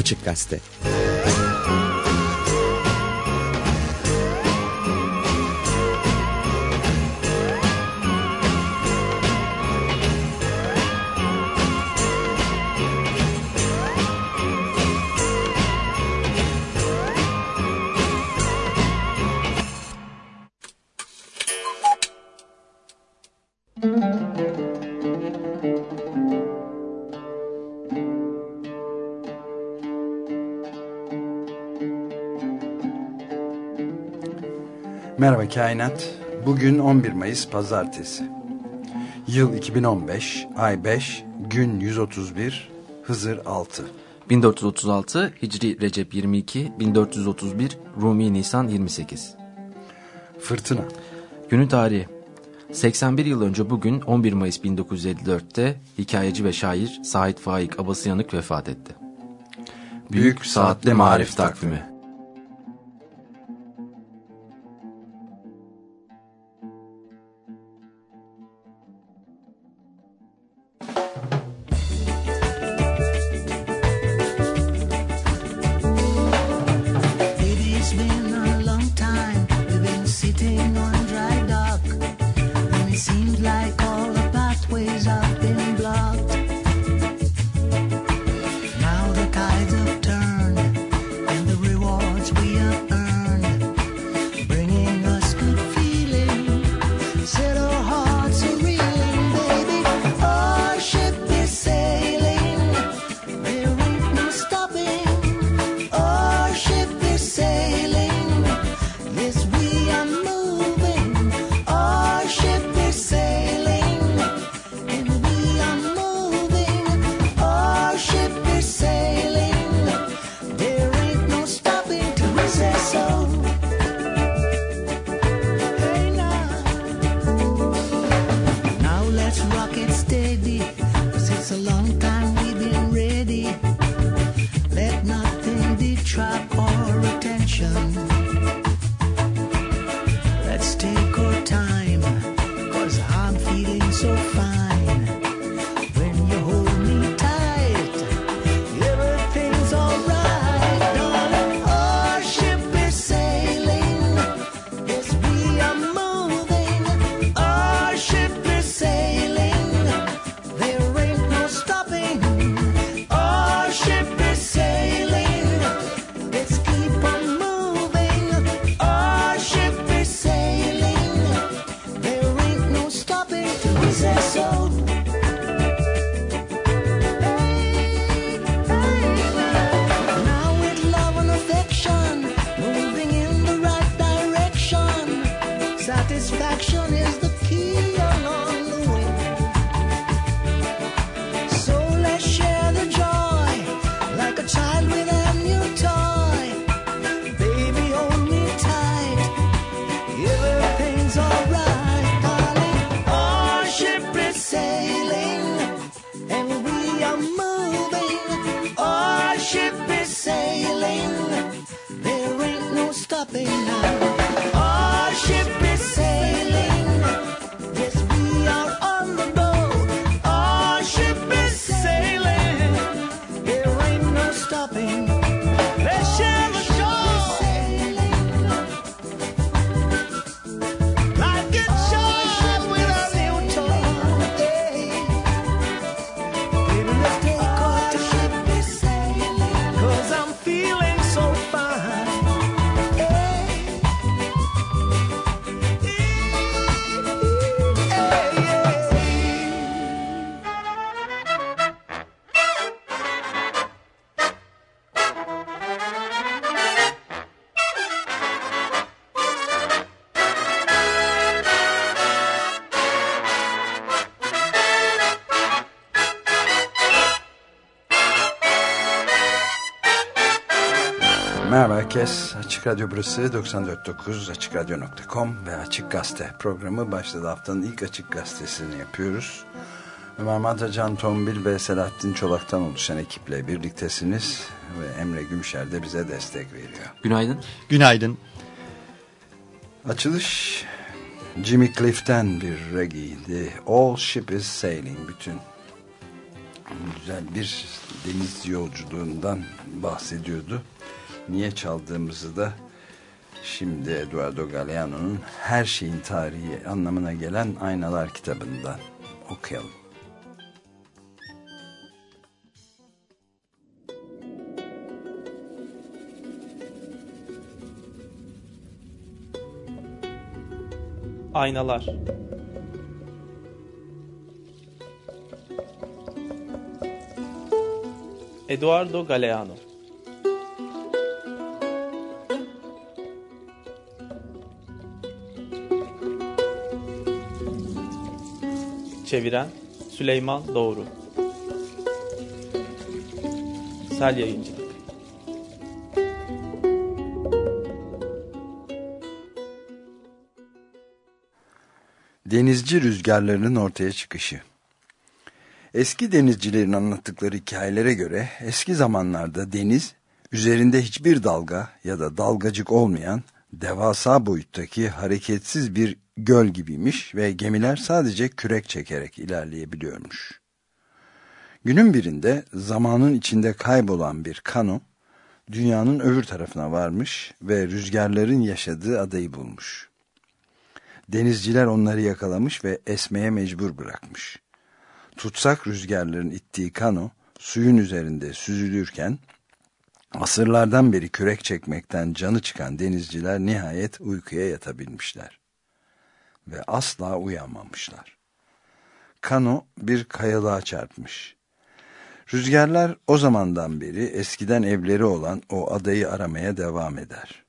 Açık Gazete. Kainat. Bugün 11 Mayıs Pazartesi. Yıl 2015, ay 5, gün 131, Hızır 6. 1436 Hicri Recep 22, 1431 Rumi Nisan 28. Fırtına. Günün tarihi. 81 yıl önce bugün 11 Mayıs 1954'te hikayeci ve şair Sait Faik Abasıyanık vefat etti. Büyük Saatli Marif Takvimi herkes. Açık Radyo burası 94.9 AçıkRadyo.com ve Açık Gazete programı başladı. Haftanın ilk Açık Gazetesini yapıyoruz. Ömer Madra, Can Tombil ve Selahattin Çolak'tan oluşan ekiple birliktesiniz. Ve Emre Gümşer de bize destek veriyor. Günaydın. Günaydın. Açılış Jimmy Cliff'ten bir reggae'di. All Ship is Sailing. Bütün güzel bir deniz yolculuğundan bahsediyordu. Niye çaldığımızı da şimdi Eduardo Galeano'nun Her Şeyin Tarihi anlamına gelen Aynalar kitabından okuyalım. Aynalar Eduardo Galeano Çeviren Süleyman Doğru. Sel Yayıncılık. Denizci rüzgarlarının ortaya çıkışı. Eski denizcilerin anlattıkları hikayelere göre eski zamanlarda deniz üzerinde hiçbir dalga ya da dalgacık olmayan devasa boyuttaki hareketsiz bir göl gibiymiş ve gemiler sadece kürek çekerek ilerleyebiliyormuş. Günün birinde zamanın içinde kaybolan bir kano dünyanın öbür tarafına varmış ve rüzgarların yaşadığı adayı bulmuş. Denizciler onları yakalamış ve esmeye mecbur bırakmış tutsak rüzgarların ittiği kano suyun üzerinde süzülürken asırlardan beri kürek çekmekten canı çıkan denizciler nihayet uykuya yatabilmişler. Ve asla uyanmamışlar. Kano bir kayalığa çarpmış. Rüzgarlar o zamandan beri eskiden evleri olan o adayı aramaya devam eder.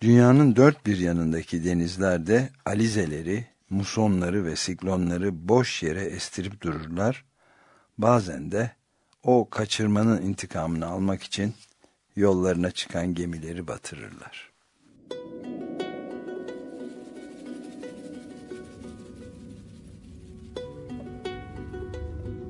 Dünyanın dört bir yanındaki denizlerde alizeleri, musonları ve siklonları boş yere estirip dururlar. Bazen de o kaçırmanın intikamını almak için yollarına çıkan gemileri batırırlar.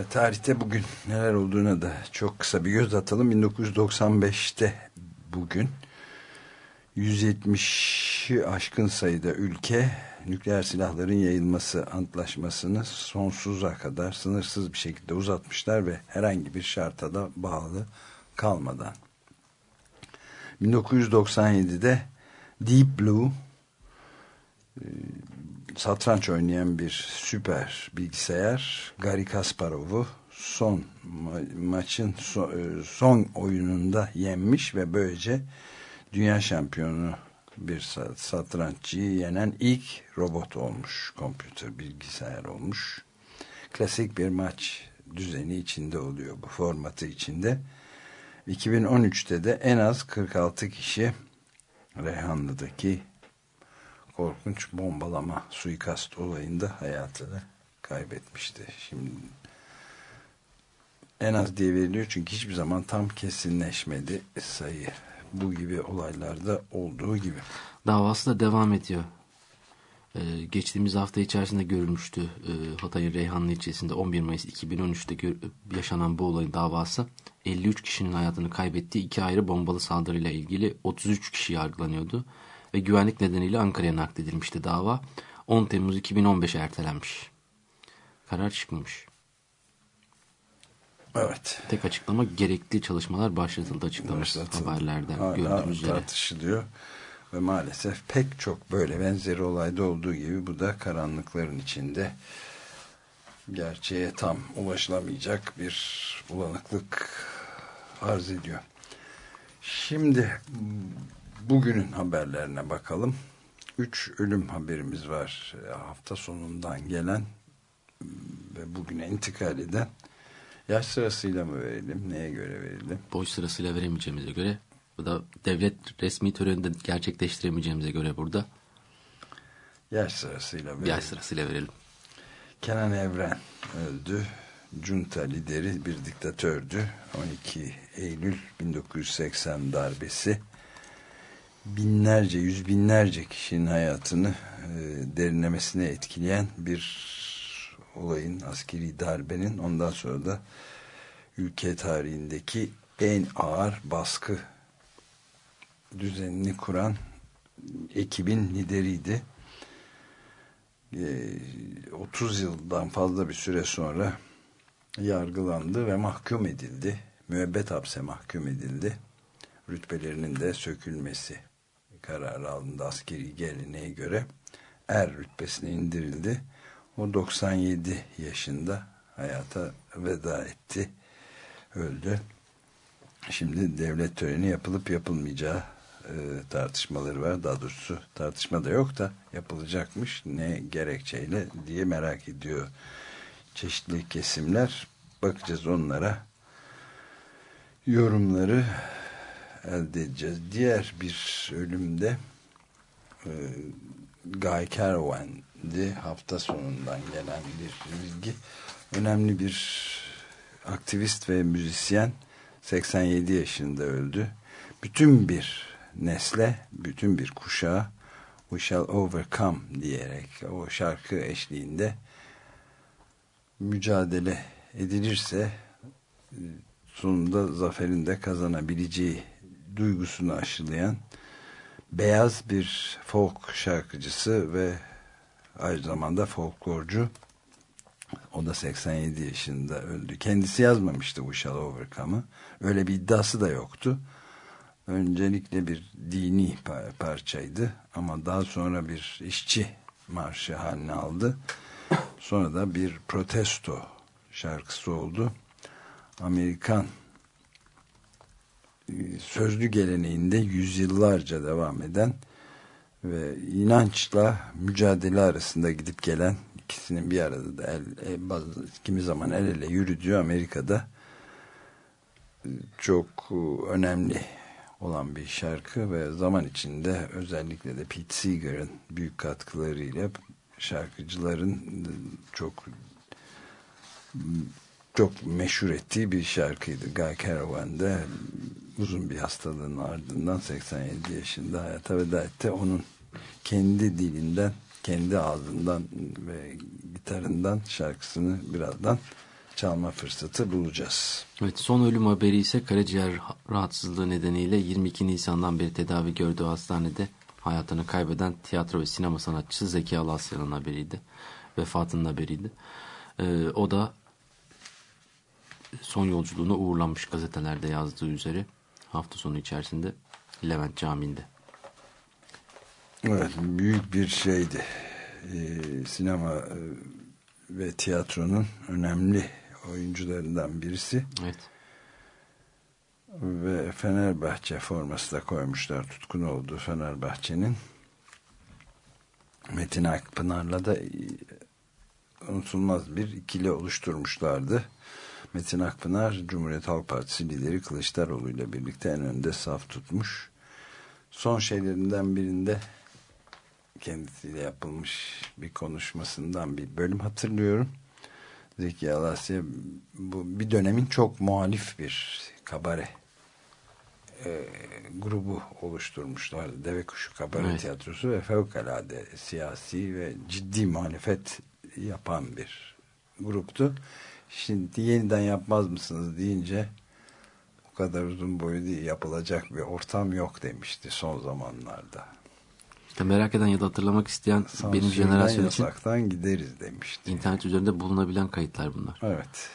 Ve tarihte bugün neler olduğuna da çok kısa bir göz atalım. 1995'te bugün 170'i aşkın sayıda ülke nükleer silahların yayılması antlaşmasını sonsuza kadar sınırsız bir şekilde uzatmışlar ve herhangi bir şarta da bağlı kalmadan. 1997'de Deep Blue e, satranç oynayan bir süper bilgisayar Gary Kasparov'u son ma maçın so e, son oyununda yenmiş ve böylece dünya şampiyonu bir satranççıyı yenen ilk robot olmuş. Kompüter bilgisayar olmuş. Klasik bir maç düzeni içinde oluyor bu formatı içinde. 2013'te de en az 46 kişi Reyhanlı'daki korkunç bombalama suikast olayında hayatını kaybetmişti. Şimdi en az diye veriliyor çünkü hiçbir zaman tam kesinleşmedi sayı bu gibi olaylarda olduğu gibi. Davası da devam ediyor. Ee, geçtiğimiz hafta içerisinde görülmüştü e, Hatay'ın Reyhanlı ilçesinde 11 Mayıs 2013'te yaşanan bu olayın davası 53 kişinin hayatını kaybettiği iki ayrı bombalı saldırıyla ilgili 33 kişi yargılanıyordu ve güvenlik nedeniyle Ankara'ya nakledilmişti dava 10 Temmuz 2015'e ertelenmiş. Karar çıkmamış. Evet. Tek açıklama gerekli çalışmalar başlatıldı açıklamış haberlerde gördüğünüz üzere. tartışılıyor ve maalesef pek çok böyle benzeri olayda olduğu gibi bu da karanlıkların içinde gerçeğe tam ulaşılamayacak bir bulanıklık arz ediyor. Şimdi bugünün haberlerine bakalım. Üç ölüm haberimiz var hafta sonundan gelen ve bugüne intikal eden Yaş sırasıyla mı verelim? Neye göre verelim? Boş sırasıyla veremeyeceğimize göre. Bu da devlet resmi töreninde gerçekleştiremeyeceğimize göre burada. Yaş sırasıyla verelim. Yaş sırasıyla verelim. Kenan Evren öldü. Junta lideri bir diktatördü. 12 Eylül 1980 darbesi binlerce, yüz binlerce kişinin hayatını e, derinlemesine etkileyen bir olayın, askeri darbenin ondan sonra da ülke tarihindeki en ağır baskı düzenini kuran ekibin lideriydi. 30 yıldan fazla bir süre sonra yargılandı ve mahkum edildi. Müebbet hapse mahkum edildi. Rütbelerinin de sökülmesi kararı alındı askeri geleneğe göre. Er rütbesine indirildi. O 97 yaşında hayata veda etti. Öldü. Şimdi devlet töreni yapılıp yapılmayacağı e, tartışmaları var. Daha doğrusu tartışma da yok da yapılacakmış. Ne gerekçeyle diye merak ediyor çeşitli kesimler. Bakacağız onlara. Yorumları elde edeceğiz. Diğer bir ölümde e, Guy Caravan'di. Hafta sonundan gelen bir bilgi. Önemli bir aktivist ve müzisyen 87 yaşında öldü. Bütün bir nesle, bütün bir kuşağı We Shall Overcome diyerek o şarkı eşliğinde mücadele edilirse sonunda zaferin de kazanabileceği duygusunu aşılayan beyaz bir folk şarkıcısı ve aynı zamanda folklorcu o da 87 yaşında öldü. Kendisi yazmamıştı We Shall Overcome'ı. Öyle bir iddiası da yoktu. Öncelikle bir dini parçaydı ama daha sonra bir işçi marşı haline aldı. Sonra da bir protesto şarkısı oldu. Amerikan sözlü geleneğinde yüzyıllarca devam eden ve inançla mücadele arasında gidip gelen ikisinin bir arada da el, el, bazı, kimi zaman el ele yürüdüğü Amerika'da e, çok önemli olan bir şarkı ve zaman içinde özellikle de Pete Seeger'ın büyük katkılarıyla şarkıcıların çok çok meşhur ettiği bir şarkıydı. Guy Caravan'da uzun bir hastalığın ardından 87 yaşında hayata veda etti. Onun kendi dilinden, kendi ağzından ve gitarından şarkısını birazdan çalma fırsatı bulacağız. Evet, son ölüm haberi ise karaciğer rahatsızlığı nedeniyle 22 Nisan'dan beri tedavi gördüğü hastanede hayatını kaybeden tiyatro ve sinema sanatçısı Zeki Alasya'nın haberiydi. Vefatının haberiydi. Ee, o da son yolculuğuna uğurlanmış gazetelerde yazdığı üzere hafta sonu içerisinde Levent Camii'nde. Evet, büyük bir şeydi. Ee, sinema e, ve tiyatronun önemli oyuncularından birisi. Evet. Ve Fenerbahçe forması da koymuşlar. Tutkun oldu Fenerbahçe'nin. Metin Akpınar'la da unutulmaz bir ikili oluşturmuşlardı. Metin Akpınar Cumhuriyet Halk Partisi lideri Kılıçdaroğlu ile birlikte en önde saf tutmuş. Son şeylerinden birinde kendisiyle yapılmış bir konuşmasından bir bölüm hatırlıyorum. Zeki Alasya bu bir dönemin çok muhalif bir kabare e, grubu oluşturmuşlar. Deve Kuşu Kabare evet. Tiyatrosu ve fevkalade siyasi ve ciddi muhalefet yapan bir gruptu. Şimdi yeniden yapmaz mısınız deyince o kadar uzun boyu değil yapılacak bir ortam yok demişti son zamanlarda. İşte merak eden ya da hatırlamak isteyen Sansürden benim jenerasyon için gideriz demişti. İnternet üzerinde bulunabilen kayıtlar bunlar. Evet.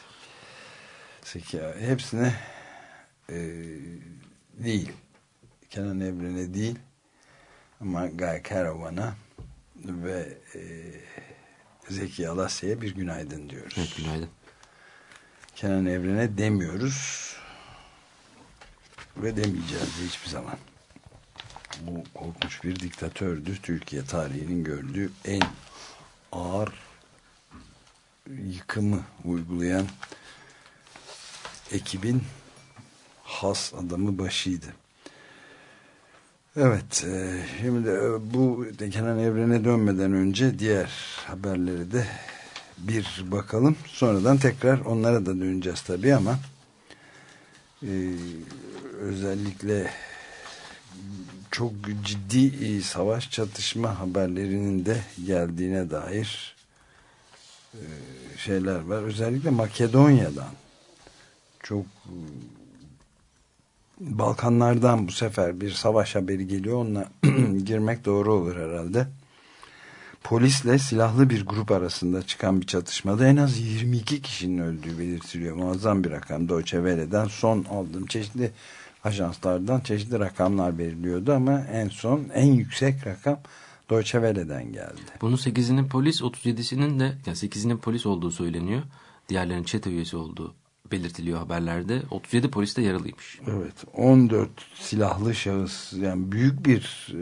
Peki, hepsine e, değil. Kenan Evren'e değil ama Guy Caravan'a ve e, Zeki Alasya'ya bir günaydın diyoruz. Evet günaydın. Kenan Evren'e demiyoruz ve demeyeceğiz hiçbir zaman. Bu korkunç bir diktatördü. Türkiye tarihinin gördüğü en ağır yıkımı uygulayan ekibin has adamı başıydı. Evet, e, şimdi e, bu Kenan Evren'e dönmeden önce diğer haberleri de bir bakalım. Sonradan tekrar onlara da döneceğiz tabii ama e, özellikle çok ciddi e, savaş çatışma haberlerinin de geldiğine dair e, şeyler var. Özellikle Makedonya'dan çok e, Balkanlardan bu sefer bir savaş haberi geliyor. Onunla girmek doğru olur herhalde. Polisle silahlı bir grup arasında çıkan bir çatışmada en az 22 kişinin öldüğü belirtiliyor. Muazzam bir rakam. Deutsche Welle'den son aldığım çeşitli ajanslardan çeşitli rakamlar veriliyordu ama en son en yüksek rakam Deutsche Welle'den geldi. Bunun 8'inin polis 37'sinin de yani 8'inin polis olduğu söyleniyor. Diğerlerinin çete üyesi olduğu belirtiliyor haberlerde. 37 polis de yaralıymış. Evet 14 silahlı şahıs yani büyük bir e,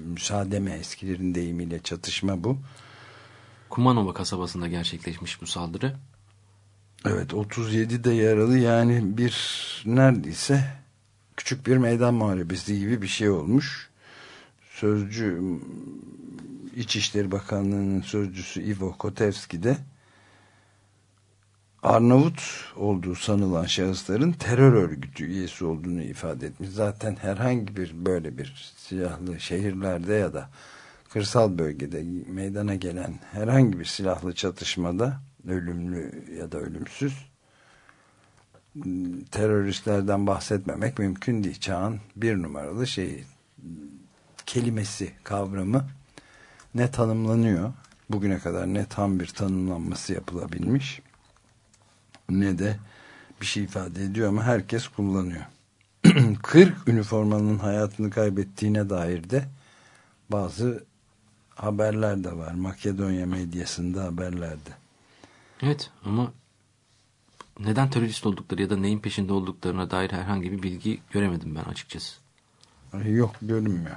müsaademe eskilerin deyimiyle çatışma bu. Kumanova kasabasında gerçekleşmiş bu saldırı. Evet 37 de yaralı yani bir neredeyse küçük bir meydan muharebesi gibi bir şey olmuş. Sözcü İçişleri Bakanlığı'nın sözcüsü Ivo Kotevski de Arnavut olduğu sanılan şahısların terör örgütü üyesi olduğunu ifade etmiş. Zaten herhangi bir böyle bir silahlı şehirlerde ya da kırsal bölgede meydana gelen herhangi bir silahlı çatışmada ölümlü ya da ölümsüz teröristlerden bahsetmemek mümkün değil. Çağın bir numaralı şey kelimesi kavramı ne tanımlanıyor bugüne kadar ne tam bir tanımlanması yapılabilmiş ne de bir şey ifade ediyor ama herkes kullanıyor. 40 üniformanın hayatını kaybettiğine dair de bazı haberler de var. Makedonya medyasında haberlerde. Evet ama neden terörist oldukları ya da neyin peşinde olduklarına dair herhangi bir bilgi göremedim ben açıkçası. Yok görünmüyor.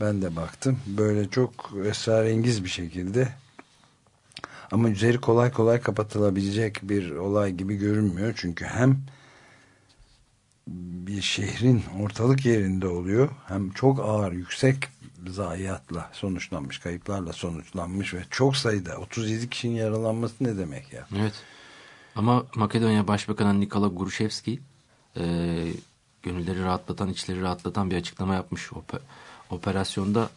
Ben de baktım. Böyle çok esrarengiz bir şekilde ama üzeri kolay kolay kapatılabilecek bir olay gibi görünmüyor. Çünkü hem bir şehrin ortalık yerinde oluyor hem çok ağır yüksek zayiatla sonuçlanmış kayıplarla sonuçlanmış ve çok sayıda 37 kişinin yaralanması ne demek ya? Evet ama Makedonya Başbakanı Nikola Grushevski e, gönülleri rahatlatan içleri rahatlatan bir açıklama yapmış. Oper, operasyonda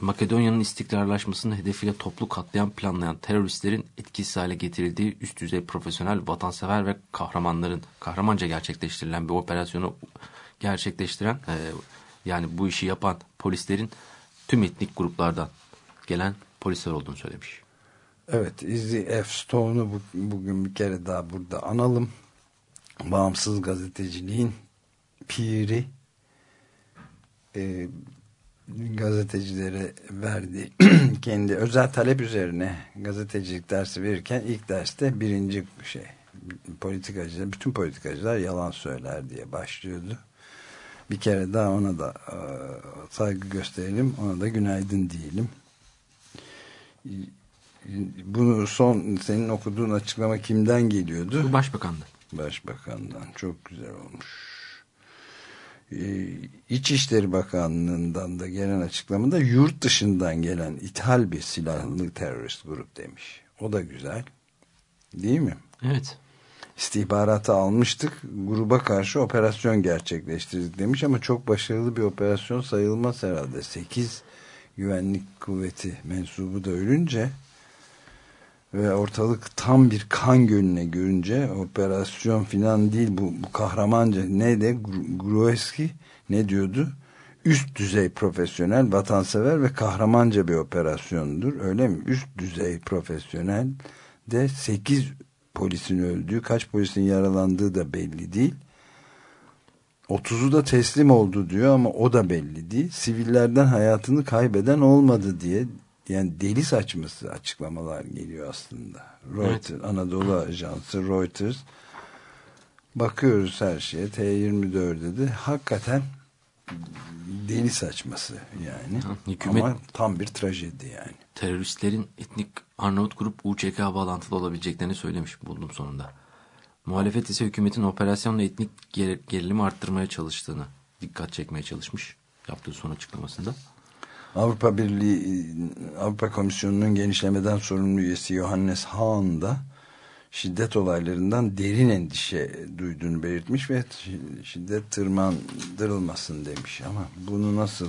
Makedonya'nın istikrarlaşmasını hedefiyle toplu katliam planlayan teröristlerin etkisiz hale getirildiği üst düzey profesyonel, vatansever ve kahramanların kahramanca gerçekleştirilen bir operasyonu gerçekleştiren e, yani bu işi yapan polislerin tüm etnik gruplardan gelen polisler olduğunu söylemiş. Evet, Izzy F. Stone'u bu, bugün bir kere daha burada analım. Bağımsız gazeteciliğin piri e, gazetecilere verdiği kendi özel talep üzerine gazetecilik dersi verirken ilk derste birinci şey politikacılar, bütün politikacılar yalan söyler diye başlıyordu. Bir kere daha ona da e, saygı gösterelim, ona da günaydın diyelim. Bunu son senin okuduğun açıklama kimden geliyordu? Bu başbakandı. Başbakandan. Çok güzel olmuş. Ee, İçişleri Bakanlığı'ndan da gelen açıklamada yurt dışından gelen ithal bir silahlı terörist grup demiş. O da güzel. Değil mi? Evet. İstihbaratı almıştık. Gruba karşı operasyon gerçekleştirdik demiş ama çok başarılı bir operasyon sayılmaz herhalde. 8 güvenlik kuvveti mensubu da ölünce ve ortalık tam bir kan gölüne görünce operasyon filan değil bu, bu kahramanca. Ne de Gruevski ne diyordu? Üst düzey profesyonel vatansever ve kahramanca bir operasyondur öyle mi? Üst düzey profesyonel de 8 polisin öldüğü kaç polisin yaralandığı da belli değil. 30'u da teslim oldu diyor ama o da belli değil. Sivillerden hayatını kaybeden olmadı diye yani deli saçması açıklamalar geliyor aslında. Reuters, evet. Anadolu Ajansı, Reuters bakıyoruz her şeye T24'de de hakikaten deli saçması yani. Hükümet, Ama tam bir trajedi yani. Teröristlerin etnik Arnavut grup UÇK bağlantılı olabileceklerini söylemiş buldum sonunda. Muhalefet ise hükümetin operasyonla etnik gerilimi arttırmaya çalıştığını dikkat çekmeye çalışmış yaptığı son açıklamasında. Avrupa Birliği Avrupa Komisyonu'nun genişlemeden sorumlu üyesi Johannes Hahn da şiddet olaylarından derin endişe duyduğunu belirtmiş ve şiddet tırmandırılmasın demiş ama bunu nasıl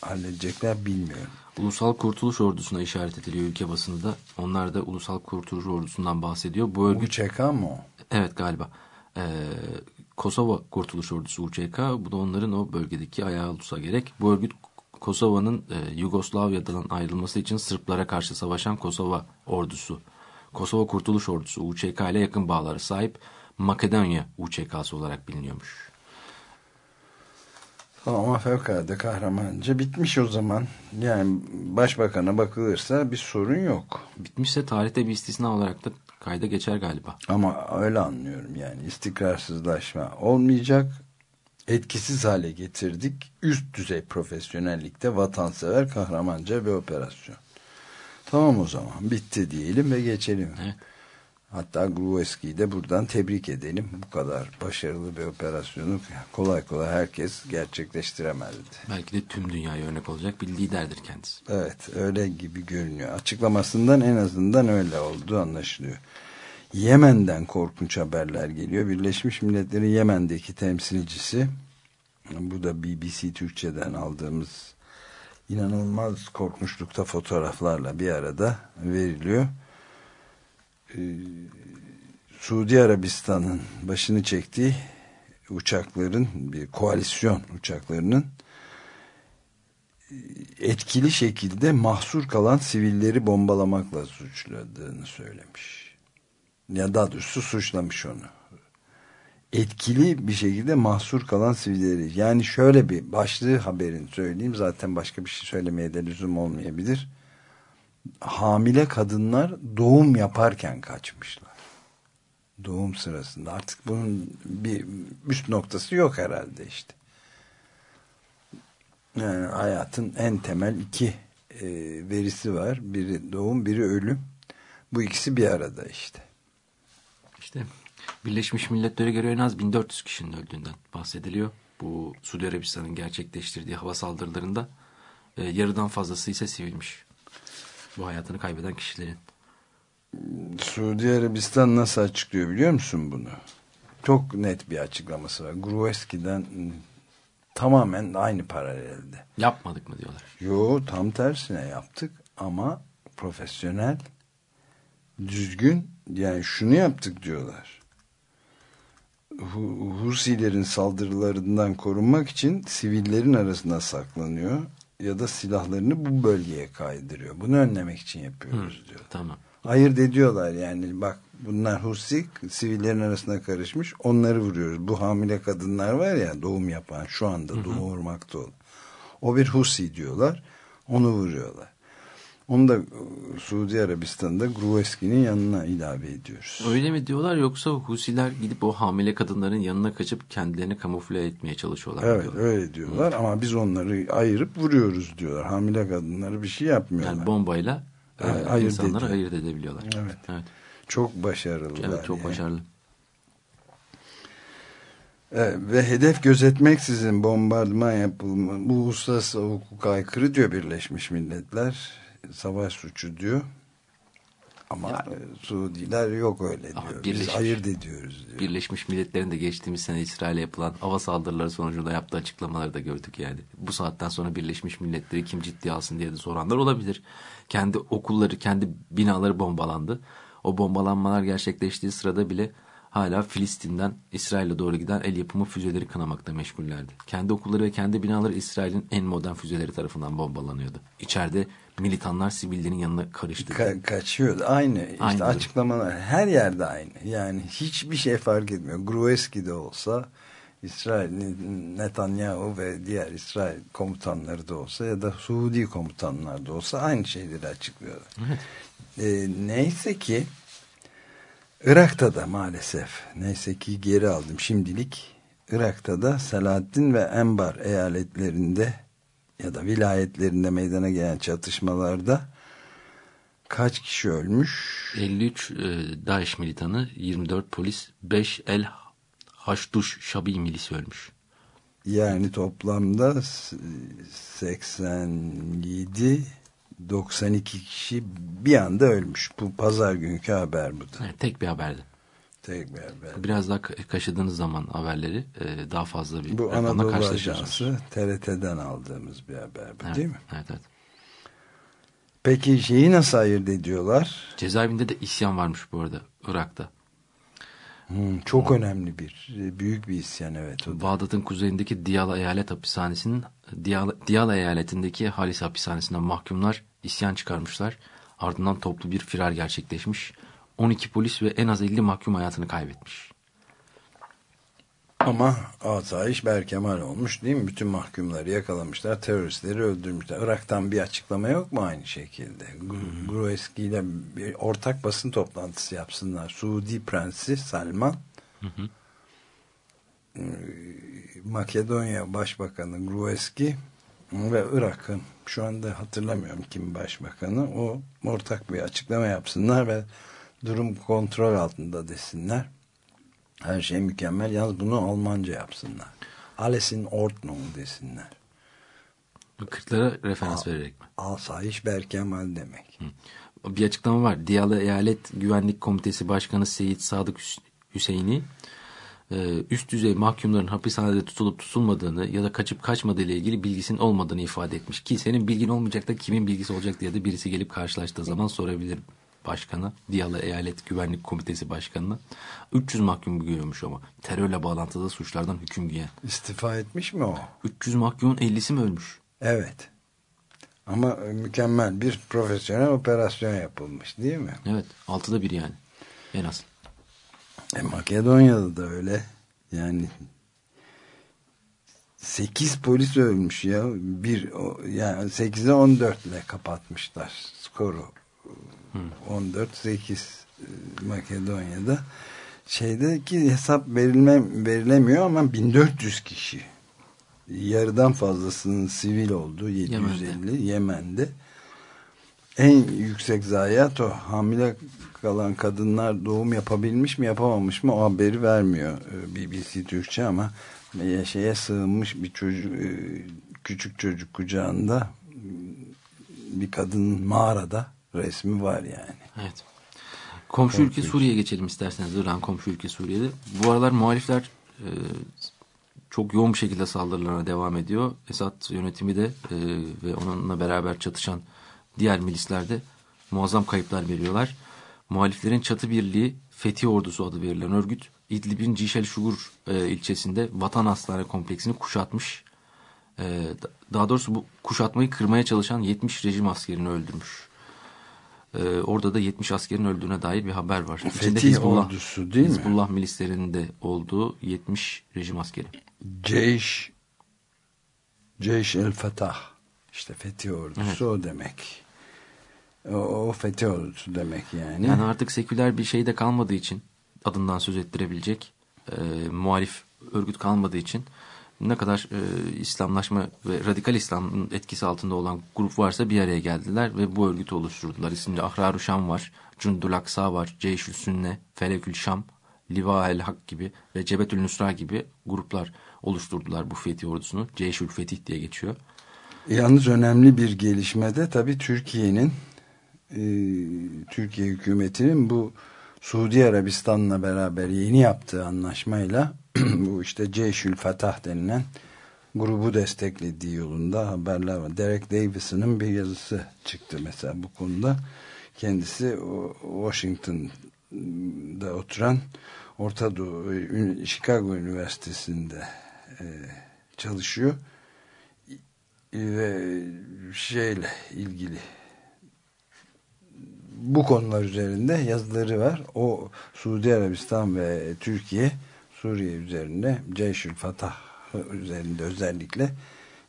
halledecekler bilmiyorum. Ulusal Kurtuluş Ordusu'na işaret ediliyor ülke basını da. Onlar da Ulusal Kurtuluş Ordusu'ndan bahsediyor. Bu örgüt... UÇK mı o? Evet galiba. Ee, Kosova Kurtuluş Ordusu UÇK. Bu da onların o bölgedeki ayağı olsa gerek. Bu örgüt Kosova'nın e, Yugoslavya'dan ayrılması için Sırplara karşı savaşan Kosova ordusu. Kosova Kurtuluş Ordusu UÇK ile yakın bağları sahip Makedonya UÇK'sı olarak biliniyormuş. Ama fevkalade kahramanca bitmiş o zaman. Yani başbakana bakılırsa bir sorun yok. Bitmişse tarihte bir istisna olarak da kayda geçer galiba. Ama öyle anlıyorum yani istikrarsızlaşma olmayacak. Etkisiz hale getirdik. Üst düzey profesyonellikte vatansever kahramanca bir operasyon. Tamam o zaman bitti diyelim ve geçelim. Evet. Hatta Gruevski'yi de buradan tebrik edelim. Bu kadar başarılı bir operasyonu kolay kolay herkes gerçekleştiremezdi. Belki de tüm dünyaya örnek olacak bir liderdir kendisi. Evet öyle gibi görünüyor. Açıklamasından en azından öyle olduğu anlaşılıyor. Yemen'den korkunç haberler geliyor. Birleşmiş Milletler'in Yemen'deki temsilcisi bu da BBC Türkçe'den aldığımız inanılmaz korkmuşlukta fotoğraflarla bir arada veriliyor e, Suudi Arabistan'ın başını çektiği uçakların bir koalisyon uçaklarının e, etkili şekilde mahsur kalan sivilleri bombalamakla suçladığını söylemiş. Ya daha doğrusu suçlamış onu. Etkili bir şekilde mahsur kalan sivilleri. Yani şöyle bir başlığı haberin söyleyeyim. Zaten başka bir şey söylemeye de lüzum olmayabilir hamile kadınlar doğum yaparken kaçmışlar. Doğum sırasında. Artık bunun bir üst noktası yok herhalde işte. Yani hayatın en temel iki e, verisi var. Biri doğum, biri ölüm. Bu ikisi bir arada işte. İşte Birleşmiş Milletler'e göre en az 1400 kişinin öldüğünden bahsediliyor. Bu Suudi Arabistan'ın gerçekleştirdiği hava saldırılarında e, yarıdan fazlası ise sivilmiş bu hayatını kaybeden kişilerin. Suudi Arabistan nasıl açıklıyor biliyor musun bunu? Çok net bir açıklaması var. Gruevski'den tamamen aynı paralelde. Yapmadık mı diyorlar. Yo tam tersine yaptık ama profesyonel düzgün yani şunu yaptık diyorlar. Husilerin saldırılarından korunmak için sivillerin arasında saklanıyor ya da silahlarını bu bölgeye kaydırıyor. Bunu önlemek için yapıyoruz Hı, diyor. Tamam. Ayırt ediyorlar yani bak bunlar Husi sivillerin arasına karışmış onları vuruyoruz. Bu hamile kadınlar var ya doğum yapan şu anda doğurmakta olan. O bir Husi diyorlar onu vuruyorlar. Onu da e, Suudi Arabistan'da Gruevski'nin yanına ilave ediyoruz. Öyle mi diyorlar yoksa Husiler gidip o hamile kadınların yanına kaçıp kendilerini kamufle etmeye çalışıyorlar? Evet diyorlar. öyle diyorlar Hı. ama biz onları ayırıp vuruyoruz diyorlar. Hamile kadınları bir şey yapmıyorlar. Yani bombayla evet, ayırt insanları ediyor. ayırt edebiliyorlar. Evet. evet. Çok başarılı. Evet çok yani. başarılı. Evet, ve hedef gözetmeksizin bombardıman yapılma bu uluslararası hukuka aykırı diyor Birleşmiş Milletler savaş suçu diyor. Ama yani, e, Suudiler yok öyle diyor. Biz ayırt ediyoruz diyor. Birleşmiş Milletler'in de geçtiğimiz sene İsrail'e yapılan hava saldırıları sonucunda yaptığı açıklamaları da gördük yani. Bu saatten sonra Birleşmiş Milletler'i kim ciddiye alsın diye de soranlar olabilir. Kendi okulları, kendi binaları bombalandı. O bombalanmalar gerçekleştiği sırada bile hala Filistin'den İsrail'e doğru giden el yapımı füzeleri kınamakta meşgullerdi. Kendi okulları ve kendi binaları İsrail'in en modern füzeleri tarafından bombalanıyordu. İçeride militanlar sivillerin yanına karıştı. Ka kaçıyor. Aynı, işte aynı açıklamalar her yerde aynı. Yani hiçbir şey fark etmiyor. Gruevski de olsa İsrail Netanyahu ve diğer İsrail komutanları da olsa ya da Suudi komutanlar da olsa aynı şeyleri açıklıyorlar. Evet. Ee, neyse ki Irak'ta da maalesef neyse ki geri aldım şimdilik Irak'ta da Selahaddin ve Enbar eyaletlerinde ya da vilayetlerinde meydana gelen çatışmalarda kaç kişi ölmüş? 53 e, DAEŞ militanı, 24 polis, 5 El Haşduş Şabi milisi ölmüş. Yani toplamda 87 92 kişi bir anda ölmüş. Bu pazar günkü haber bu da. Evet, tek bir haberdi. Biraz daha kaşıdığınız zaman haberleri e, daha fazla bir Bu Anadolu Ajansı TRT'den aldığımız bir haber bu evet, değil mi? Evet evet. Peki şeyi nasıl ayırt ediyorlar? Cezaevinde de isyan varmış bu arada Irak'ta. Hmm, çok hmm. önemli bir, büyük bir isyan evet. Bağdat'ın kuzeyindeki Diyala Eyalet Hapishanesi'nin Diyala, Diyala Eyaletindeki Halis Hapishanesi'nden mahkumlar isyan çıkarmışlar. Ardından toplu bir firar gerçekleşmiş. 12 polis ve en az 50 mahkum hayatını kaybetmiş. Ama asayiş berkemal olmuş değil mi? Bütün mahkumları yakalamışlar, teröristleri öldürmüşler. Irak'tan bir açıklama yok mu aynı şekilde? Hmm. Grueski ile bir ortak basın toplantısı yapsınlar. Suudi Prensi Salman, hı hı. Ee, Makedonya Başbakanı Grueski ve Irak'ın şu anda hatırlamıyorum kim başbakanı o ortak bir açıklama yapsınlar ve durum kontrol altında desinler. Her şey mükemmel. Yalnız bunu Almanca yapsınlar. Alles in Ordnung desinler. Kırklara referans Al, vererek mi? Asayiş Berkemal demek. Hı. Bir açıklama var. Diyala Eyalet Güvenlik Komitesi Başkanı Seyit Sadık Hüseyin'i e, üst düzey mahkumların hapishanede tutulup tutulmadığını ya da kaçıp kaçmadığı ile ilgili bilgisinin olmadığını ifade etmiş. Ki senin bilgin olmayacak da kimin bilgisi olacak diye de birisi gelip karşılaştığı zaman sorabilir başkanı, Diyala Eyalet Güvenlik Komitesi Başkanı'na 300 mahkum giyiyormuş ama terörle bağlantılı suçlardan hüküm giyen. İstifa etmiş mi o? 300 mahkumun 50'si mi ölmüş? Evet. Ama mükemmel bir profesyonel operasyon yapılmış değil mi? Evet. Altıda bir yani. En az. E, Makedonya'da da öyle. Yani 8 polis ölmüş ya. Bir, yani 8'e 14 ile kapatmışlar skoru. 14-8 e, Makedonya'da. Şeydeki hesap verilme, verilemiyor ama 1400 kişi. Yarıdan fazlasının sivil olduğu 750 Yemen'de, Yemen'de. en yüksek zayiat o. Hamile kalan kadınlar doğum yapabilmiş mi yapamamış mı o haberi vermiyor e, BBC Türkçe ama şeye sığınmış bir çocuk e, küçük çocuk kucağında bir kadın mağarada resmi var yani. Evet. Komşu ülke Suriye'ye geçelim isterseniz. İran komşu ülke Suriye'de. Bu aralar muhalifler e, çok yoğun bir şekilde saldırılarına devam ediyor. Esad yönetimi de e, ve onunla beraber çatışan diğer milisler de muazzam kayıplar veriyorlar. Muhaliflerin çatı birliği Fethi Ordusu adı verilen örgüt İdlib'in Cişel Şugur e, ilçesinde Vatan Hastane kompleksini kuşatmış. E, daha doğrusu bu kuşatmayı kırmaya çalışan 70 rejim askerini öldürmüş. Ee, orada da 70 askerin öldüğüne dair bir haber var. Fetih İçinde Hizbullah, ordusu değil mi? Hizbullah milislerinde olduğu 70 rejim askeri. Ceyş Ceyş el Fetah işte Fetih ordusu evet. o demek. O, o Fetih ordusu demek yani. Yani artık seküler bir şey de kalmadığı için adından söz ettirebilecek e, muhalif örgüt kalmadığı için ne kadar e, İslamlaşma ve radikal İslam'ın etkisi altında olan grup varsa bir araya geldiler ve bu örgütü oluşturdular. İsimli Ahrar-ı Şam var, Cundul Aksa var, Ceyşül Sünne, Felekül Şam, Liva el Hak gibi ve Cebetül Nusra gibi gruplar oluşturdular bu fetih ordusunu. Ceyşül Fetih diye geçiyor. Yalnız önemli bir gelişmede tabii Türkiye'nin e, Türkiye hükümetinin bu Suudi Arabistan'la beraber yeni yaptığı anlaşmayla bu işte Ceyşül Fatah denilen grubu desteklediği yolunda haberler var. Derek Davison'ın bir yazısı çıktı mesela bu konuda. Kendisi Washington'da oturan Orta Doğu, Chicago Üniversitesi'nde e, çalışıyor ve şeyle ilgili bu konular üzerinde yazıları var. O Suudi Arabistan ve Türkiye Suriye üzerinde Ceyşül Fatah üzerinde özellikle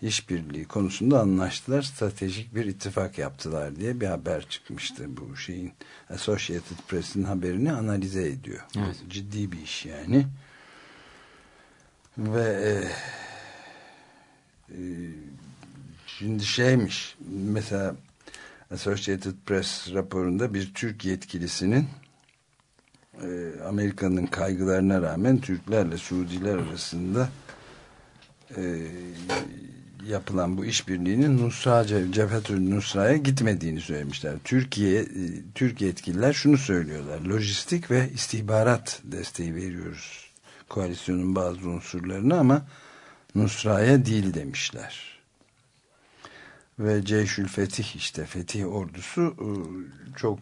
işbirliği konusunda anlaştılar. Stratejik bir ittifak yaptılar diye bir haber çıkmıştı. Bu şeyin Associated Press'in haberini analize ediyor. Evet. Ciddi bir iş yani. Ve e, e, şimdi şeymiş mesela Associated Press raporunda bir Türk yetkilisinin e, Amerika'nın kaygılarına rağmen Türklerle Suudiler arasında e, yapılan bu işbirliğinin Nusra Cephetül Nusra'ya gitmediğini söylemişler. Türkiye e, Türkiye yetkililer şunu söylüyorlar. Lojistik ve istihbarat desteği veriyoruz koalisyonun bazı unsurlarını ama Nusra'ya değil demişler. Ve Ceyşül Fetih işte Fetih ordusu e, çok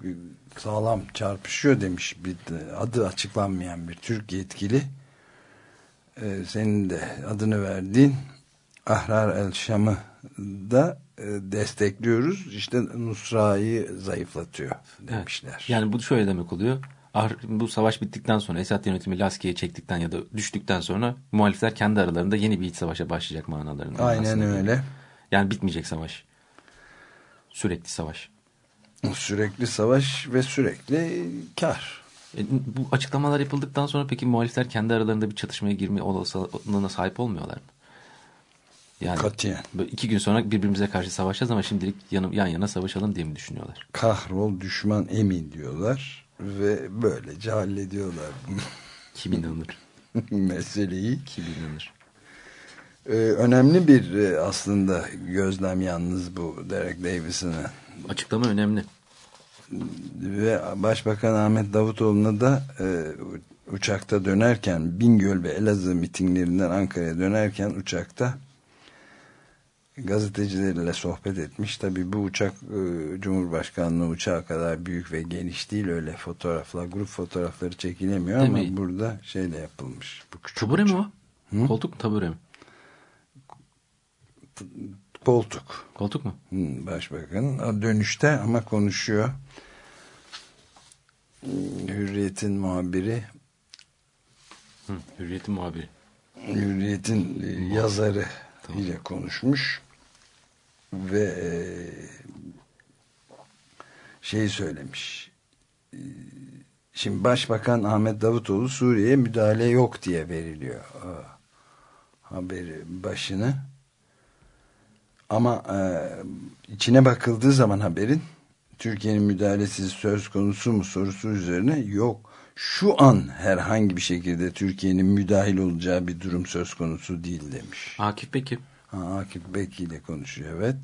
sağlam çarpışıyor demiş bir adı açıklanmayan bir Türk yetkili. E, senin de adını verdiğin Ahrar el Şam'ı da e, destekliyoruz. İşte Nusra'yı zayıflatıyor demişler. Evet. Yani bu şöyle demek oluyor. Bu savaş bittikten sonra Esad yönetimi Laski'ye çektikten ya da düştükten sonra muhalifler kendi aralarında yeni bir iç savaşa başlayacak manalarında. Aynen öyle. Yani bitmeyecek savaş. Sürekli savaş. Sürekli savaş ve sürekli kar. E, bu açıklamalar yapıldıktan sonra peki muhalifler kendi aralarında bir çatışmaya girme olasılığına sahip olmuyorlar mı? Yani Katiyen. iki gün sonra birbirimize karşı savaşacağız ama şimdilik yanım, yan yana savaşalım diye mi düşünüyorlar? Kahrol düşman emin diyorlar ve böylece hallediyorlar. Kim inanır? Meseleyi. Kim inanır? Ee, önemli bir e, aslında gözlem yalnız bu Derek Davis'ın. Açıklama önemli. Ve Başbakan Ahmet Davutoğlu'na da e, uçakta dönerken Bingöl ve Elazığ mitinglerinden Ankara'ya dönerken uçakta gazetecilerle sohbet etmiş. Tabi bu uçak e, Cumhurbaşkanlığı uçağı kadar büyük ve geniş değil. Öyle fotoğraflar, grup fotoğrafları çekilemiyor değil ama mi? burada şeyle yapılmış. Bu küçük tabure uçak. mi o? Hı? Koltuk mu tabure mi? Koltuk. Koltuk mu? Hı, başbakan. Dönüşte ama konuşuyor. Hürriyet'in muhabiri. Hı, Hürriyet'in muhabiri. Hürriyet'in e, yazarı tamam. ile konuşmuş ve e, şey söylemiş. E, şimdi Başbakan Ahmet Davutoğlu Suriye'ye müdahale yok diye veriliyor haberi başını. Ama e, içine bakıldığı zaman haberin Türkiye'nin müdahalesi söz konusu mu sorusu üzerine yok. Şu an herhangi bir şekilde Türkiye'nin müdahil olacağı bir durum söz konusu değil demiş. Akif Bekir. Ha, Akif Beki ile konuşuyor evet.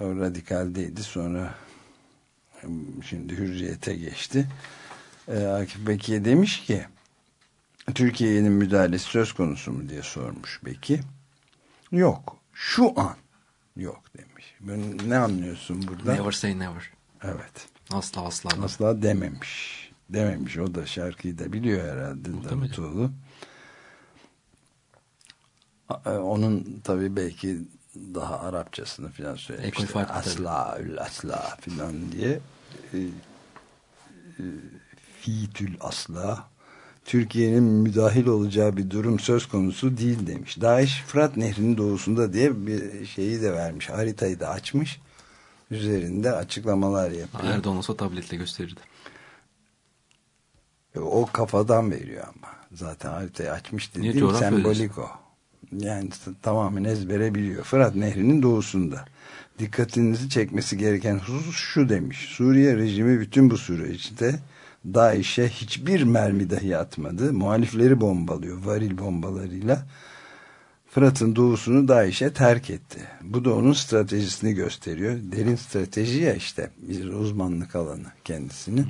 O radikaldeydi sonra şimdi hürriyete geçti. Ee, Akif Beki'ye demiş ki Türkiye'nin müdahalesi söz konusu mu diye sormuş Beki. Yok. Şu an yok demiş. Ben, ne anlıyorsun burada? Never say never. Evet. Asla asla. Asla dememiş. Dememiş. O da şarkıyı da biliyor herhalde Davutoğlu. E, onun tabii belki daha Arapçasını falan söylemiştir. Asla ül asla filan diye. E, e, fitül asla. Türkiye'nin müdahil olacağı bir durum söz konusu değil demiş. Daesh Fırat Nehri'nin doğusunda diye bir şeyi de vermiş. Haritayı da açmış. Üzerinde açıklamalar yapıyor. Erdoğan olsa tabletle gösterirdi. O kafadan veriyor ama. Zaten haritayı açmış dediğim sembolik o yani tamamen ezbere biliyor. Fırat Nehri'nin doğusunda. Dikkatinizi çekmesi gereken husus şu demiş. Suriye rejimi bütün bu süreçte DAEŞ'e hiçbir mermi dahi atmadı. Muhalifleri bombalıyor varil bombalarıyla. Fırat'ın doğusunu DAEŞ'e terk etti. Bu da onun stratejisini gösteriyor. Derin strateji ya işte bir uzmanlık alanı kendisinin.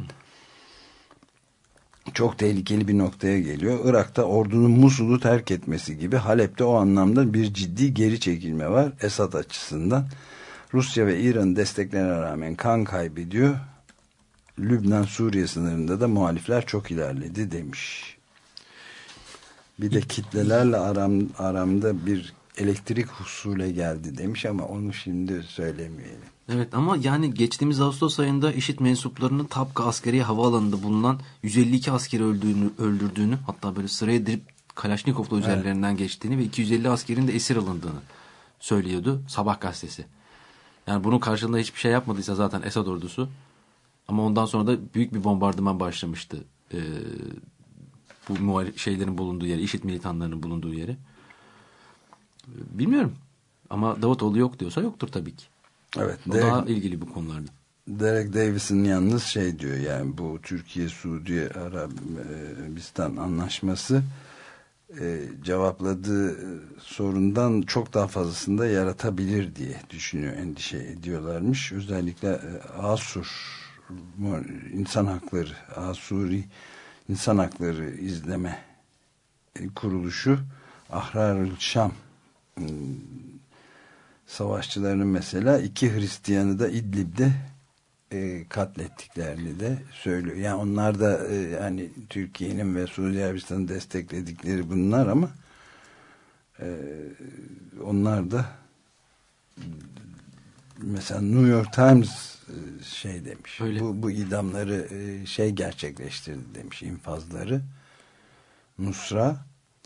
Çok tehlikeli bir noktaya geliyor. Irak'ta ordunun Musul'u terk etmesi gibi Halep'te o anlamda bir ciddi geri çekilme var Esad açısından. Rusya ve İran desteklerine rağmen kan kaybediyor. Lübnan-Suriye sınırında da muhalifler çok ilerledi demiş. Bir de kitlelerle aram, aramda bir elektrik husule geldi demiş ama onu şimdi söylemeyelim. Evet ama yani geçtiğimiz Ağustos ayında IŞİD mensuplarının Tapka askeri havaalanında bulunan 152 askeri öldüğünü, öldürdüğünü hatta böyle sıraya dirip Kalaşnikov'la üzerlerinden evet. geçtiğini ve 250 askerin de esir alındığını söylüyordu Sabah gazetesi. Yani bunun karşılığında hiçbir şey yapmadıysa zaten Esad ordusu ama ondan sonra da büyük bir bombardıman başlamıştı. Ee, bu şeylerin bulunduğu yere, IŞİD militanlarının bulunduğu yere. Bilmiyorum. Ama Davutoğlu yok diyorsa yoktur tabii ki. Evet. O Derek, daha ilgili bu konularda. Derek Davis'in yalnız şey diyor yani bu Türkiye Suudi Arabistan anlaşması e, cevapladığı sorundan çok daha fazlasını da yaratabilir diye düşünüyor, endişe ediyorlarmış. Özellikle e, Asur insan hakları, Asuri insan hakları izleme e, kuruluşu Ahrarül Şam ıı, savaşçılarının mesela iki Hristiyanı da İdlib'de e, katlettiklerini de söylüyor. Yani onlar da e, yani Türkiye'nin ve Suudi Arabistan'ın destekledikleri bunlar ama e, onlar da mesela New York Times şey demiş. Öyle. Bu, bu idamları e, şey gerçekleştirdi demiş infazları. Nusra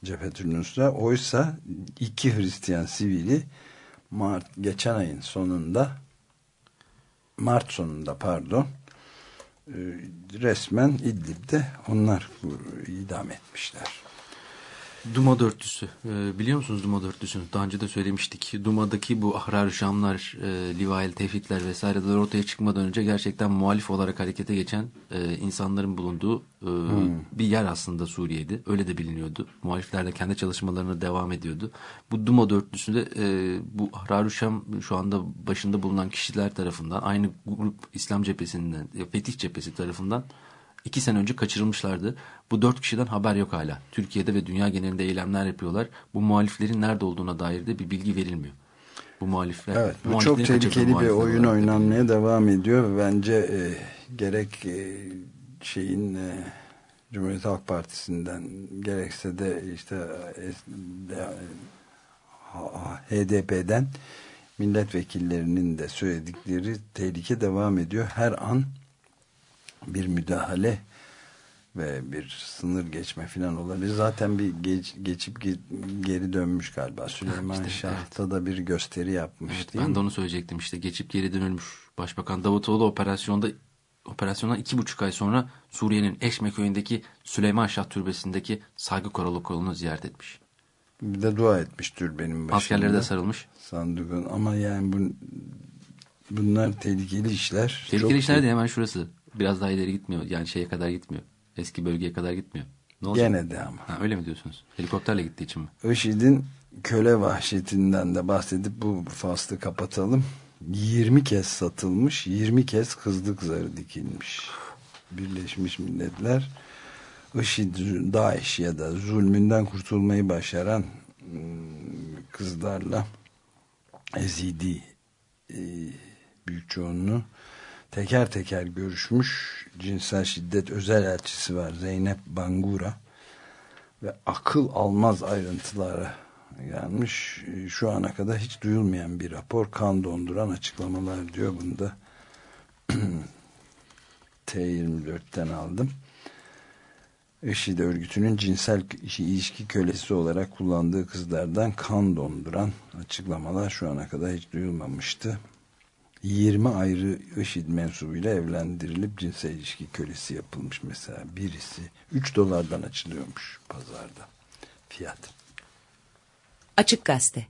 Cephetül Nusra oysa iki Hristiyan sivili Mart geçen ayın sonunda Mart sonunda pardon e, resmen İdlib'de onlar idam etmişler. Duma dörtlüsü. E, biliyor musunuz Duma dörtlüsünü? Daha önce de söylemiştik. Duma'daki bu ahrar şamlar, e, livael tevhidler vesaireler ortaya çıkmadan önce gerçekten muhalif olarak harekete geçen e, insanların bulunduğu e, hmm. bir yer aslında Suriye'di. Öyle de biliniyordu. Muhalifler de kendi çalışmalarına devam ediyordu. Bu Duma dörtlüsü de e, bu ahrar şam şu anda başında bulunan kişiler tarafından aynı grup İslam cephesinden, Fetih cephesi tarafından iki sene önce kaçırılmışlardı. Bu dört kişiden haber yok hala. Türkiye'de ve dünya genelinde eylemler yapıyorlar. Bu muhaliflerin nerede olduğuna dair de bir bilgi verilmiyor. Bu muhalifler. Evet, bu çok tehlikeli bir oyun oynanmaya devam ediyor. Bence e, gerek e, şeyin e, Cumhuriyet Halk Partisi'nden gerekse de işte e, HDP'den milletvekillerinin de söyledikleri tehlike devam ediyor. Her an bir müdahale ve bir sınır geçme falan olabilir. Zaten bir geç, geçip geri dönmüş galiba. Süleyman işte, Şah'ta evet. da bir gösteri yapmış evet, Ben mi? de onu söyleyecektim işte. Geçip geri dönülmüş. Başbakan Davutoğlu operasyonda operasyondan iki buçuk ay sonra Suriye'nin Eşme köyündeki Süleyman Şah türbesindeki saygı koralı ziyaret etmiş. Bir de dua etmiş türbenin başında. Askerleri de sarılmış. Sandıkın ama yani bu, bunlar tehlikeli işler. Tehlikeli işler de hemen şurası biraz daha ileri gitmiyor. Yani şeye kadar gitmiyor. Eski bölgeye kadar gitmiyor. Ne olacak? Gene de ama. Ha, öyle mi diyorsunuz? Helikopterle gittiği için mi? IŞİD'in köle vahşetinden de bahsedip bu faslı kapatalım. 20 kez satılmış, 20 kez kızlık zarı dikilmiş. Birleşmiş Milletler IŞİD, DAEŞ ya da zulmünden kurtulmayı başaran ıı, kızlarla Ezidi ıı, büyük çoğunluğu teker teker görüşmüş cinsel şiddet özel elçisi var Zeynep Bangura ve akıl almaz ayrıntılara gelmiş. Şu ana kadar hiç duyulmayan bir rapor kan donduran açıklamalar diyor. Bunda T24'ten aldım. IŞİD örgütünün cinsel ilişki kölesi olarak kullandığı kızlardan kan donduran açıklamalar şu ana kadar hiç duyulmamıştı. 20 ayrı IŞİD mensubuyla evlendirilip cinsel ilişki kölesi yapılmış mesela. Birisi 3 dolardan açılıyormuş pazarda. Fiyat. Açık Gazete.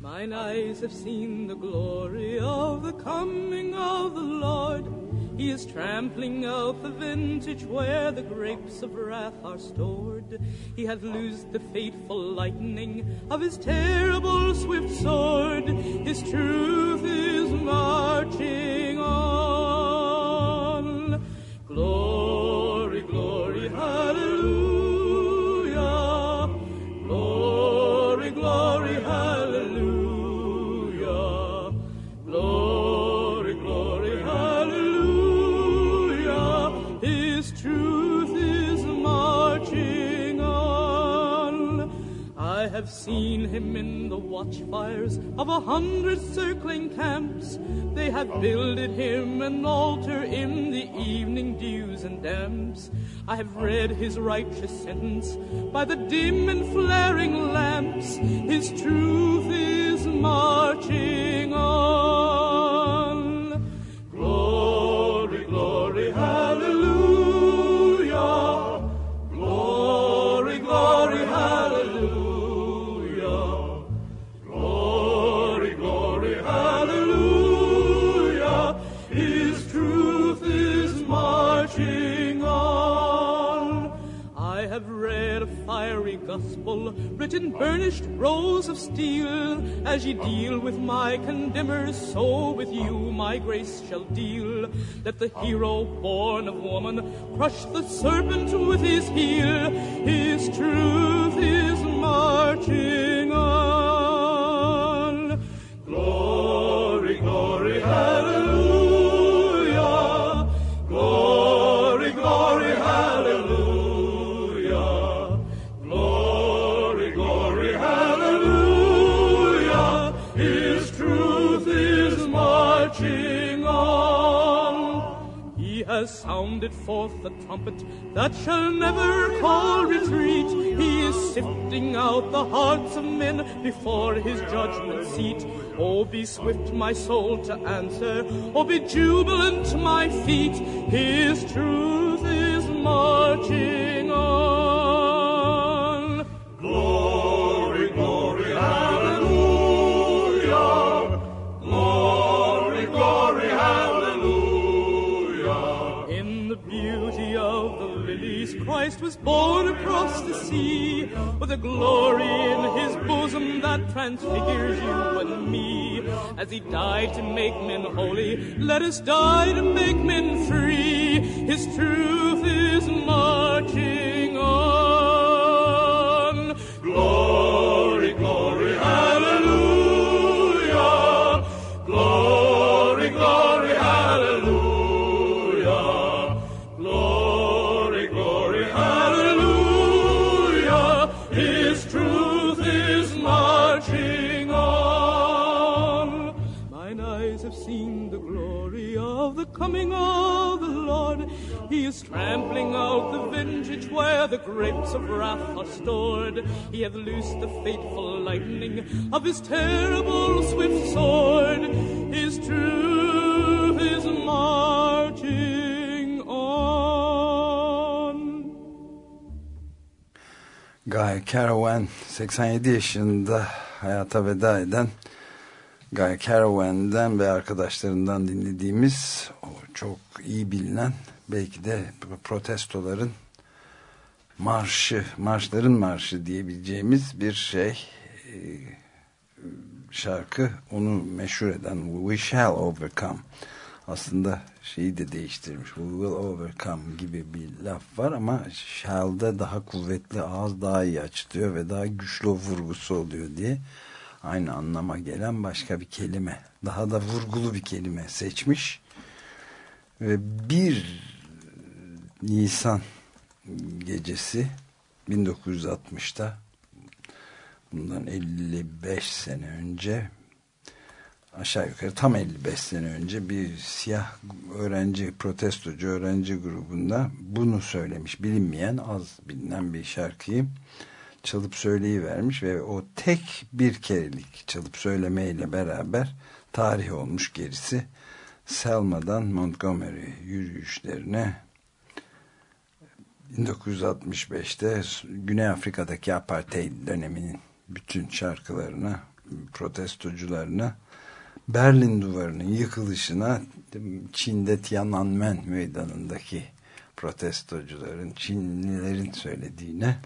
Mine eyes have seen the glory of the coming of the Lord He is trampling out the vintage where the grapes of wrath are stored. He hath loosed the fateful lightning of his terrible swift sword. His truth is marching on. Glory, have seen him in the watchfires of a hundred circling camps. They have builded him an altar in the evening dews and damps. I have read his righteous sentence by the dim and flaring lamps. His truth is marching on. Written burnished rows of steel. As ye deal with my condemners, so with you my grace shall deal. Let the hero born of woman crush the serpent with his heel. His truth is marching forth the trumpet that shall never call retreat. He is sifting out the hearts of men before his judgment seat. Oh, be swift, my soul, to answer. Oh, be jubilant, my feet. His truth is marching Christ was born across the sea with a glory in his bosom that transfigures you and me. As he died to make men holy, let us die to make men free. His truth is marching trampling out the vintage where the grapes of wrath are stored. He hath loosed the fateful lightning of his terrible swift sword. His truth is marching on. Guy Caravan 87 yaşında hayata veda eden Guy Caravan'den ve arkadaşlarından dinlediğimiz o çok iyi bilinen belki de protestoların marşı, marşların marşı diyebileceğimiz bir şey Ee, şarkı. Onu meşhur eden We Shall Overcome. Aslında şeyi de değiştirmiş. We Will Overcome gibi bir laf var ama shall'da daha kuvvetli ağız daha iyi açılıyor ve daha güçlü vurgusu oluyor diye aynı anlama gelen başka bir kelime. Daha da vurgulu bir kelime seçmiş ve bir Nisan gecesi 1960'ta bundan 55 sene önce aşağı yukarı tam 55 sene önce bir siyah öğrenci protestocu öğrenci grubunda bunu söylemiş. Bilinmeyen az bilinen bir şarkıyı çalıp söyleyivermiş ve o tek bir kerelik çalıp söylemeyle beraber tarih olmuş gerisi Selma'dan Montgomery yürüyüşlerine 1965'te Güney Afrika'daki apartheid döneminin bütün şarkılarına, protestocularına, Berlin duvarının yıkılışına, Çin'de Tiananmen meydanındaki protestocuların, Çinlilerin söylediğine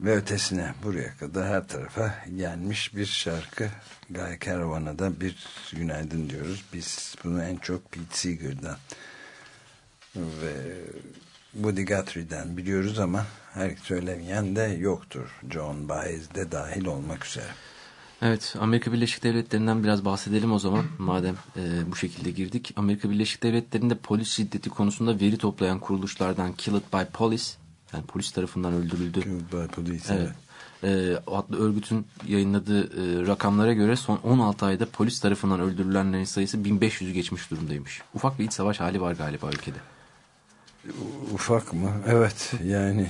ve ötesine buraya kadar her tarafa gelmiş bir şarkı. Guy Caravan'a da bir günaydın diyoruz. Biz bunu en çok Pete Seeger'dan ve Woody Guthrie'den biliyoruz ama her söylemeyen de yoktur. John Baez de dahil olmak üzere. Evet, Amerika Birleşik Devletleri'nden biraz bahsedelim o zaman. Madem e, bu şekilde girdik. Amerika Birleşik Devletleri'nde polis şiddeti konusunda veri toplayan kuruluşlardan Killed by Police, yani polis tarafından öldürüldü. Killed by Police, evet. evet. E, adlı örgütün yayınladığı e, rakamlara göre son 16 ayda polis tarafından öldürülenlerin sayısı 1500'ü geçmiş durumdaymış. Ufak bir iç savaş hali var galiba ülkede. Ufak mı? Evet yani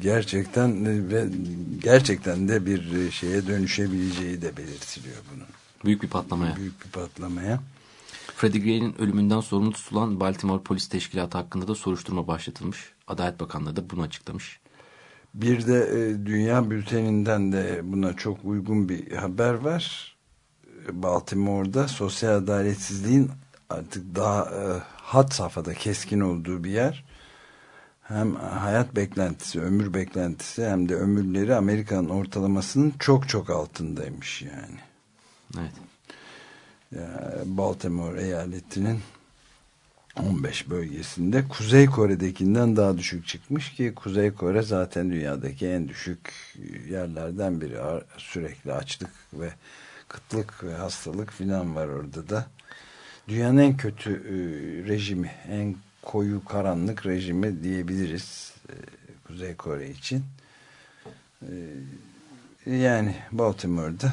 gerçekten ve gerçekten de bir şeye dönüşebileceği de belirtiliyor bunun. Büyük bir patlamaya. Büyük bir patlamaya. Freddie Gray'in ölümünden sorumlu tutulan Baltimore Polis Teşkilatı hakkında da soruşturma başlatılmış. Adalet Bakanlığı da bunu açıklamış. Bir de e, Dünya Bülteni'nden de buna çok uygun bir haber var. Baltimore'da sosyal adaletsizliğin artık daha e, had safhada keskin olduğu bir yer hem hayat beklentisi, ömür beklentisi hem de ömürleri Amerika'nın ortalamasının çok çok altındaymış yani. Evet. Yani Baltimore eyaletinin 15 bölgesinde Kuzey Kore'dekinden daha düşük çıkmış ki Kuzey Kore zaten dünyadaki en düşük yerlerden biri. Sürekli açlık ve kıtlık ve hastalık filan var orada da. Dünyanın en kötü e, rejimi, en koyu karanlık rejimi diyebiliriz e, Kuzey Kore için. E, yani Baltimore'da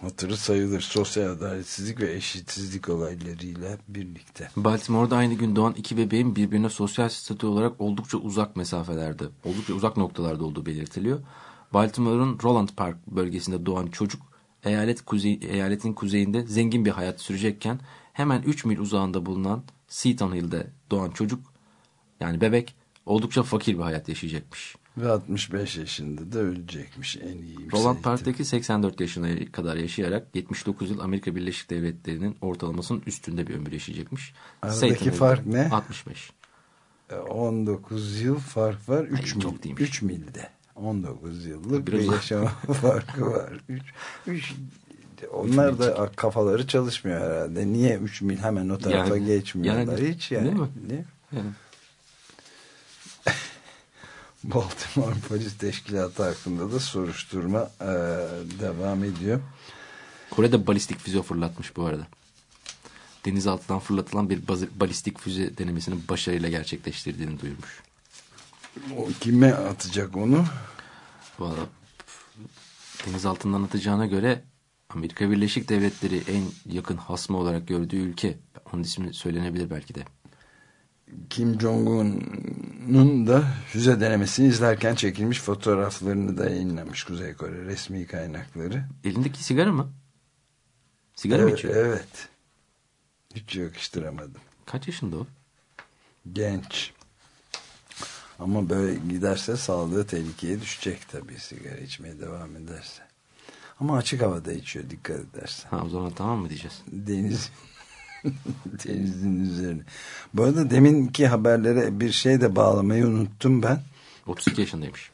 hatırı sayılır sosyal adaletsizlik ve eşitsizlik olaylarıyla birlikte. Baltimore'da aynı gün doğan iki bebeğin birbirine sosyal statü olarak oldukça uzak mesafelerde, oldukça uzak noktalarda olduğu belirtiliyor. Baltimore'un Roland Park bölgesinde doğan çocuk eyalet kuzey, eyaletin kuzeyinde zengin bir hayat sürecekken hemen 3 mil uzağında bulunan Seaton Hill'de doğan çocuk yani bebek oldukça fakir bir hayat yaşayacakmış. Ve 65 yaşında da ölecekmiş en iyi. Roland Park'taki 84 yaşına kadar yaşayarak 79 yıl Amerika Birleşik Devletleri'nin ortalamasının üstünde bir ömür yaşayacakmış. Aradaki fark ne? 65. 19 yıl fark var. 3 mil. Çok 3 milde. 19 yıllık Biraz bir yaşama farkı var. 3 3 onlar da kafaları çalışmıyor herhalde. Niye 3 mil hemen o tarafa yani, geçmiyorlar yani, hiç yani. Değil mi? Değil? Yani. Baltimore Polis Teşkilatı hakkında da soruşturma e, devam ediyor. Kore'de balistik füze fırlatmış bu arada. Denizaltıdan fırlatılan bir balistik füze denemesini başarıyla gerçekleştirdiğini duyurmuş. O kime atacak onu? Valla denizaltından atacağına göre Amerika Birleşik Devletleri en yakın hasmı olarak gördüğü ülke. Onun ismi söylenebilir belki de. Kim Jong-un'un da füze denemesini izlerken çekilmiş fotoğraflarını da yayınlamış Kuzey Kore resmi kaynakları. Elindeki sigara mı? Sigara evet, mı içiyor? Evet. Hiç yakıştıramadım. Kaç yaşında o? Genç. Ama böyle giderse sağlığı tehlikeye düşecek tabii sigara içmeye devam ederse. Ama açık havada içiyor dikkat edersen. Ha, o zaman tamam mı diyeceğiz? Deniz denizin üzerine. Bu arada deminki haberlere bir şey de bağlamayı unuttum ben. 32 yaşındaymış.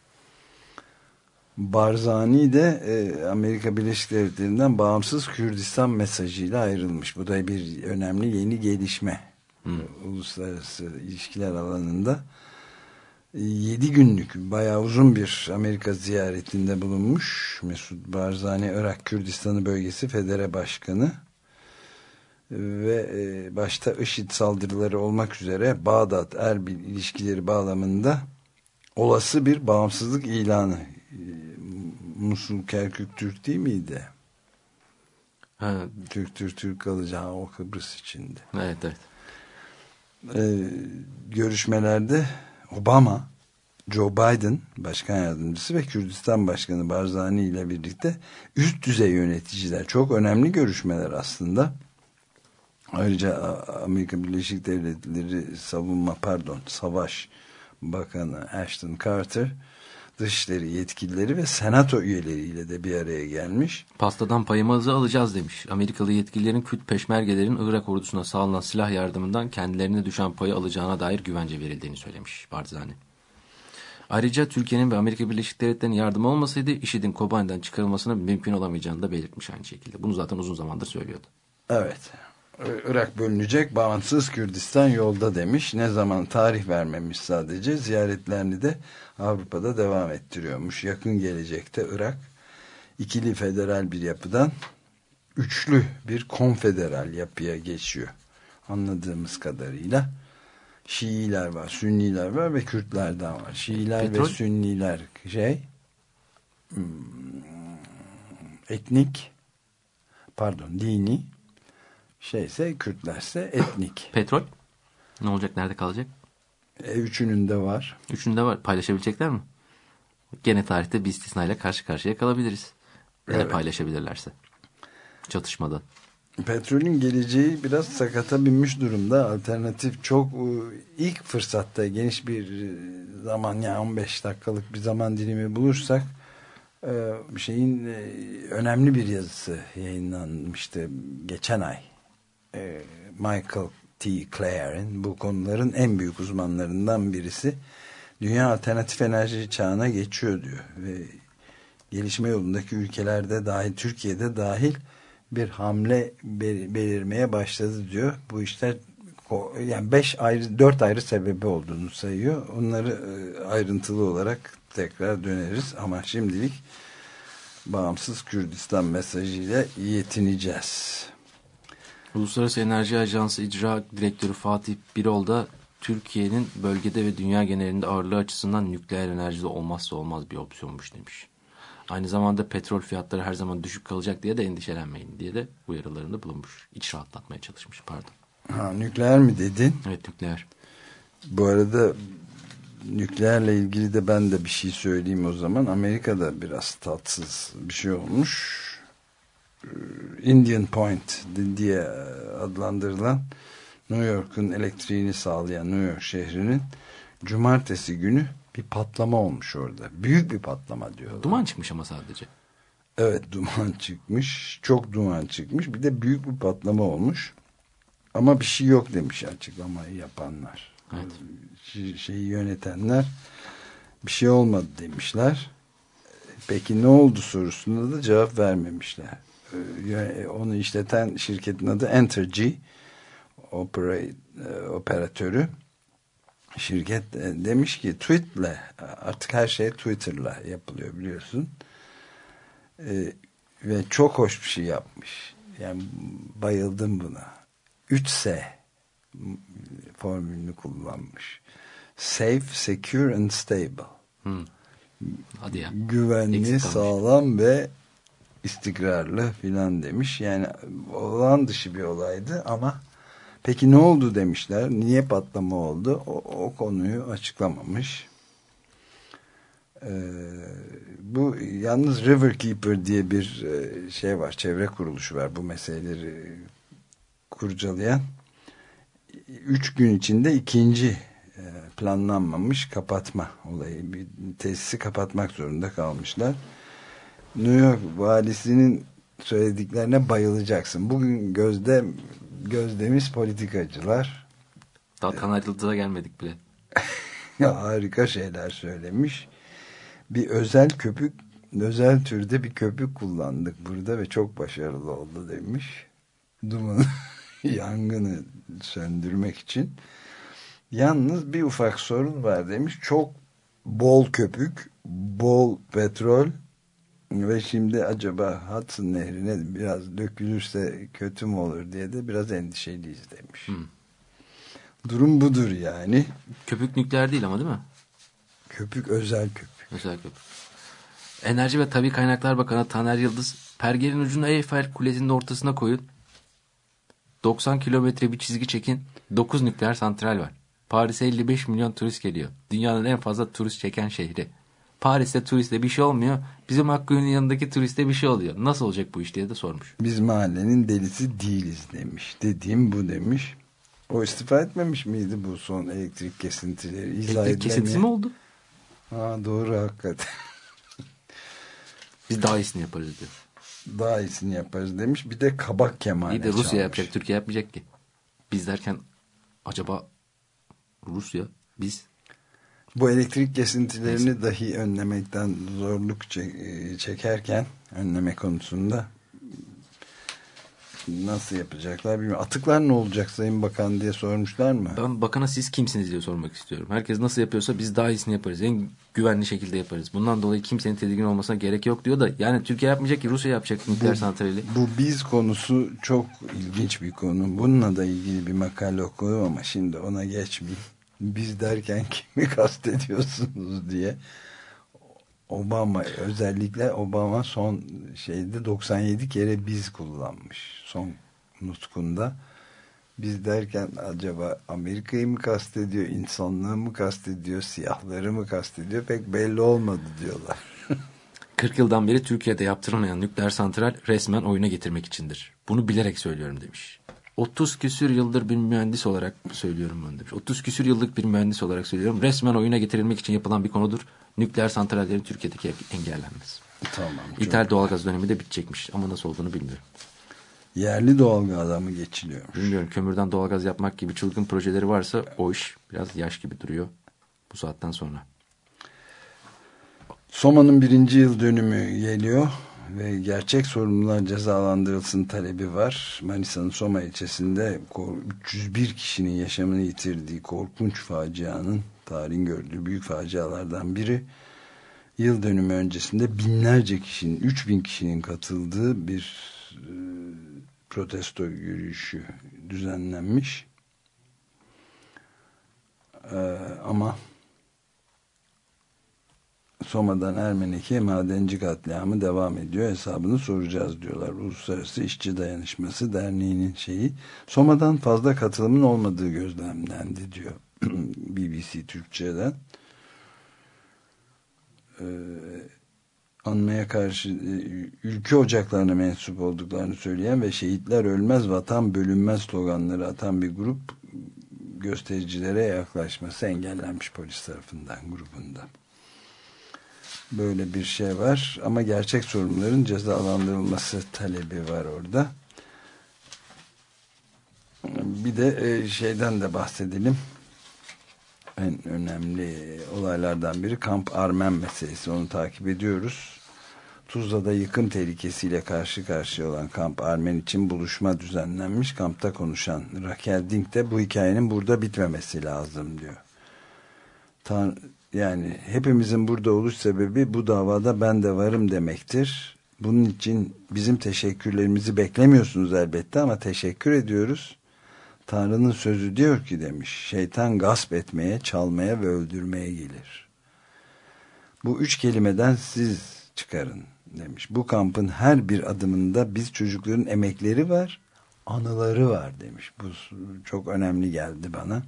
Barzani de e, Amerika Birleşik Devletleri'nden bağımsız Kürdistan mesajıyla ayrılmış. Bu da bir önemli yeni gelişme. Hmm. Uluslararası ilişkiler alanında. 7 günlük bayağı uzun bir Amerika ziyaretinde bulunmuş. Mesut Barzani Irak Kürdistanı Bölgesi Federe Başkanı ve e, başta IŞİD saldırıları olmak üzere Bağdat Erbil ilişkileri bağlamında olası bir bağımsızlık ilanı e, Musul Kerkük Türk değil miydi? Ha. Türk Türk Türk kalacağı o Kıbrıs içinde. Evet evet. Ee, görüşmelerde Obama, Joe Biden başkan yardımcısı ve Kürdistan Başkanı Barzani ile birlikte üst düzey yöneticiler çok önemli görüşmeler aslında. Ayrıca Amerika Birleşik Devletleri savunma pardon savaş bakanı Ashton Carter dışişleri yetkilileri ve senato üyeleriyle de bir araya gelmiş. Pastadan payımızı alacağız demiş. Amerikalı yetkililerin Kürt peşmergelerin Irak ordusuna sağlanan silah yardımından kendilerine düşen payı alacağına dair güvence verildiğini söylemiş Barzani. Ayrıca Türkiye'nin ve Amerika Birleşik Devletleri'nin yardımı olmasaydı IŞİD'in Koban'dan çıkarılmasına mümkün olamayacağını da belirtmiş aynı şekilde. Bunu zaten uzun zamandır söylüyordu. Evet. Irak bölünecek, bağımsız Kürdistan yolda demiş. Ne zaman tarih vermemiş sadece. Ziyaretlerini de Avrupa'da devam ettiriyormuş. Yakın gelecekte Irak ikili federal bir yapıdan üçlü bir konfederal yapıya geçiyor. Anladığımız kadarıyla. Şiiler var, Sünniler var ve Kürtlerden var. Şiiler Petrol. ve Sünniler şey hmm, etnik pardon dini şeyse Kürtlerse etnik. Petrol ne olacak nerede kalacak? E, üçünün de var. Üçünün de var. Paylaşabilecekler mi? Gene tarihte bir istisnayla karşı karşıya kalabiliriz. Yine evet. paylaşabilirlerse. Çatışmada. Petrolün geleceği biraz sakata binmiş durumda. Alternatif çok e, ilk fırsatta geniş bir e, zaman yani 15 dakikalık bir zaman dilimi bulursak şeyin önemli bir yazısı yayınlanmıştı geçen ay Michael T. Clare'in bu konuların en büyük uzmanlarından birisi dünya alternatif enerji çağına geçiyor diyor ve gelişme yolundaki ülkelerde dahil Türkiye'de dahil bir hamle belirmeye başladı diyor. Bu işler yani beş ayrı dört ayrı sebebi olduğunu sayıyor. Onları e, ayrıntılı olarak tekrar döneriz ama şimdilik bağımsız Kürdistan mesajıyla yetineceğiz. Uluslararası Enerji Ajansı İcra Direktörü Fatih Birol da Türkiye'nin bölgede ve dünya genelinde ağırlığı açısından nükleer enerjide olmazsa olmaz bir opsiyonmuş demiş. Aynı zamanda petrol fiyatları her zaman düşük kalacak diye de endişelenmeyin diye de uyarılarında bulunmuş. İç rahatlatmaya çalışmış pardon. Ha, nükleer mi dedin? Evet nükleer. Bu arada nükleerle ilgili de ben de bir şey söyleyeyim o zaman. Amerika'da biraz tatsız bir şey olmuş. Indian Point diye adlandırılan New York'un elektriğini sağlayan New York şehrinin cumartesi günü bir patlama olmuş orada. Büyük bir patlama diyorlar. Duman çıkmış ama sadece. Evet duman çıkmış. Çok duman çıkmış. Bir de büyük bir patlama olmuş. Ama bir şey yok demiş açıklamayı yapanlar. Evet. Şeyi yönetenler bir şey olmadı demişler. Peki ne oldu sorusunda da cevap vermemişler. Ee, onu işleten şirketin adı Entergy operate, e, operatörü şirket e, demiş ki tweetle artık her şey Twitter'la yapılıyor biliyorsun. Ee, ve çok hoş bir şey yapmış. Yani bayıldım buna. 3S formülünü kullanmış. Safe, secure and stable. Hmm. Hadi ya. Güvenli, sağlam ve istikrarlı filan demiş. Yani olan dışı bir olaydı ama peki ne oldu demişler. Niye patlama oldu? O, o konuyu açıklamamış. Ee, bu yalnız Riverkeeper diye bir e, şey var. Çevre kuruluşu var. Bu meseleleri kurcalayan üç gün içinde ikinci e, planlanmamış kapatma olayı. Bir tesisi kapatmak zorunda kalmışlar. New York valisinin söylediklerine bayılacaksın. Bugün gözde gözdemiz politikacılar. Daha Kanaryalı'da gelmedik bile. harika şeyler söylemiş. Bir özel köpük, özel türde bir köpük kullandık burada ve çok başarılı oldu demiş. Dumanı yangını söndürmek için. Yalnız bir ufak sorun var demiş. Çok bol köpük, bol petrol ve şimdi acaba Hudson Nehri'ne biraz dökülürse kötü mü olur diye de biraz endişeliyiz demiş. Hmm. Durum budur yani. Köpük nükleer değil ama değil mi? Köpük özel köpük. Özel köpük. Enerji ve Tabi Kaynaklar Bakanı Taner Yıldız pergelin ucunu Eiffel Kulesi'nin ortasına koyun 90 kilometre bir çizgi çekin. 9 nükleer santral var. Paris'e 55 milyon turist geliyor. Dünyanın en fazla turist çeken şehri. Paris'te turiste bir şey olmuyor. Bizim Hakkı'nın yanındaki turiste bir şey oluyor. Nasıl olacak bu iş diye de sormuş. Biz mahallenin delisi değiliz demiş. Dediğim bu demiş. O istifa etmemiş miydi bu son elektrik kesintileri? İzah elektrik kesintisi mi oldu? Ha, doğru hakikaten. Biz daha iyisini yaparız diyor daha iyisini yaparız demiş. Bir de kabak kemane İyi de Rusya çalmış. yapacak. Türkiye yapmayacak ki. Biz derken acaba Rusya biz bu elektrik kesintilerini Neyse. dahi önlemekten zorluk e, çekerken önleme konusunda nasıl yapacaklar bilmiyorum. Atıklar ne olacak Sayın Bakan diye sormuşlar mı? Ben bakana siz kimsiniz diye sormak istiyorum. Herkes nasıl yapıyorsa biz daha iyisini yaparız. En güvenli şekilde yaparız. Bundan dolayı kimsenin tedirgin olmasına gerek yok diyor da yani Türkiye yapmayacak ki Rusya yapacak nükleer santrali. Bu biz konusu çok ilginç bir konu. Bununla da ilgili bir makale okudum ama şimdi ona geçmeyeyim. Biz derken kimi kastediyorsunuz diye. Obama özellikle Obama son şeyde 97 kere biz kullanmış son nutkunda. Biz derken acaba Amerika'yı mı kastediyor, insanlığı mı kastediyor, siyahları mı kastediyor pek belli olmadı diyorlar. 40 yıldan beri Türkiye'de yaptırılmayan nükleer santral resmen oyuna getirmek içindir. Bunu bilerek söylüyorum demiş. 30 küsür yıldır bir mühendis olarak söylüyorum ben demiş. 30 küsür yıllık bir mühendis olarak söylüyorum. Resmen oyuna getirilmek için yapılan bir konudur. Nükleer santrallerin Türkiye'deki engellenmez. Tamam. İthal doğalgaz dönemi de bitecekmiş ama nasıl olduğunu bilmiyorum. Yerli doğalgaza mı geçiliyor? Bilmiyorum. Kömürden doğalgaz yapmak gibi çılgın projeleri varsa o iş biraz yaş gibi duruyor. bu saatten sonra. Soma'nın birinci yıl dönümü geliyor ve gerçek sorumlular cezalandırılsın talebi var. Manisa'nın Soma ilçesinde 301 kişinin yaşamını yitirdiği korkunç facianın tarihin gördüğü büyük facialardan biri yıl dönümü öncesinde binlerce kişinin 3000 kişinin katıldığı bir e, protesto yürüyüşü düzenlenmiş. E, ama Soma'dan Ermenek'e madenci katliamı devam ediyor. Hesabını soracağız diyorlar. Uluslararası İşçi Dayanışması Derneği'nin şeyi. Soma'dan fazla katılımın olmadığı gözlemlendi diyor. BBC Türkçe'den. Ee, anmaya karşı e, ülke ocaklarına mensup olduklarını söyleyen ve şehitler ölmez vatan bölünmez sloganları atan bir grup göstericilere yaklaşması engellenmiş polis tarafından grubunda böyle bir şey var ama gerçek sorumluların cezalandırılması talebi var orada. Bir de e, şeyden de bahsedelim. En önemli olaylardan biri Kamp Armen meselesi. Onu takip ediyoruz. Tuzla'da yıkım tehlikesiyle karşı karşıya olan Kamp Armen için buluşma düzenlenmiş. Kampta konuşan Raquel Dink de bu hikayenin burada bitmemesi lazım diyor. Tan yani hepimizin burada oluş sebebi bu davada ben de varım demektir. Bunun için bizim teşekkürlerimizi beklemiyorsunuz elbette ama teşekkür ediyoruz. Tanrı'nın sözü diyor ki demiş, şeytan gasp etmeye, çalmaya ve öldürmeye gelir. Bu üç kelimeden siz çıkarın demiş. Bu kampın her bir adımında biz çocukların emekleri var, anıları var demiş. Bu çok önemli geldi bana.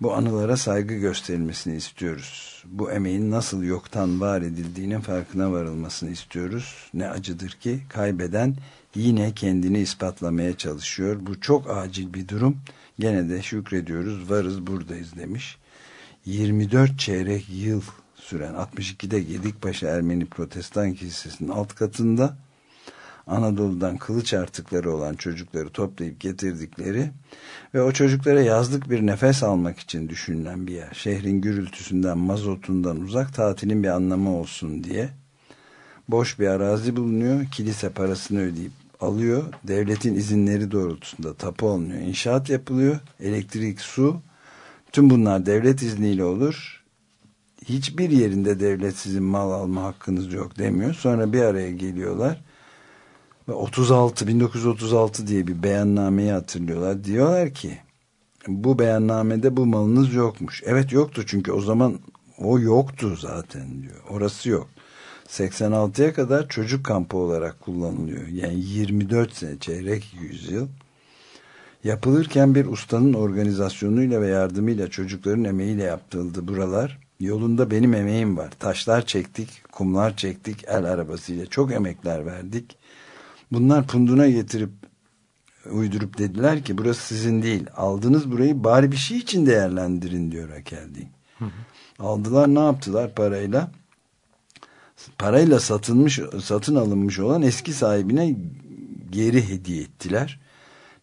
Bu anılara saygı gösterilmesini istiyoruz. Bu emeğin nasıl yoktan var edildiğinin farkına varılmasını istiyoruz. Ne acıdır ki kaybeden yine kendini ispatlamaya çalışıyor. Bu çok acil bir durum. Gene de şükrediyoruz, varız, buradayız demiş. 24 çeyrek yıl süren 62'de Gedikpaşa Ermeni Protestan Kilisesi'nin alt katında Anadolu'dan kılıç artıkları olan çocukları toplayıp getirdikleri ve o çocuklara yazlık bir nefes almak için düşünülen bir yer. Şehrin gürültüsünden, mazotundan uzak tatilin bir anlamı olsun diye. Boş bir arazi bulunuyor. Kilise parasını ödeyip alıyor. Devletin izinleri doğrultusunda tapu alınıyor. İnşaat yapılıyor. Elektrik, su. Tüm bunlar devlet izniyle olur. Hiçbir yerinde devlet sizin mal alma hakkınız yok demiyor. Sonra bir araya geliyorlar 36 1936 diye bir beyannameyi hatırlıyorlar. Diyorlar ki bu beyannamede bu malınız yokmuş. Evet yoktu çünkü o zaman o yoktu zaten diyor. Orası yok. 86'ya kadar çocuk kampı olarak kullanılıyor. Yani 24 sene çeyrek yüzyıl. Yapılırken bir ustanın organizasyonuyla ve yardımıyla çocukların emeğiyle yaptırıldı buralar. Yolunda benim emeğim var. Taşlar çektik, kumlar çektik, el arabasıyla çok emekler verdik. Bunlar punduna getirip uydurup dediler ki burası sizin değil. Aldınız burayı bari bir şey için değerlendirin diyor Akeldi. Aldılar ne yaptılar parayla? Parayla satılmış, satın alınmış olan eski sahibine geri hediye ettiler.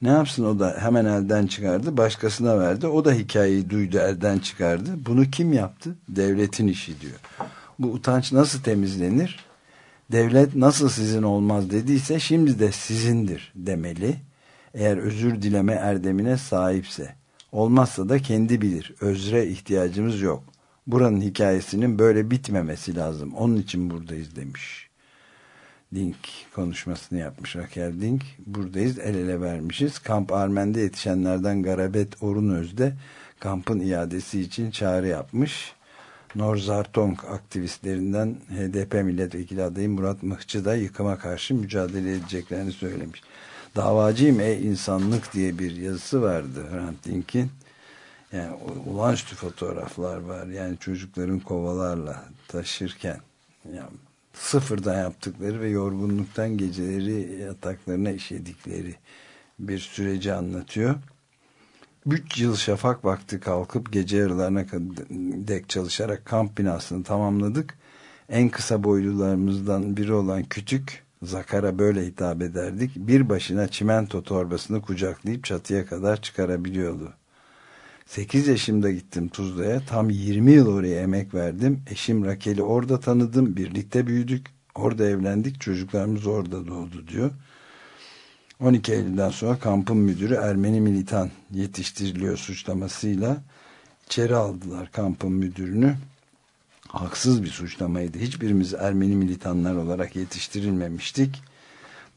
Ne yapsın o da hemen elden çıkardı başkasına verdi. O da hikayeyi duydu elden çıkardı. Bunu kim yaptı? Devletin işi diyor. Bu utanç nasıl temizlenir? Devlet nasıl sizin olmaz dediyse şimdi de sizindir demeli. Eğer özür dileme erdemine sahipse. Olmazsa da kendi bilir. Özre ihtiyacımız yok. Buranın hikayesinin böyle bitmemesi lazım. Onun için buradayız demiş. Dink konuşmasını yapmış Raquel Dink. Buradayız el ele vermişiz. Kamp Armen'de yetişenlerden Garabet Orunöz'de kampın iadesi için çağrı yapmış. Norzartong aktivistlerinden HDP milletvekili adayı Murat Mıhçı da yıkıma karşı mücadele edeceklerini söylemiş. Davacıyım ey insanlık diye bir yazısı vardı Hrant Dink'in. Yani olağanüstü fotoğraflar var. Yani çocukların kovalarla taşırken yani sıfırdan yaptıkları ve yorgunluktan geceleri yataklarına işedikleri bir süreci anlatıyor. 3 yıl şafak vakti kalkıp gece yarılarına dek çalışarak kamp binasını tamamladık. En kısa boylularımızdan biri olan küçük Zakar'a böyle hitap ederdik. Bir başına çimento torbasını kucaklayıp çatıya kadar çıkarabiliyordu. 8 yaşımda gittim Tuzla'ya. Tam 20 yıl oraya emek verdim. Eşim Rakel'i orada tanıdım. Birlikte büyüdük. Orada evlendik. Çocuklarımız orada doğdu diyor. 12 Eylül'den sonra kampın müdürü Ermeni militan yetiştiriliyor suçlamasıyla içeri aldılar kampın müdürünü. Haksız bir suçlamaydı. Hiçbirimiz Ermeni militanlar olarak yetiştirilmemiştik.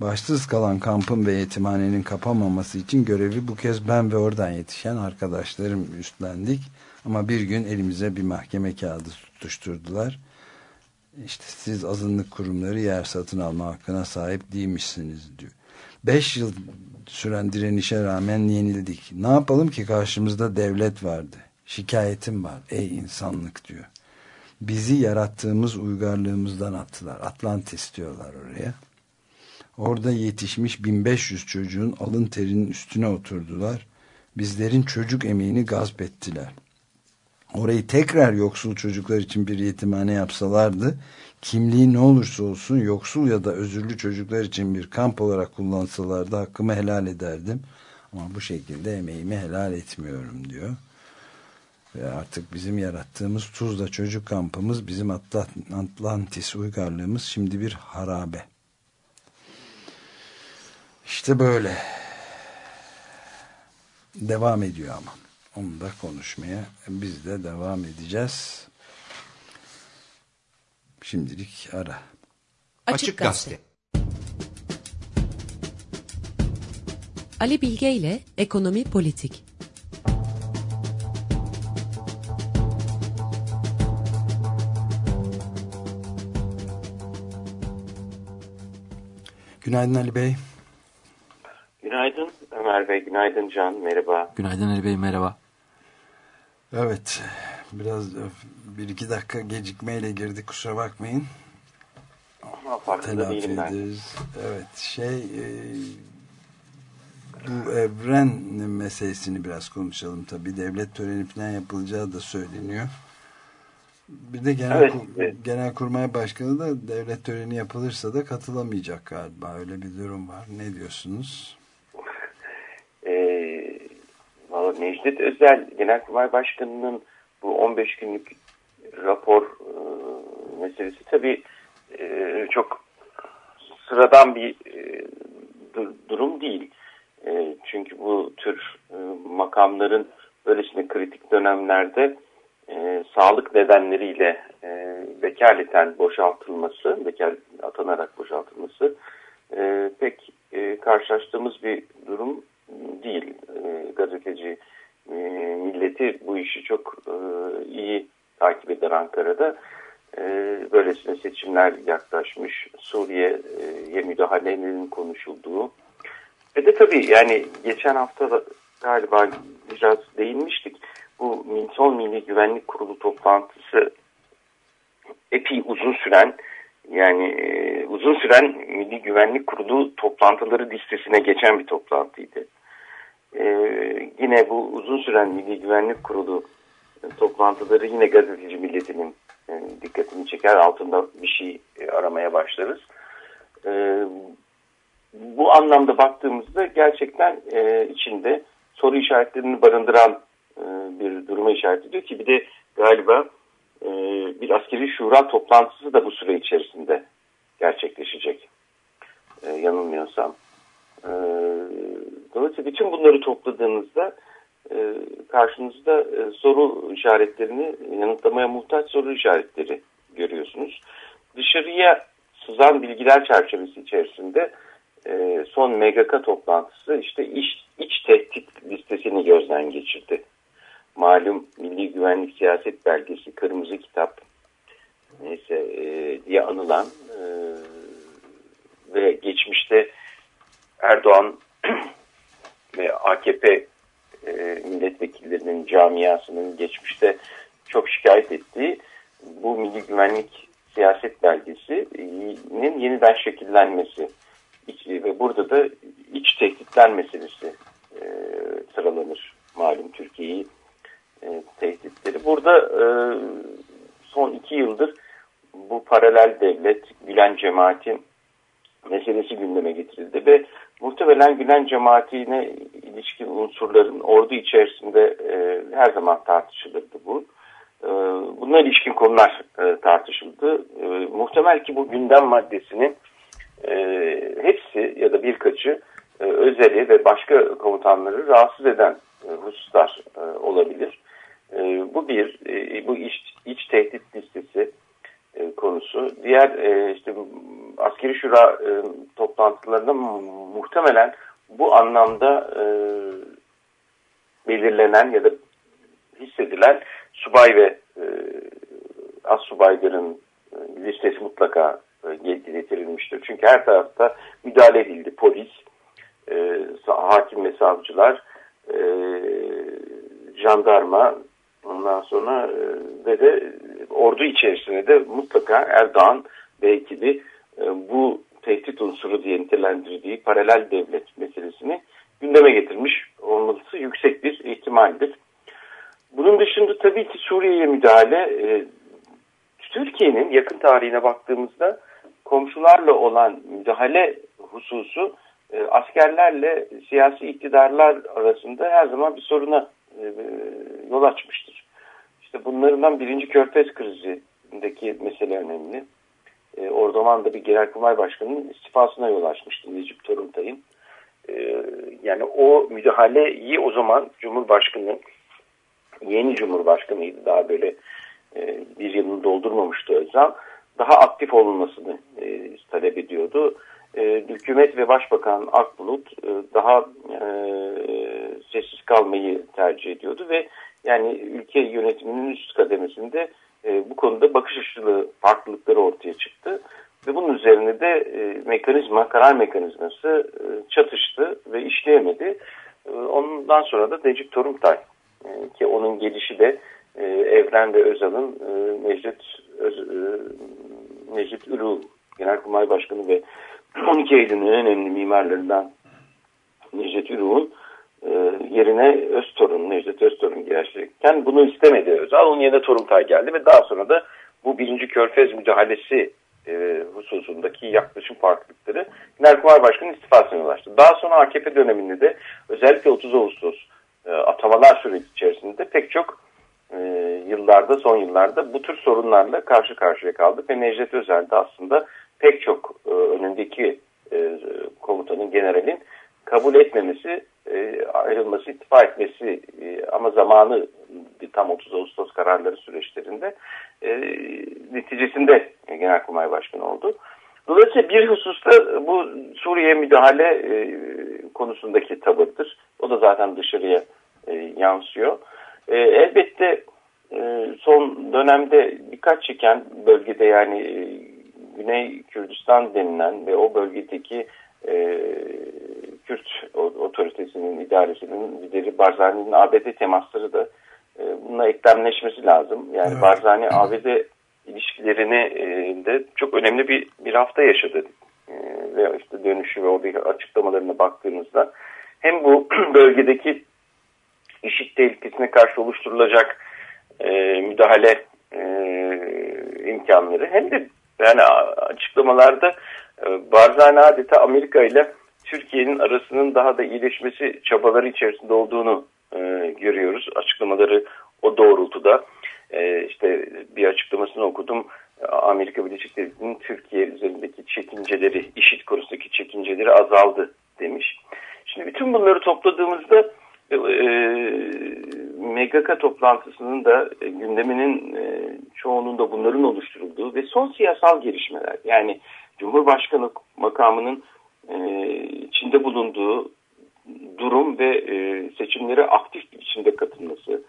Başsız kalan kampın ve yetimhanenin kapamaması için görevi bu kez ben ve oradan yetişen arkadaşlarım üstlendik. Ama bir gün elimize bir mahkeme kağıdı tutuşturdular. İşte siz azınlık kurumları yer satın alma hakkına sahip değilmişsiniz diyor. Beş yıl süren direnişe rağmen yenildik. Ne yapalım ki karşımızda devlet vardı. Şikayetim var ey insanlık diyor. Bizi yarattığımız uygarlığımızdan attılar. Atlantis diyorlar oraya. Orada yetişmiş 1500 çocuğun alın terinin üstüne oturdular. Bizlerin çocuk emeğini gasp ettiler. Orayı tekrar yoksul çocuklar için bir yetimhane yapsalardı, kimliği ne olursa olsun yoksul ya da özürlü çocuklar için bir kamp olarak kullansalardı hakkımı helal ederdim. Ama bu şekilde emeğimi helal etmiyorum diyor. Ve artık bizim yarattığımız Tuzla çocuk kampımız, bizim Atlantis uygarlığımız şimdi bir harabe. İşte böyle. Devam ediyor ama. Onu da konuşmaya biz de devam edeceğiz. Şimdilik ara. Açık Gazete. Ali Bilge ile Ekonomi Politik. Günaydın Ali Bey. Günaydın Ömer Bey, günaydın Can, merhaba. Günaydın Ali Bey, merhaba. Evet, biraz bir iki dakika gecikmeyle girdik, kusura bakmayın. Ben. Ederiz. Evet, şey, e, bu evren meselesini biraz konuşalım tabii. Devlet töreni falan yapılacağı da söyleniyor. Bir de genel, evet, evet. genel kurmay başkanı da devlet töreni yapılırsa da katılamayacak galiba. Öyle bir durum var. Ne diyorsunuz? Ee, Valla Necdet Özel Genelkurmay Başkanı'nın bu 15 günlük rapor e, meselesi tabii e, çok sıradan bir e, durum değil. E, çünkü bu tür e, makamların böylesine kritik dönemlerde e, sağlık nedenleriyle e, vekaleten boşaltılması, vekal atanarak boşaltılması e, pek e, karşılaştığımız bir durum değil. E, gazeteci e, milleti bu işi çok e, iyi takip eder Ankara'da. E, böylesine seçimler yaklaşmış. Suriye'ye müdahalenin konuşulduğu. Ve de tabii yani geçen hafta galiba biraz değinmiştik. Bu son Milli Güvenlik Kurulu toplantısı epey uzun süren yani e, uzun süren Milli Güvenlik Kurulu toplantıları listesine geçen bir toplantıydı. E, yine bu uzun süren Milli Güvenlik Kurulu toplantıları yine gazeteci milletinin e, dikkatini çeker. Altında bir şey e, aramaya başlarız. E, bu anlamda baktığımızda gerçekten e, içinde soru işaretlerini barındıran e, bir duruma işaret ediyor ki bir de galiba e, bir askeri şura toplantısı da bu süre içerisinde gerçekleşecek. E, yanılmıyorsam. E, dolayısıyla bütün bunları topladığınızda e, karşınızda e, soru işaretlerini yanıtlamaya muhtaç soru işaretleri görüyorsunuz. Dışarıya sızan bilgiler çerçevesi içerisinde e, son MGK toplantısı işte iç, iç tehdit listesini gözden geçirdi. Malum Milli Güvenlik Siyaset Belgesi, Kırmızı Kitap neyse e, diye anılan e, ve geçmişte Erdoğan ve AKP e, milletvekillerinin camiasının geçmişte çok şikayet ettiği bu Milli Güvenlik Siyaset Belgesi'nin yeniden şekillenmesi ve burada da iç tehditler meselesi e, sıralanır malum Türkiye'yi e, tehditleri. Burada e, son iki yıldır bu paralel devlet Gülen cemaati meselesi gündeme getirildi ve muhtemelen Gülen cemaatine ilişkin unsurların ordu içerisinde e, her zaman tartışılırdı bu. E, buna ilişkin konular e, tartışıldı. E, muhtemel ki bu gündem maddesinin e, hepsi ya da birkaçı e, özeli ve başka komutanları rahatsız eden e, hususlar e, olabilir. E, bu bir, e, bu iç, iç tehdit listesi e, konusu. Diğer işte askeri şura toplantılarında muhtemelen bu anlamda belirlenen ya da hissedilen subay ve az subayların listesi mutlaka getirilmiştir. Çünkü her tarafta müdahale edildi. Polis, hakim ve savcılar, jandarma, ondan sonra e, ve de ordu içerisinde de mutlaka Erdoğan ve ekibi e, bu tehdit unsuru diye nitelendirdiği paralel devlet meselesini gündeme getirmiş olması yüksek bir ihtimaldir. Bunun dışında tabii ki Suriye'ye müdahale e, Türkiye'nin yakın tarihine baktığımızda komşularla olan müdahale hususu askerlerle siyasi iktidarlar arasında her zaman bir soruna yol açmıştır. İşte bunlardan birinci Körfez krizindeki mesele önemli. E, Ordoman da bir genelkurmay başkanının istifasına yol açmıştı Necip Toruntay'ın. E, yani o müdahaleyi o zaman Cumhurbaşkanı yeni Cumhurbaşkanıydı daha böyle e, bir yılını doldurmamıştı Özal. Daha aktif olunmasını e, talep ediyordu. E, hükümet ve Başbakan Akbulut e, daha e, sessiz kalmayı tercih ediyordu ve yani ülke yönetiminin üst kademesinde e, bu konuda bakış açılı farklılıkları ortaya çıktı. Ve bunun üzerine de e, mekanizma, karar mekanizması e, çatıştı ve işleyemedi. E, ondan sonra da Necip Toruntay e, ki onun gelişi de e, Evren ve Özal'ın e, Necdet, Öz, e, Necdet Ulu Genelkurmay Başkanı ve 12 Eylül'ün en önemli mimarlarından Necdet Ulu'nun e, yerine Öztorun, Necdet Öztorun gerçekten bunu istemedi Özal. Onun yerine Toruntay geldi ve daha sonra da bu birinci körfez müdahalesi e, hususundaki yaklaşım farklılıkları Genelkurmay Başkanı istifasına ulaştı. Daha sonra AKP döneminde de özellikle 30 Ağustos e, atamalar süreci içerisinde pek çok e, yıllarda, son yıllarda bu tür sorunlarla karşı karşıya kaldık ve Necdet Özel de aslında pek çok e, önündeki e, komutanın, generalin kabul etmemesi, e, ayrılması, istifa etmesi e, ama zamanı tam 30 Ağustos kararları süreçlerinde e, neticesinde Genelkurmay Başkanı oldu. Dolayısıyla bir hususta bu Suriye müdahale e, konusundaki tavırdır. O da zaten dışarıya e, yansıyor. E, elbette e, son dönemde birkaç çeken bölgede yani e, Güney Kürdistan denilen ve o bölgedeki e, Kürt otoritesinin idaresinin lideri Barzani'nin ABD temasları da e, bununla eklemleşmesi lazım. Yani evet. Barzani ABD ilişkilerini e, de çok önemli bir bir hafta yaşadı. E, ve işte dönüşü ve oradaki açıklamalarına baktığımızda hem bu bölgedeki işit tehlikesine karşı oluşturulacak e, müdahale e, imkanları hem de yani açıklamalarda e, Barzani adeta Amerika ile Türkiye'nin arasının daha da iyileşmesi çabaları içerisinde olduğunu e, görüyoruz. Açıklamaları o doğrultuda. E, işte bir açıklamasını okudum. Amerika Birleşik Devletleri'nin Türkiye üzerindeki çekinceleri, işit konusundaki çekinceleri azaldı demiş. Şimdi bütün bunları topladığımızda e, MGK toplantısının da e, gündeminin e, çoğunun da bunların oluşturulduğu ve son siyasal gelişmeler yani Cumhurbaşkanı makamının e, içinde bulunduğu durum ve e, seçimlere aktif bir biçimde katılması,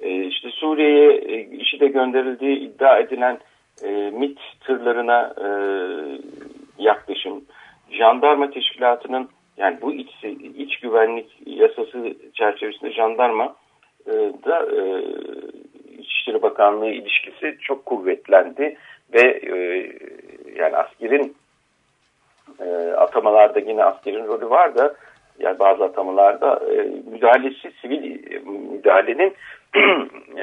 e, işte Suriye'ye e, işi de gönderildiği iddia edilen e, MIT tırlarına e, yaklaşım, jandarma teşkilatının yani bu iç, iç güvenlik yasası çerçevesinde jandarma e, da e, İçişleri Bakanlığı ilişkisi çok kuvvetlendi ve e, yani askerin e, atamalarda yine askerin rolü var da yani bazı atamalarda e, müdahalesi sivil e, müdahalenin e,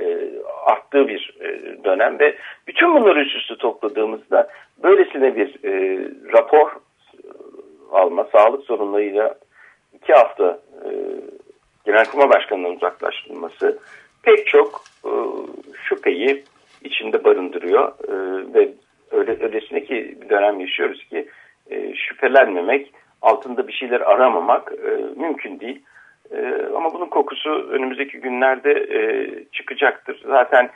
e, arttığı bir e, dönem ve bütün bunları üst üste topladığımızda böylesine bir e, rapor alma, sağlık sorunlarıyla iki hafta e, Genelkurmay Başkanı'nın uzaklaştırılması pek çok e, şüpheyi içinde barındırıyor e, ve öyle öylesine ki bir dönem yaşıyoruz ki e, şüphelenmemek, altında bir şeyler aramamak e, mümkün değil. E, ama bunun kokusu önümüzdeki günlerde e, çıkacaktır. Zaten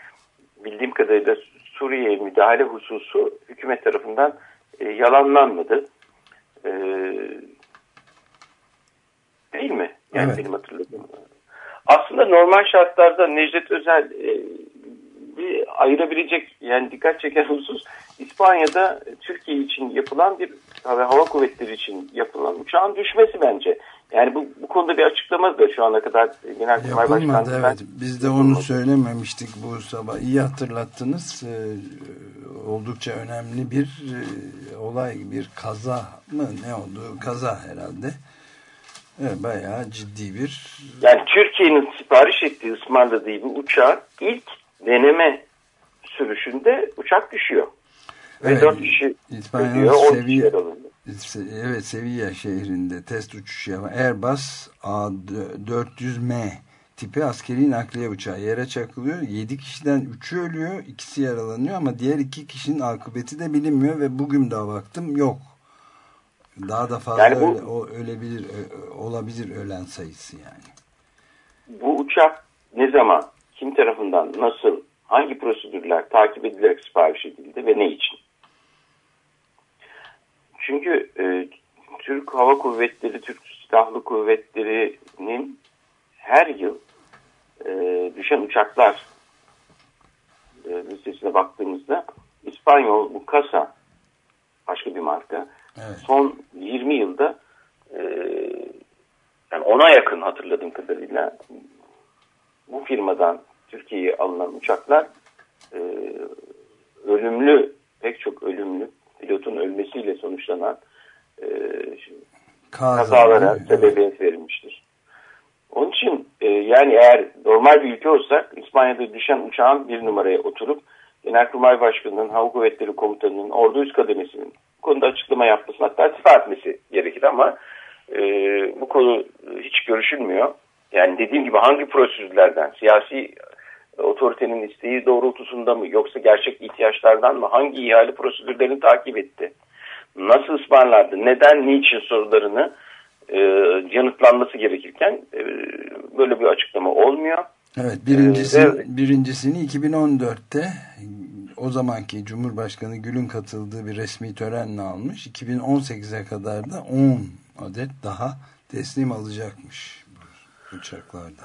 bildiğim kadarıyla Suriye'ye müdahale hususu hükümet tarafından e, yalanlanmadı. E, değil mi? Yani Evet. benim hatırladığım. Aslında normal şartlarda Necdet Özel e, bir ayırabilecek yani dikkat çeken husus İspanya'da Türkiye için yapılan bir ve hava kuvvetleri için yapılan uçağın düşmesi bence. Yani bu, bu konuda bir açıklama da şu ana kadar Genelkurmay Yapılmadı Başkanlığı'ndan evet. Biz de onu söylememiştik bu sabah. İyi hatırlattınız. Ee, oldukça önemli bir e, olay, bir kaza mı ne oldu? Kaza herhalde. Evet, bayağı ciddi bir Yani Türkiye'nin sipariş ettiği, ısmarladığı bir uçağın ilk deneme sürüşünde uçak düşüyor. Ve Evet, 4 kişi İspanyol ölüyor, 10 kişi seviye-. Evet Sevilla şehrinde test uçuşu yapan Airbus A400M tipi askeri nakliye uçağı yere çakılıyor. 7 kişiden 3'ü ölüyor, ikisi yaralanıyor ama diğer iki kişinin akıbeti de bilinmiyor ve bugün daha baktım yok. Daha da fazla Yani bu- öle- o, ölebilir, olabilir ölen sayısı yani. Bu uçak ne zaman, kim tarafından, nasıl, hangi prosedürler takip edilerek sipariş edildi ve ne için? Çünkü e, Türk Hava Kuvvetleri, Türk Silahlı Kuvvetleri'nin her yıl e, düşen uçaklar e, listesine baktığımızda İspanyol bu kasa başka bir marka Evet. son 20 yılda e, yani ona yakın hatırladığım kadarıyla bu firmadan Türkiye'ye alınan uçaklar e, ölümlü pek çok ölümlü pilotun ölmesiyle sonuçlanan e, Kaza, kazalara sebebiyet verilmiştir. Onun için e, yani eğer normal bir ülke olsak İspanya'da düşen uçağın bir numaraya oturup Genelkurmay Başkanı'nın, Hava Kuvvetleri Komutanı'nın, Ordu Üst Kademesi'nin bu konuda açıklama yapması hatta istifa etmesi gerekir ama e, bu konu hiç görüşülmüyor. Yani dediğim gibi hangi prosedürlerden, siyasi otoritenin isteği doğrultusunda mı yoksa gerçek ihtiyaçlardan mı hangi ihale prosedürlerini takip etti? Nasıl ısmarlardı? Neden, niçin sorularını e, yanıtlanması gerekirken e, böyle bir açıklama olmuyor. Evet birincisi, Ee, ve- birincisini 2014'te o zamanki Cumhurbaşkanı Gül'ün katıldığı bir resmi törenle almış. 2018'e kadar da 10 adet daha teslim alacakmış uçaklarda.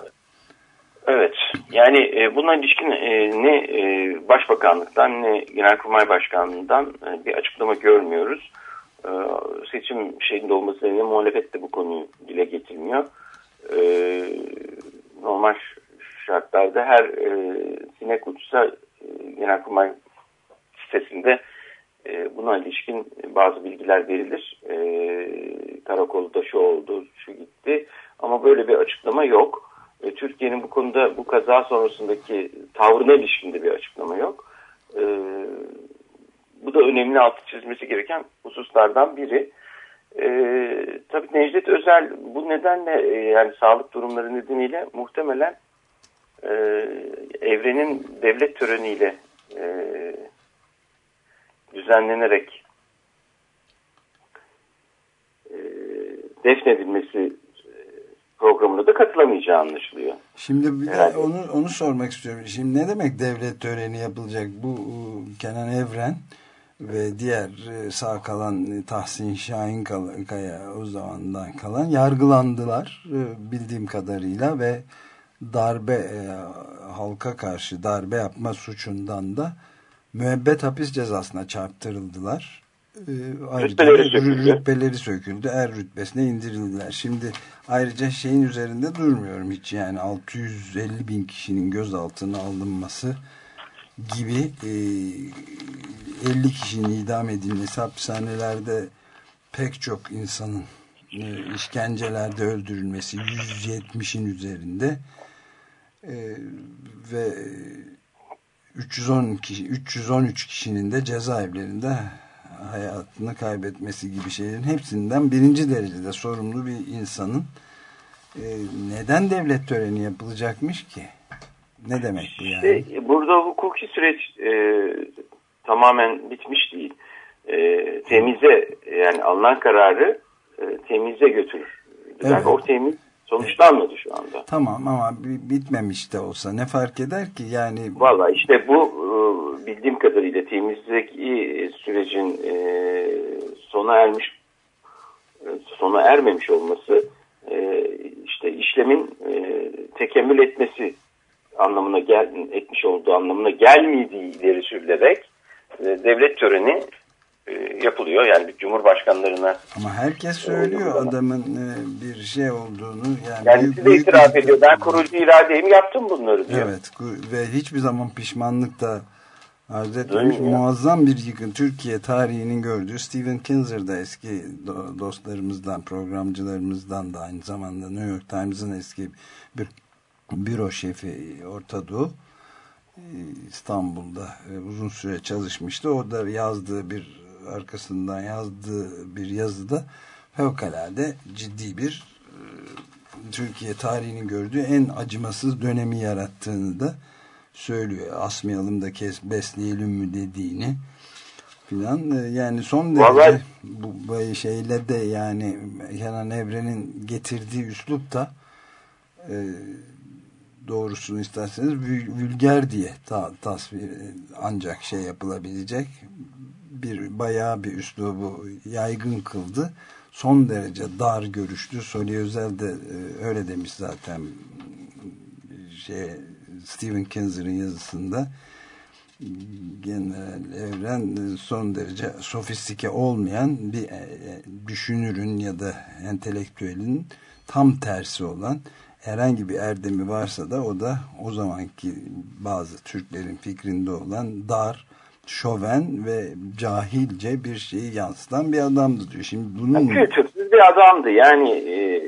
Evet. Yani e, buna ilişkin e, ne e, Başbakanlıktan ne Genelkurmay Başkanlığı'ndan e, bir açıklama görmüyoruz. E, seçim şeyinde olması nedeniyle muhalefet de bu konuyu dile getirmiyor. E, normal şartlarda her e, sinek uçsa e, Genelkurmay sitesinde e, buna ilişkin bazı bilgiler verilir. E, karakolda şu oldu, şu gitti. Ama böyle bir açıklama yok. E, Türkiye'nin bu konuda bu kaza sonrasındaki tavrına ilişkin de bir açıklama yok. E, bu da önemli altı çizmesi gereken hususlardan biri. E, tabii Necdet Özel bu nedenle e, yani sağlık durumları nedeniyle muhtemelen e, evrenin devlet töreniyle e, düzenlenerek e, defnedilmesi programına da katılamayacağı anlaşılıyor. Şimdi bir de onu, onu sormak istiyorum. Şimdi ne demek devlet töreni yapılacak? Bu e, Kenan Evren ve diğer e, sağ kalan e, Tahsin Şahin Kaya o zamandan kalan yargılandılar bildiğim kadarıyla ve darbe e, halka karşı darbe yapma suçundan da müebbet hapis cezasına çarptırıldılar. E, ayrıca Rütbeleri söküldü. rütbeleri söküldü. Er rütbesine indirildiler. Şimdi ayrıca şeyin üzerinde durmuyorum hiç yani 650 bin kişinin gözaltına alınması gibi e, 50 kişinin idam edilmesi hapishanelerde pek çok insanın e, işkencelerde öldürülmesi 170'in üzerinde e, ve 310 kişi 313 kişinin de cezaevlerinde hayatını kaybetmesi gibi şeylerin hepsinden birinci derecede sorumlu bir insanın e, neden devlet töreni yapılacakmış ki? Ne demek bu yani? İşte burada hukuki süreç e, tamamen bitmiş değil. E, temize yani alınan kararı e, temize götürür. Yani Evet. o temiz sonuçlanmadı şu anda. Tamam ama bi- bitmemiş de olsa ne fark eder ki? Yani Valla işte bu e, bildiğim kadarıyla temizdeki sürecin e, sona ermiş e, sona ermemiş olması e, işte işlemin e, tekemmül etmesi anlamına gel etmiş olduğu anlamına gelmediği ileri sürülerek e, devlet töreni e, yapılıyor. Yani cumhurbaşkanlarına ama herkes söylüyor adamın e, bir şey olduğunu. Yani kendisi büyük- de büyük itiraf ediyor. Ben kurucu iradeyim yaptım bunları diyor. Evet ve hiçbir zaman pişmanlık da arz etmemiş. Muazzam bir yıkım. Türkiye tarihinin gördüğü Stephen Kinzer da eski do- dostlarımızdan, programcılarımızdan da aynı zamanda New York Times'ın eski bir büro şefi Orta Doğu e, İstanbul'da e, uzun süre çalışmıştı. O da yazdığı bir arkasından yazdığı bir yazıda fevkalade ciddi bir e, Türkiye tarihinin gördüğü en acımasız dönemi yarattığını da söylüyor. Asmayalım da kes besleyelim mi dediğini filan. E, Yani son derece Vallahi- bu, şeyle de yani Kenan Evren'in getirdiği üslup da e, doğrusunu isterseniz vül- vülger diye ta, tasvir ancak şey yapılabilecek bir bayağı bir üslubu yaygın kıldı. Son derece dar görüşlü. Soli Özel de e, öyle demiş zaten şey Stephen Kinzer'ın yazısında General Evren e, son derece sofistike olmayan bir e, düşünürün ya da entelektüelin tam tersi olan herhangi bir erdemi varsa da o da o zamanki bazı Türklerin fikrinde olan dar, şoven ve cahilce bir şeyi yansıtan bir adamdı diyor. Şimdi bunun Kültürsüz bir adamdı. Yani e,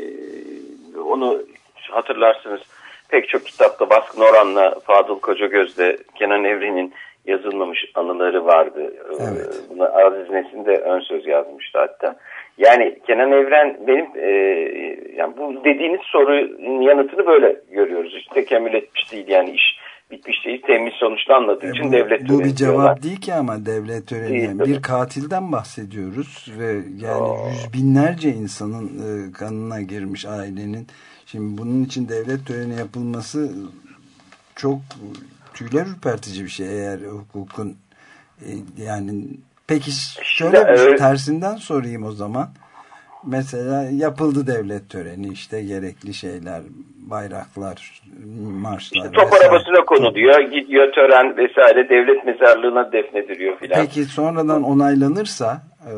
onu hatırlarsınız pek çok kitapta baskın oranla Fadıl Kocagöz'de Kenan Evren'in yazılmamış anıları vardı. Evet. E, Buna Aziz Nesin de ön söz yazmıştı hatta. Yani Kenan Evren benim e, yani bu dediğiniz sorunun yanıtını böyle görüyoruz. İşte tekemmül etmiş değil yani iş bitmiş değil. Temiz sonuçlanmadığı için E, bu, devlet bu bir cevap değil ki ama devlet töreni. Değil, bir katilden bahsediyoruz ve yani Aa. yüz binlerce insanın e, kanına girmiş ailenin. Şimdi bunun için devlet töreni yapılması çok tüyler ürpertici bir şey eğer hukukun e, yani peki şöyle bir şey, evet. tersinden sorayım o zaman. Mesela yapıldı devlet töreni işte gerekli şeyler bayraklar marşlar İşte top vesaire. arabasına konuluyor, gidiyor tören vesaire devlet mezarlığına defnediliyor filan. Peki sonradan onaylanırsa e,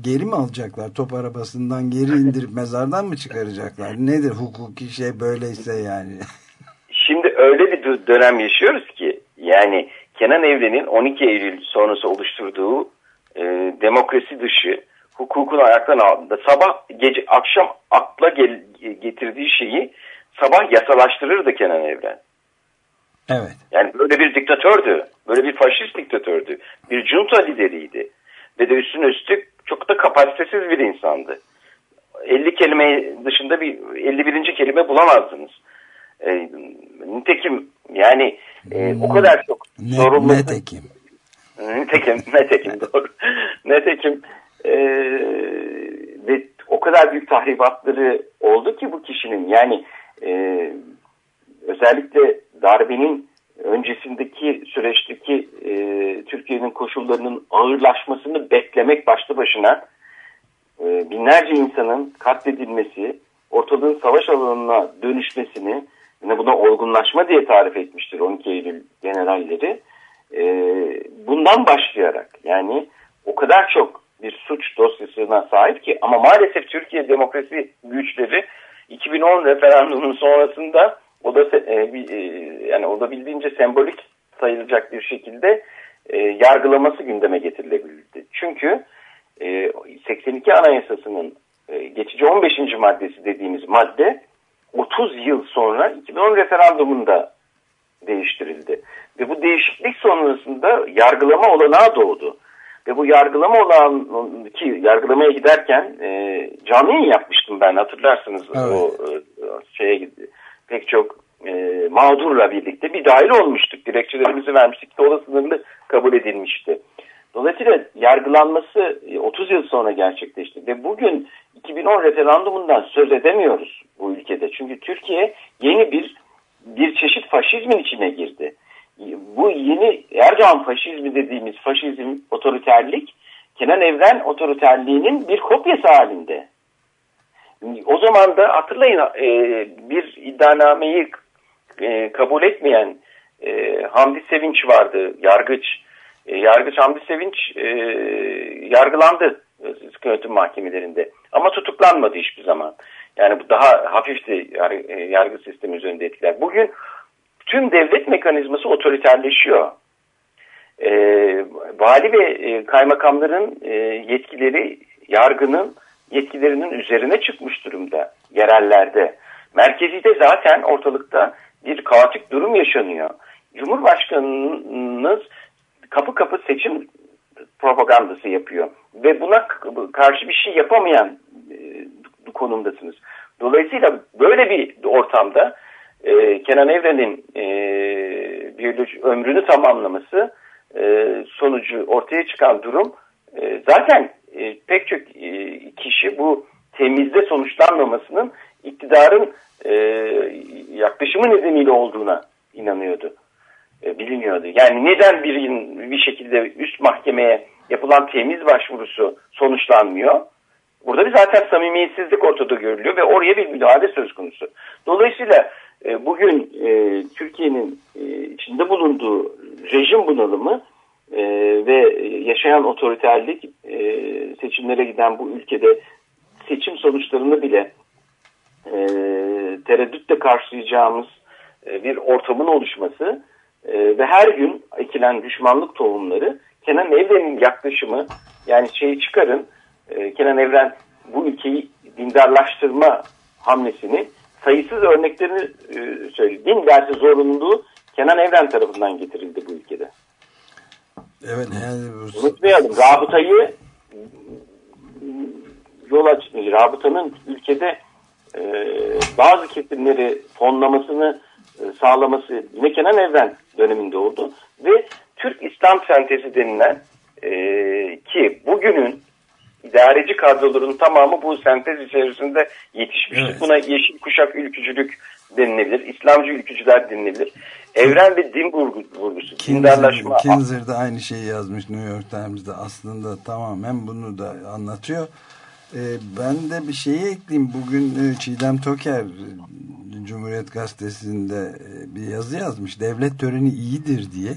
geri mi alacaklar? Top arabasından geri indirip mezardan mı çıkaracaklar? Nedir hukuki şey böyleyse yani? Şimdi öyle bir dö- dönem yaşıyoruz ki yani Kenan Evren'in 12 Eylül sonrası oluşturduğu e, demokrasi dışı hukukun ayaktan altında sabah gece akşam akla gel- getirdiği şeyi sabah yasalaştırırdı Kenan Evren. Evet. Yani böyle bir diktatördü. Böyle bir faşist diktatördü. Bir junta lideriydi. Ve de üstüne üstlük çok da kapasitesiz bir insandı. 50 kelime dışında bir 51. kelime bulamazdınız. E, nitekim yani e, o kadar çok Ne, sorumlu. netekim. Nitekim, netekim doğru. Netekim e, ve o kadar büyük tahribatları oldu ki bu kişinin yani e, özellikle darbenin öncesindeki süreçteki e, Türkiye'nin koşullarının ağırlaşmasını beklemek başlı başına e, binlerce insanın katledilmesi, ortalığın savaş alanına dönüşmesini, yine buna olgunlaşma diye tarif etmiştir 12 Eylül generalleri. E, bundan başlayarak yani o kadar çok bir suç dosyasına sahip ki ama maalesef Türkiye demokrasi güçleri 2010 referandumunun sonrasında o da e, e, yani olabildiğince sembolik sayılacak bir şekilde e, yargılaması gündeme getirilebildi. Çünkü e, 82 Anayasası'nın e, geçici 15. maddesi dediğimiz madde 30 yıl sonra 2010 referandumunda değiştirildi. Ve bu değişiklik sonrasında yargılama olanağı doğdu. Ve bu yargılama olan ki yargılamaya giderken e, canlı yayın yapmıştım ben hatırlarsınız Evet. o e, şeye pek çok e, mağdurla birlikte bir dahil olmuştuk. Dilekçelerimizi vermiştik de o da sınırlı kabul edilmişti. Dolayısıyla yargılanması 30 e, yıl sonra gerçekleşti ve bugün 2010 referandumundan söz edemiyoruz bu ülkede. Çünkü Türkiye yeni bir bir çeşit faşizmin içine girdi. Bu yeni Erdoğan faşizmi dediğimiz faşizm, otoriterlik Kenan Evren otoriterliğinin bir kopyası halinde. O zaman da hatırlayın e, bir iddianameyi e, kabul etmeyen e, Hamdi Sevinç vardı, yargıç. E, yargıç Hamdi Sevinç e, yargılandı yönetim mahkemelerinde. Ama tutuklanmadı hiçbir zaman. Yani bu daha hafifti e, yargı sistemi üzerinde etkiler. Bugün tüm devlet mekanizması otoriterleşiyor. E, vali ve e, kaymakamların e, yetkileri yargının yetkilerinin üzerine çıkmış durumda yerellerde. Merkezide zaten ortalıkta bir kaotik durum yaşanıyor. Cumhurbaşkanınız kapı kapı seçim propagandası yapıyor ve buna karşı bir şey yapamayan e, konumdasınız. Dolayısıyla böyle bir ortamda e, Kenan Evren'in e, biyoloji ömrünü tamamlaması e, sonucu ortaya çıkan durum e, zaten e, pek çok e, kişi bu temizde sonuçlanmamasının iktidarın e, yaklaşımı nedeniyle olduğuna inanıyordu. E, biliniyordu. Yani neden birinin bir şekilde üst mahkemeye yapılan temiz başvurusu sonuçlanmıyor? Burada bir zaten samimiyetsizlik ortada görülüyor ve oraya bir müdahale söz konusu. Dolayısıyla e, bugün e, Türkiye'nin e, içinde bulunduğu rejim bunalımı e, ve yaşayan otoriterlik e, seçimlere giden bu ülkede seçim sonuçlarını bile e, tereddütle karşılayacağımız e, bir ortamın oluşması e, ve her gün ekilen düşmanlık tohumları Kenan Evren'in yaklaşımı yani şeyi çıkarın e, Kenan Evren bu ülkeyi dindarlaştırma hamlesini sayısız örneklerini e. Din dersi zorunluluğu Kenan Evren tarafından getirildi bu ülkede. Evet yani. Unutmayalım rabıtayı yol açmış. Rabıtanın ülkede e, bazı kesimleri fonlamasını e, sağlaması yine Kenan Evren döneminde oldu. Ve Türk İslam sentezi denilen e, ki bugünün idareci kadroların tamamı bu sentez içerisinde yetişmiştir. Evet. Buna yeşil kuşak ülkücülük denilebilir. İslamcı ülkücüler denilebilir. Evren ve din vurgusu. Kinzer, Kinzer de aynı şeyi yazmış New York Times'da. Aslında tamamen bunu da anlatıyor. Ee, ben de bir şeyi ekleyeyim. Bugün e, Çiğdem Toker Cumhuriyet Gazetesi'nde e, bir yazı yazmış. Devlet töreni iyidir diye.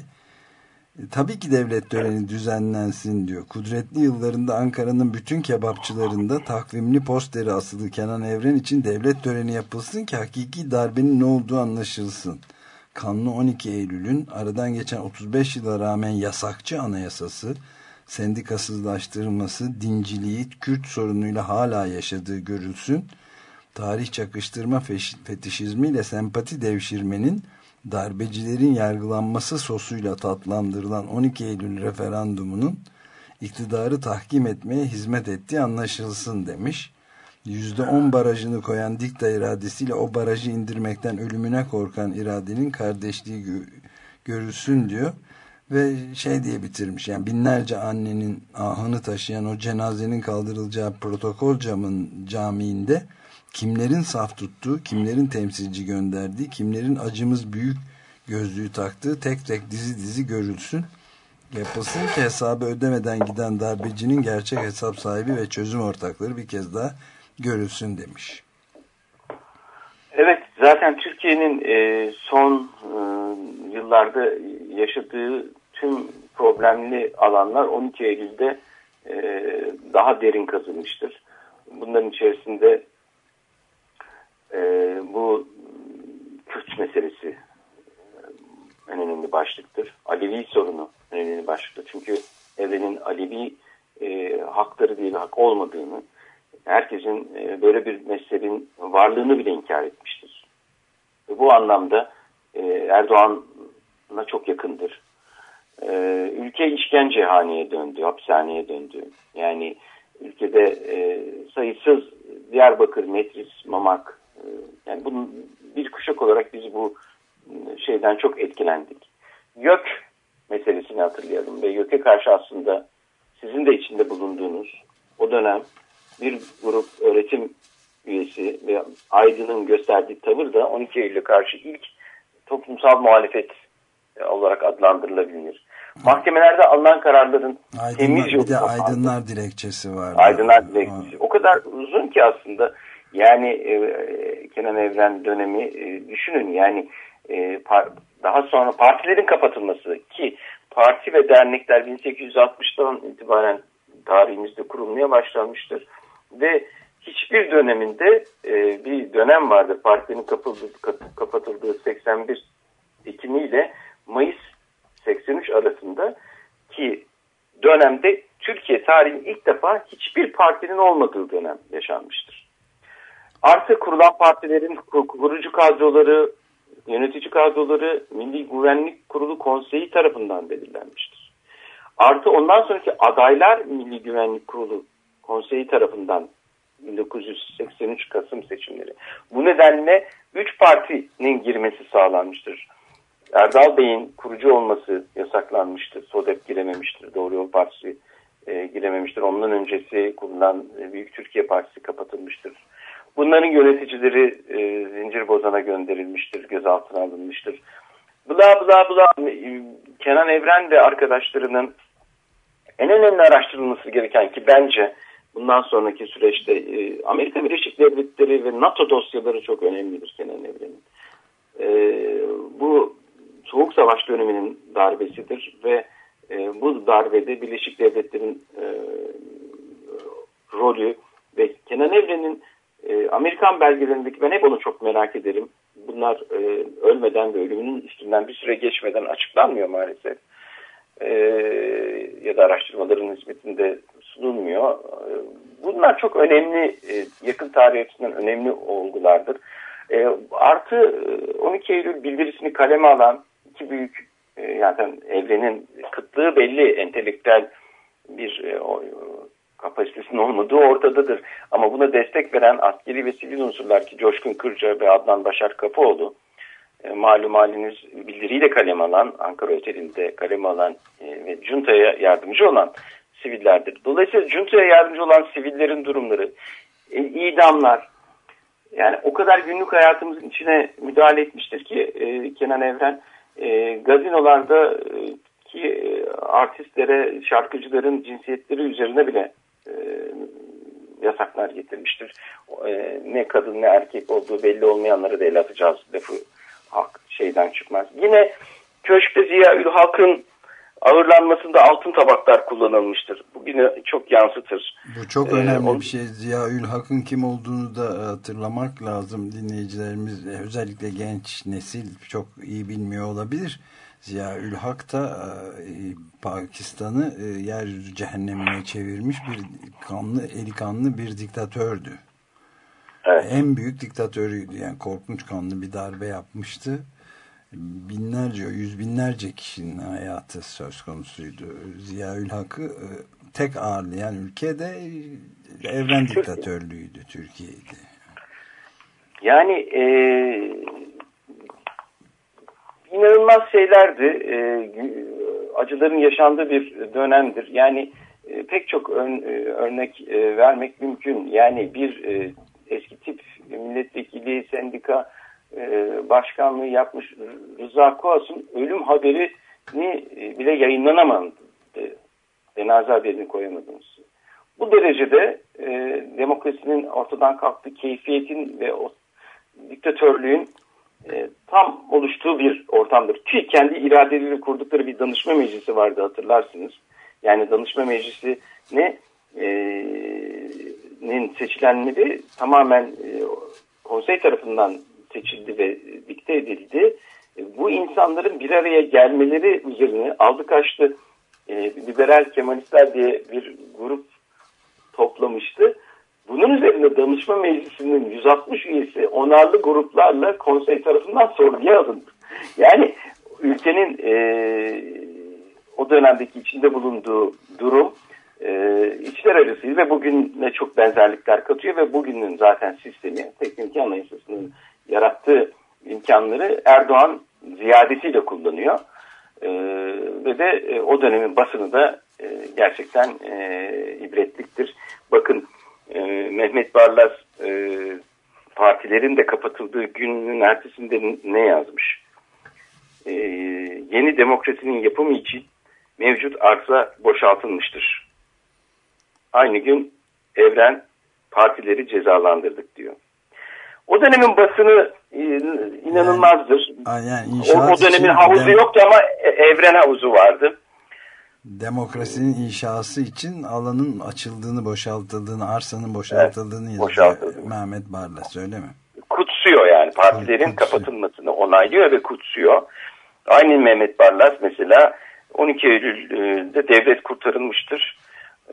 E, tabii ki devlet töreni düzenlensin diyor. Kudretli yıllarında Ankara'nın bütün kebapçılarında takvimli posteri asılı Kenan Evren için devlet töreni yapılsın ki hakiki darbenin ne olduğu anlaşılsın. Kanlı 12 Eylül'ün aradan geçen 35 yıla rağmen yasakçı anayasası, sendikasızlaştırılması, dinciliği, Kürt sorunuyla hala yaşadığı görülsün. Tarih çakıştırma fetişizmiyle sempati devşirmenin darbecilerin yargılanması sosuyla tatlandırılan 12 Eylül referandumunun iktidarı tahkim etmeye hizmet ettiği anlaşılsın demiş. %10 barajını koyan dikta iradesiyle o barajı indirmekten ölümüne korkan iradenin kardeşliği gö görülsün diyor. Ve şey diye bitirmiş yani binlerce annenin ahını taşıyan o cenazenin kaldırılacağı protokol camın camiinde kimlerin saf tuttuğu, kimlerin temsilci gönderdiği, kimlerin acımız büyük gözlüğü taktığı tek tek dizi dizi görülsün. Yapılsın ki hesabı ödemeden giden darbecinin gerçek hesap sahibi ve çözüm ortakları bir kez daha görülsün demiş. Evet zaten Türkiye'nin e, son e, yıllarda yaşadığı tüm problemli alanlar 12 Eylül'de e, daha derin kazınmıştır. Bunların içerisinde e, bu Kürt meselesi e, en önemli başlıktır. Alevi sorunu en önemli başlıktır. Çünkü evrenin Alevi e, hakları diye bir hak olmadığını, herkesin e, böyle bir mezhebin varlığını bile inkar etmiştir. Ve bu anlamda e, Erdoğan'a çok yakındır. E, ülke işkence haneye döndü, hapishaneye döndü. Yani ülkede e, sayısız Diyarbakır, Metris, Mamak, Yani bunun bir kuşak olarak biz bu şeyden çok etkilendik. YÖK meselesini hatırlayalım ve YÖK'e karşı aslında sizin de içinde bulunduğunuz o dönem bir grup öğretim üyesi ve Aydın'ın gösterdiği tavır da 12 Eylül'e karşı ilk toplumsal muhalefet olarak adlandırılabilir. Mahkemelerde alınan kararların Aydınlar, temiz bir de Aydınlar dilekçesi var. Aydınlar dilekçesi. O kadar uzun ki aslında yani e, Kenan Evren dönemi e, düşünün yani e, par, daha sonra partilerin kapatılması ki parti ve dernekler 1860'tan itibaren tarihimizde kurulmaya başlanmıştır ve hiçbir döneminde e, bir dönem vardır partilerin kapatıldığı, kapatıldığı 81 Ekim Mayıs 83 arasında ki dönemde Türkiye tarihinin ilk defa hiçbir partinin olmadığı dönem yaşanmıştır. Artı kurulan partilerin kurucu kadroları, yönetici kadroları Milli Güvenlik Kurulu Konseyi tarafından belirlenmiştir. Artı ondan sonraki adaylar Milli Güvenlik Kurulu Konseyi tarafından 1983 Kasım seçimleri. Bu nedenle 3 partinin girmesi sağlanmıştır. Erdal Bey'in kurucu olması yasaklanmıştır. SODEP girememiştir. Doğru Yol Partisi e, girememiştir. Ondan öncesi kurulan e, Büyük Türkiye Partisi kapatılmıştır. Bunların yöneticileri e, zincir bozana gönderilmiştir, gözaltına alınmıştır. Bla bla bla Kenan Evren ve arkadaşlarının en önemli araştırılması gereken ki bence bundan sonraki süreçte e, Amerika Birleşik Devletleri ve NATO dosyaları çok önemlidir Kenan Evren'in. E, bu Soğuk Savaş döneminin darbesidir ve e, bu darbede Birleşik Devletler'in e, rolü ve Kenan Evren'in e, Amerikan belgelerindeki ben hep onu çok merak ederim. Bunlar e, ölmeden ve ölümünün üstünden bir süre geçmeden açıklanmıyor maalesef. E, ya da araştırmaların hizmetinde sunulmuyor. E, bunlar çok önemli, e, yakın tarih önemli olgulardır. E, artı 12 Eylül bildirisini kaleme alan iki büyük e, zaten evrenin kıtlığı belli entelektüel bir e, o, kapasitesinin olmadığı ortadadır. Ama buna destek veren askeri ve sivil unsurlar ki Coşkun Kırca ve Adnan Başar Kapıoğlu e, malum haliniz bildiriyle kalem alan, Ankara Oteli'nde kalem alan e, ve Cunta'ya yardımcı olan sivillerdir. Dolayısıyla Cunta'ya yardımcı olan sivillerin durumları, e, idamlar, yani o kadar günlük hayatımızın içine müdahale etmiştir ki e, Kenan Evren e, gazinolarda e, ki e, artistlere, şarkıcıların cinsiyetleri üzerine bile e, yasaklar getirmiştir. E, ne kadın ne erkek olduğu belli olmayanları da el atacağız lafı hak şeyden çıkmaz. Yine köşkte Ziya Ül Halk'ın ağırlanmasında altın tabaklar kullanılmıştır. Bugünü çok yansıtır. Bu çok ee, önemli ee, bir şey. Ziya Ül Hak'ın kim olduğunu da hatırlamak lazım. Dinleyicilerimiz özellikle genç nesil çok iyi bilmiyor olabilir. Ziya Ül Hak da e, Pakistan'ı e, yeryüzü cehennemine çevirmiş bir kanlı, eli kanlı bir diktatördü. Evet. En büyük diktatörüydü. Yani korkunç kanlı bir darbe yapmıştı binlerce, yüz binlerce kişinin hayatı söz konusuydu. Ziyaül Hak'ı e, tek ağırlayan ülke de evren diktatörlüğüydü Türkiye'ydi. Yani e, inanılmaz şeylerdi. E, acıların yaşandığı bir dönemdir. Yani e, pek çok ön, e, örnek e, vermek mümkün. Yani bir e, eski tip milletvekili, sendika e, başkanlığı yapmış Rıza Kuas'ın ölüm haberini e, bile yayınlanamadı. Cenaze haberini koyamadınız. Bu derecede e, demokrasinin ortadan kalktığı keyfiyetin ve o diktatörlüğün e, tam oluştuğu bir ortamdır. Ki kendi iradeleriyle kurdukları bir danışma meclisi vardı hatırlarsınız. Yani danışma meclisi ne e, nin seçilenleri tamamen e, konsey tarafından seçildi ve dikte edildi. Bu insanların bir araya gelmeleri üzerine aldı kaçtı liberal kemalistler diye bir grup toplamıştı. Bunun üzerine danışma meclisinin 160 üyesi onarlı gruplarla konsey tarafından sorguya alındı. Yani ülkenin e, o dönemdeki içinde bulunduğu durum e, içler acısıydı ve bugüne çok benzerlikler katıyor ve bugünün zaten sistemi teknik anayasasının yarattığı imkanları Erdoğan ziyadesiyle kullanıyor. E, ve de e, o dönemin basını da e, gerçekten e, ibretliktir. Bakın e, Mehmet Barlas e, partilerin de kapatıldığı günün ertesinde ne yazmış? E, yeni demokrasinin yapımı için mevcut arsa boşaltılmıştır. Aynı gün Evren partileri cezalandırdık diyor. O dönemin basını e, inanılmazdır. Yani, yani o, o dönemin havuzu yoktu ama e, Evren havuzu vardı. Demokrasinin inşası için alanın açıldığını, boşaltıldığını, arsanın boşaltıldığını evet, yazıyor Mehmet Barlas öyle mi? Kutsuyor yani partilerin kutsuyor. kapatılmasını onaylıyor ve kutsuyor. Aynı Mehmet Barlas mesela 12 Eylül'de devlet kurtarılmıştır.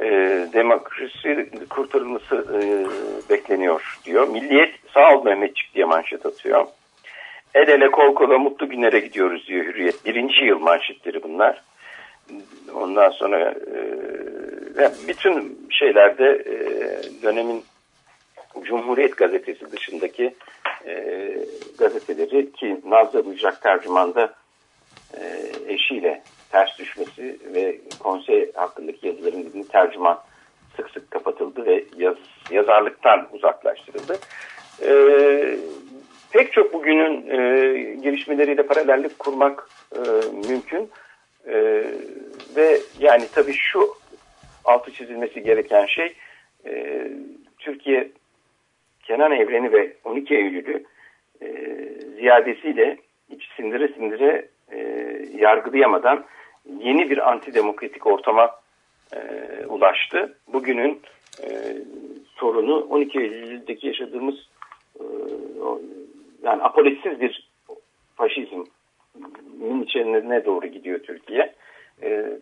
E, demokrasi kurtarılması e, bekleniyor diyor. Milliyet sağ ol Mehmetçik diye manşet atıyor. El ele kol kola mutlu günlere gidiyoruz diyor Hürriyet. Birinci yıl manşetleri bunlar. Ondan sonra e, bütün şeylerde e, dönemin Cumhuriyet gazetesi dışındaki e, gazeteleri ki Nazlı Buyacak tercümanda e, eşiyle ters düşmesi ve konsey hakkındaki yazıların tercüman sık sık kapatıldı ve yaz, yazarlıktan uzaklaştırıldı. E, pek çok bugünün e, gelişmeleriyle paralellik kurmak e, mümkün. E, ve yani tabii şu altı çizilmesi gereken şey e, Türkiye Kenan Evreni ve 12 Eylül'ü e, ziyadesiyle iç sindire sindire e, yargılayamadan yeni bir antidemokratik ortama e, ulaştı. Bugünün e, sorunu 12 Eylül'deki yaşadığımız e, yani apolisiz bir faşizmin içine doğru gidiyor Türkiye. E,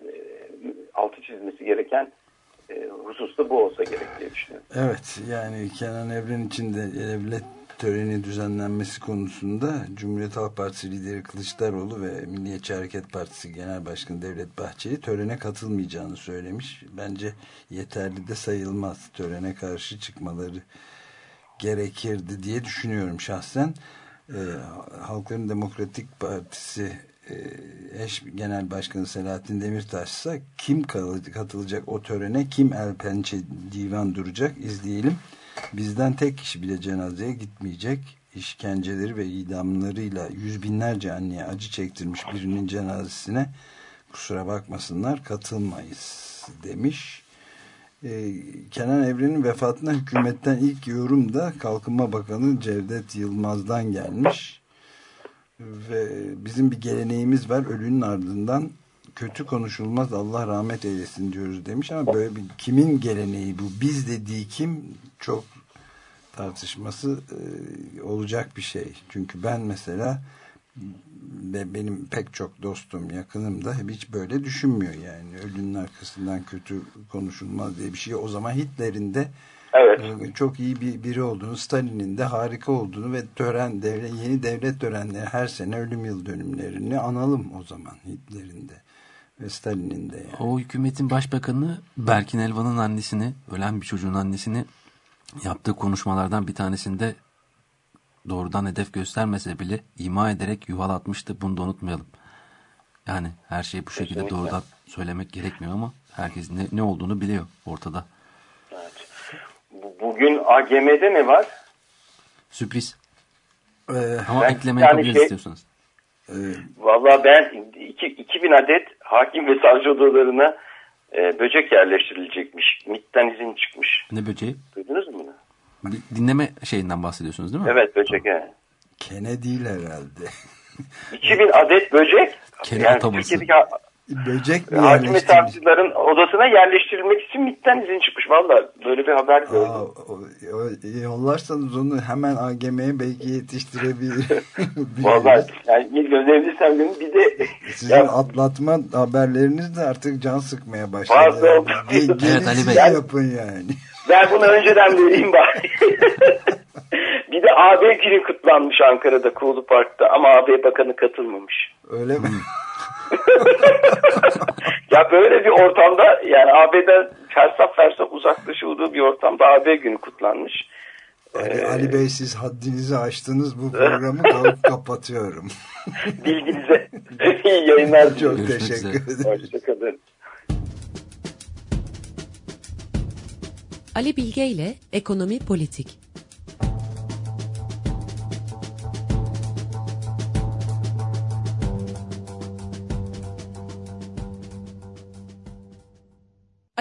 altı çizmesi gereken e, hususta bu olsa gerek diye düşünüyorum. Evet yani Kenan Evren için de devlet töreni düzenlenmesi konusunda Cumhuriyet Halk Partisi lideri Kılıçdaroğlu ve Milliyetçi Hareket Partisi Genel Başkanı Devlet Bahçeli törene katılmayacağını söylemiş. Bence yeterli de sayılmaz. Törene karşı çıkmaları gerekirdi diye düşünüyorum şahsen. Ee, Halkların Demokratik Partisi e, eş genel başkanı Selahattin Demirtaş ise kim katılacak o törene kim el pençe divan duracak izleyelim. Bizden tek kişi bile cenazeye gitmeyecek. İşkenceleri ve idamlarıyla yüz binlerce anneye acı çektirmiş birinin cenazesine kusura bakmasınlar katılmayız demiş. Ee, Kenan Evren'in vefatına hükümetten ilk yorum da Kalkınma Bakanı Cevdet Yılmaz'dan gelmiş. Ve bizim bir geleneğimiz var ölünün ardından kötü konuşulmaz Allah rahmet eylesin diyoruz demiş. Ama böyle bir kimin geleneği bu? Biz dediği kim? Çok tartışması e, olacak bir şey. Çünkü ben mesela ve benim pek çok dostum yakınım da hiç böyle düşünmüyor yani ölünün arkasından kötü konuşulmaz diye bir şey o zaman Hitler'in de evet. E, çok iyi bir biri olduğunu Stalin'in de harika olduğunu ve tören devlet, yeni devlet törenleri her sene ölüm yıl dönümlerini analım o zaman Hitler'in de ve Stalin'in de yani. O hükümetin başbakanı Berkin Elvan'ın annesini, ölen bir çocuğun annesini yaptığı konuşmalardan bir tanesinde doğrudan hedef göstermese bile ima ederek yuvalatmıştı. Bunu da unutmayalım. Yani her şeyi bu şekilde Kesinlikle. doğrudan söylemek gerekmiyor ama herkes ne, ne olduğunu biliyor ortada. Evet. Bugün AGM'de ne var? Sürpriz. Ee, ama ekleme yani yapabiliriz şey, istiyorsanız. E, Valla ben iki, 2000 adet hakim ve savcı odalarına e, böcek yerleştirilecekmiş. MIT'ten izin çıkmış. Ne böceği? Duydunuz mu bunu? Dinleme şeyinden bahsediyorsunuz değil mi? Evet böcek. Tamam. Evet. Kene değil herhalde. 2000 adet böcek. Kene yani ataması. Böcek mi Hakim ve savcıların odasına yerleştirilmek için MIT'ten izin çıkmış. Valla böyle bir haber gördüm. Yollarsanız onu hemen AGM'ye belki yetiştirebilir. Valla yani gözlerinizi sevdim. Bir de sizin ya, atlatma haberleriniz de artık can sıkmaya başladı. Pardon. Yani. evet Ali Bey. yapın yani. Ben bunu önceden vereyim bari. bir de AB günü kutlanmış Ankara'da Kuğulu Park'ta ama AB Bakanı katılmamış. Öyle mi? ya böyle bir ortamda yani AB'den fersah fersah uzaklaşıldığı bir ortamda AB günü kutlanmış. Ali, Ali Bey siz haddinizi aştınız bu programı kalıp kapatıyorum. Bilginize iyi yayınlar Çok. Görüşmek teşekkür ederim. Hoşçakalın. Ali Bilge ile Ekonomi Politik.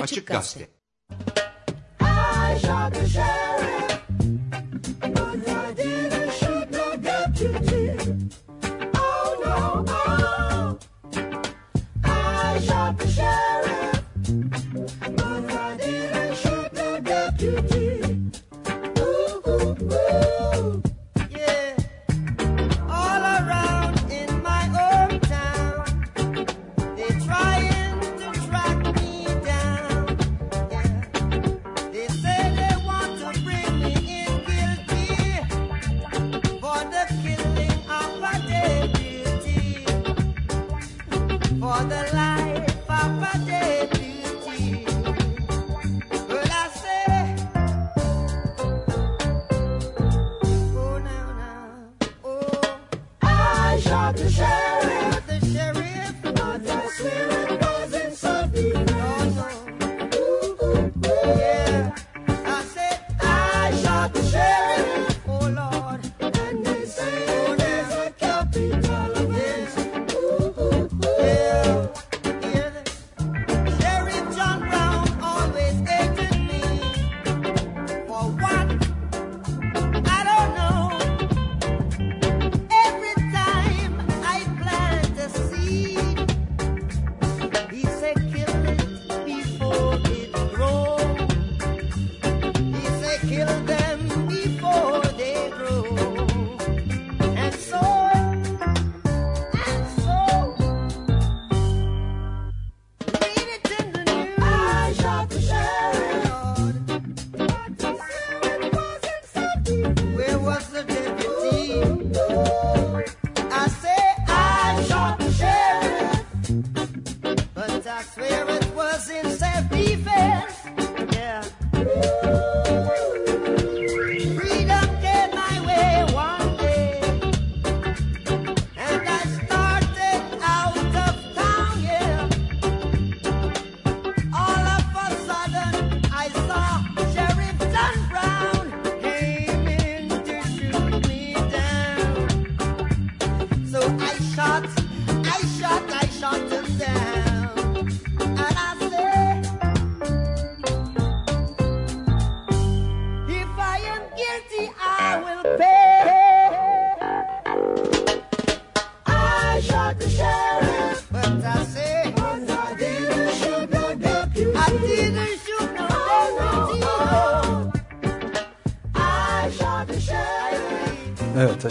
Açık Gazete. Yeah,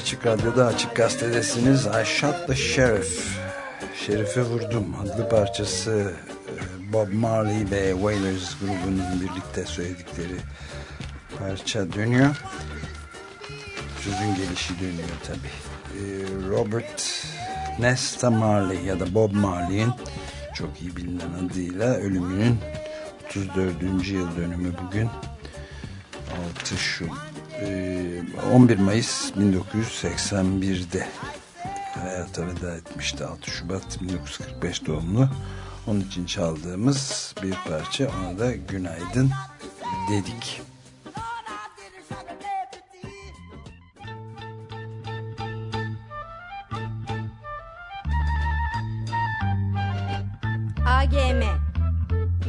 Açık Radyo'da Açık Gazete'desiniz. I Shot the Sheriff. Şerife Vurdum adlı parçası e, Bob Marley ve Wailers grubunun birlikte söyledikleri parça dönüyor. Sözün gelişi dönüyor tabi. Robert Nesta Marley ya da Bob Marley'in çok iyi bilinen adıyla ölümünün 34. yıl dönümü bugün 6 Şubat e, 11 Mayıs 1981'de hayata veda etmişti. 6 Şubat 1945 doğumlu. Onun için çaldığımız bir parça ona da günaydın dedik. AGM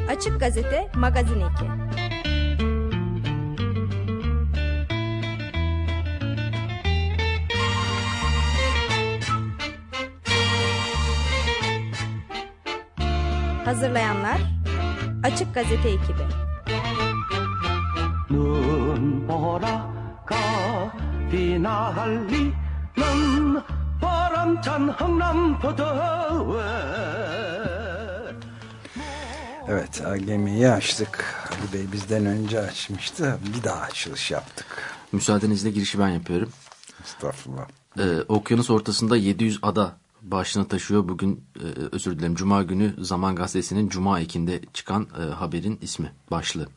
Açık Gazete Magazin 2 Açık Gazete ekibi. Evet AGM'yi açtık. Ali Bey bizden önce açmıştı. Bir daha açılış yaptık. Müsaadenizle girişi ben yapıyorum. Estağfurullah. Ee, okyanus ortasında 700 ada başlığını taşıyor. Bugün e, özür dilerim Cuma günü Zaman Gazetesi'nin Cuma ekinde çıkan e, haberin ismi başlığı.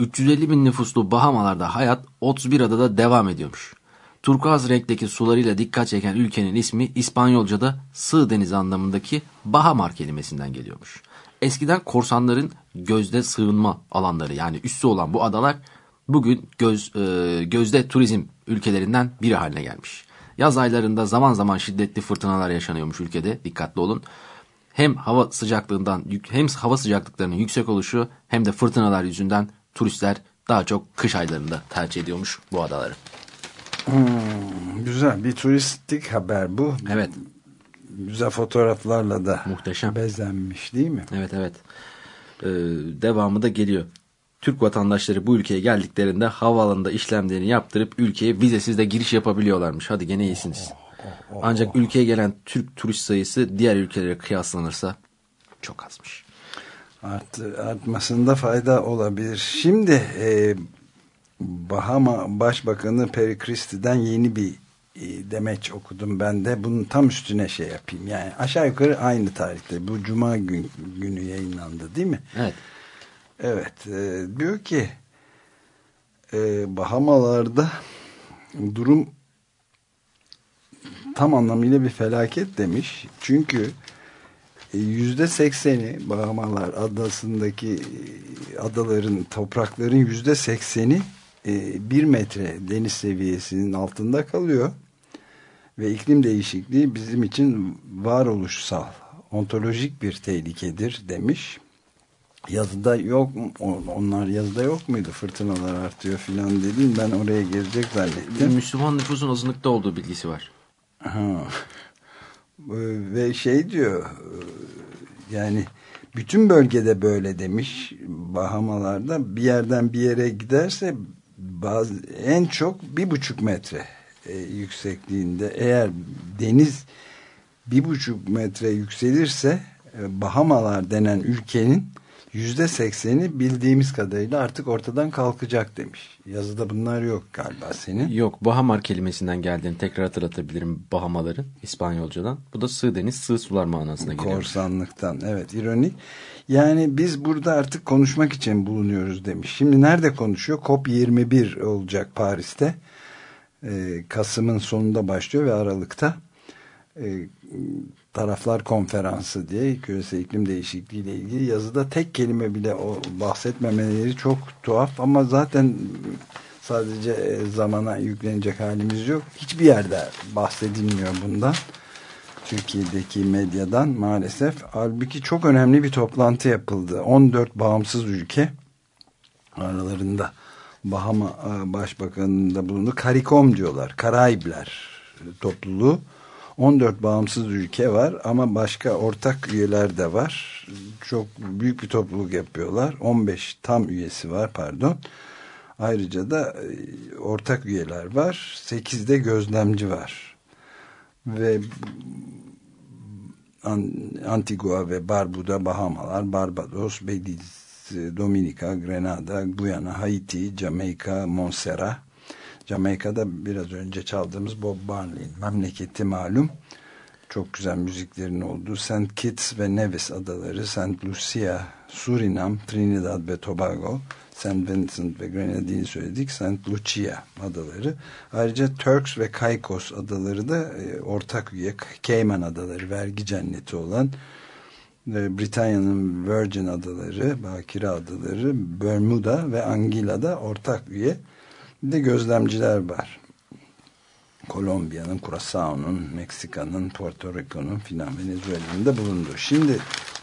350 bin nüfuslu Bahamalarda hayat 31 adada devam ediyormuş. Turkuaz renkteki sularıyla dikkat çeken ülkenin ismi İspanyolca'da sığ deniz anlamındaki Bahamar kelimesinden geliyormuş. Eskiden korsanların gözde sığınma alanları yani üssü olan bu adalar bugün göz, e, gözde turizm ülkelerinden biri haline gelmiş. Yaz aylarında zaman zaman şiddetli fırtınalar yaşanıyormuş ülkede dikkatli olun. Hem hava sıcaklığından hem hava sıcaklıklarının yüksek oluşu hem de fırtınalar yüzünden turistler daha çok kış aylarında tercih ediyormuş bu adaları. Hmm, güzel bir turistik haber bu. Evet. Güzel fotoğraflarla da Muhteşem. bezenmiş değil mi? Evet evet. Ee, devamı da geliyor. Türk vatandaşları bu ülkeye geldiklerinde havaalanında işlemlerini yaptırıp ülkeye vizesiz de giriş yapabiliyorlarmış. Hadi gene iyisiniz. Ancak ülkeye gelen Türk turist sayısı diğer ülkelere kıyaslanırsa çok azmış. Art, artmasında fayda olabilir. Şimdi e, Bahama Başbakanı Perry Christie'den yeni bir e, demeç okudum ben de. Bunun tam üstüne şey yapayım. Yani aşağı yukarı aynı tarihte. Bu Cuma gün, günü yayınlandı değil mi? Evet. Evet. E, diyor ki e, Bahamalarda durum tam anlamıyla bir felaket demiş. Çünkü yüzde sekseni Bahamalar adasındaki e, adaların toprakların yüzde sekseni e, bir metre deniz seviyesinin altında kalıyor ve iklim değişikliği bizim için varoluşsal ontolojik bir tehlikedir demiş yazıda yok onlar yazıda yok muydu fırtınalar artıyor filan dedim ben oraya gelecek zannettim Müslüman nüfusun azınlıkta olduğu bilgisi var. Ha. Ve şey diyor yani bütün bölgede böyle demiş Bahamalarda bir yerden bir yere giderse bazı, en çok bir buçuk metre e, yüksekliğinde eğer deniz bir buçuk metre yükselirse e, Bahamalar denen ülkenin yüzde sekseni bildiğimiz kadarıyla artık ortadan kalkacak demiş. Yazıda bunlar yok galiba senin. Yok Bahamar kelimesinden geldiğini tekrar hatırlatabilirim Bahamaların İspanyolcadan. Bu da sığ deniz sığ sular manasına geliyor. Korsanlıktan evet ironik. Yani biz burada artık konuşmak için bulunuyoruz demiş. Şimdi nerede konuşuyor? COP21 olacak Paris'te. Ee, Kasım'ın sonunda başlıyor ve Aralık'ta. Taraflar Konferansı diye küresel iklim değişikliği ile ilgili yazıda tek kelime bile o bahsetmemeleri çok tuhaf ama zaten sadece e, zamana yüklenecek halimiz yok. Hiçbir yerde bahsedilmiyor bundan. Türkiye'deki medyadan maalesef. Halbuki çok önemli bir toplantı yapıldı. 14 bağımsız ülke aralarında Bahama e, Başbakanı'nda bulundu. CARICOM diyorlar. Karayipler topluluğu. 14 bağımsız ülke var ama başka ortak üyeler de var. Çok büyük bir topluluk yapıyorlar. 15 tam üyesi var pardon. Ayrıca da e, ortak üyeler var. 8'de gözlemci var. Ve Antigua ve Barbuda, Bahamalar, Barbados, Belize, Dominika, Grenada, Guyana, Haiti, Jamaika, Montserrat, Jamaika'da biraz önce çaldığımız Bob Marley'in memleketi malum. Çok güzel müziklerin olduğu St. Kitts ve Nevis adaları, St. Lucia, Surinam, Trinidad ve Tobago, St. Vincent ve Grenadin'i söyledik. St. Lucia adaları. Ayrıca Turks ve Caicos adaları da e, ortak üye. Cayman adaları, vergi cenneti olan e, Britanya'nın Virgin adaları, Bakire adaları, Bermuda ve Angila'da ortak üye. Bir de gözlemciler var. Kolombiya'nın, Curaçao'nun, Meksika'nın, Porto Rico'nun filan Venezuela'nın da bulunduğu. Şimdi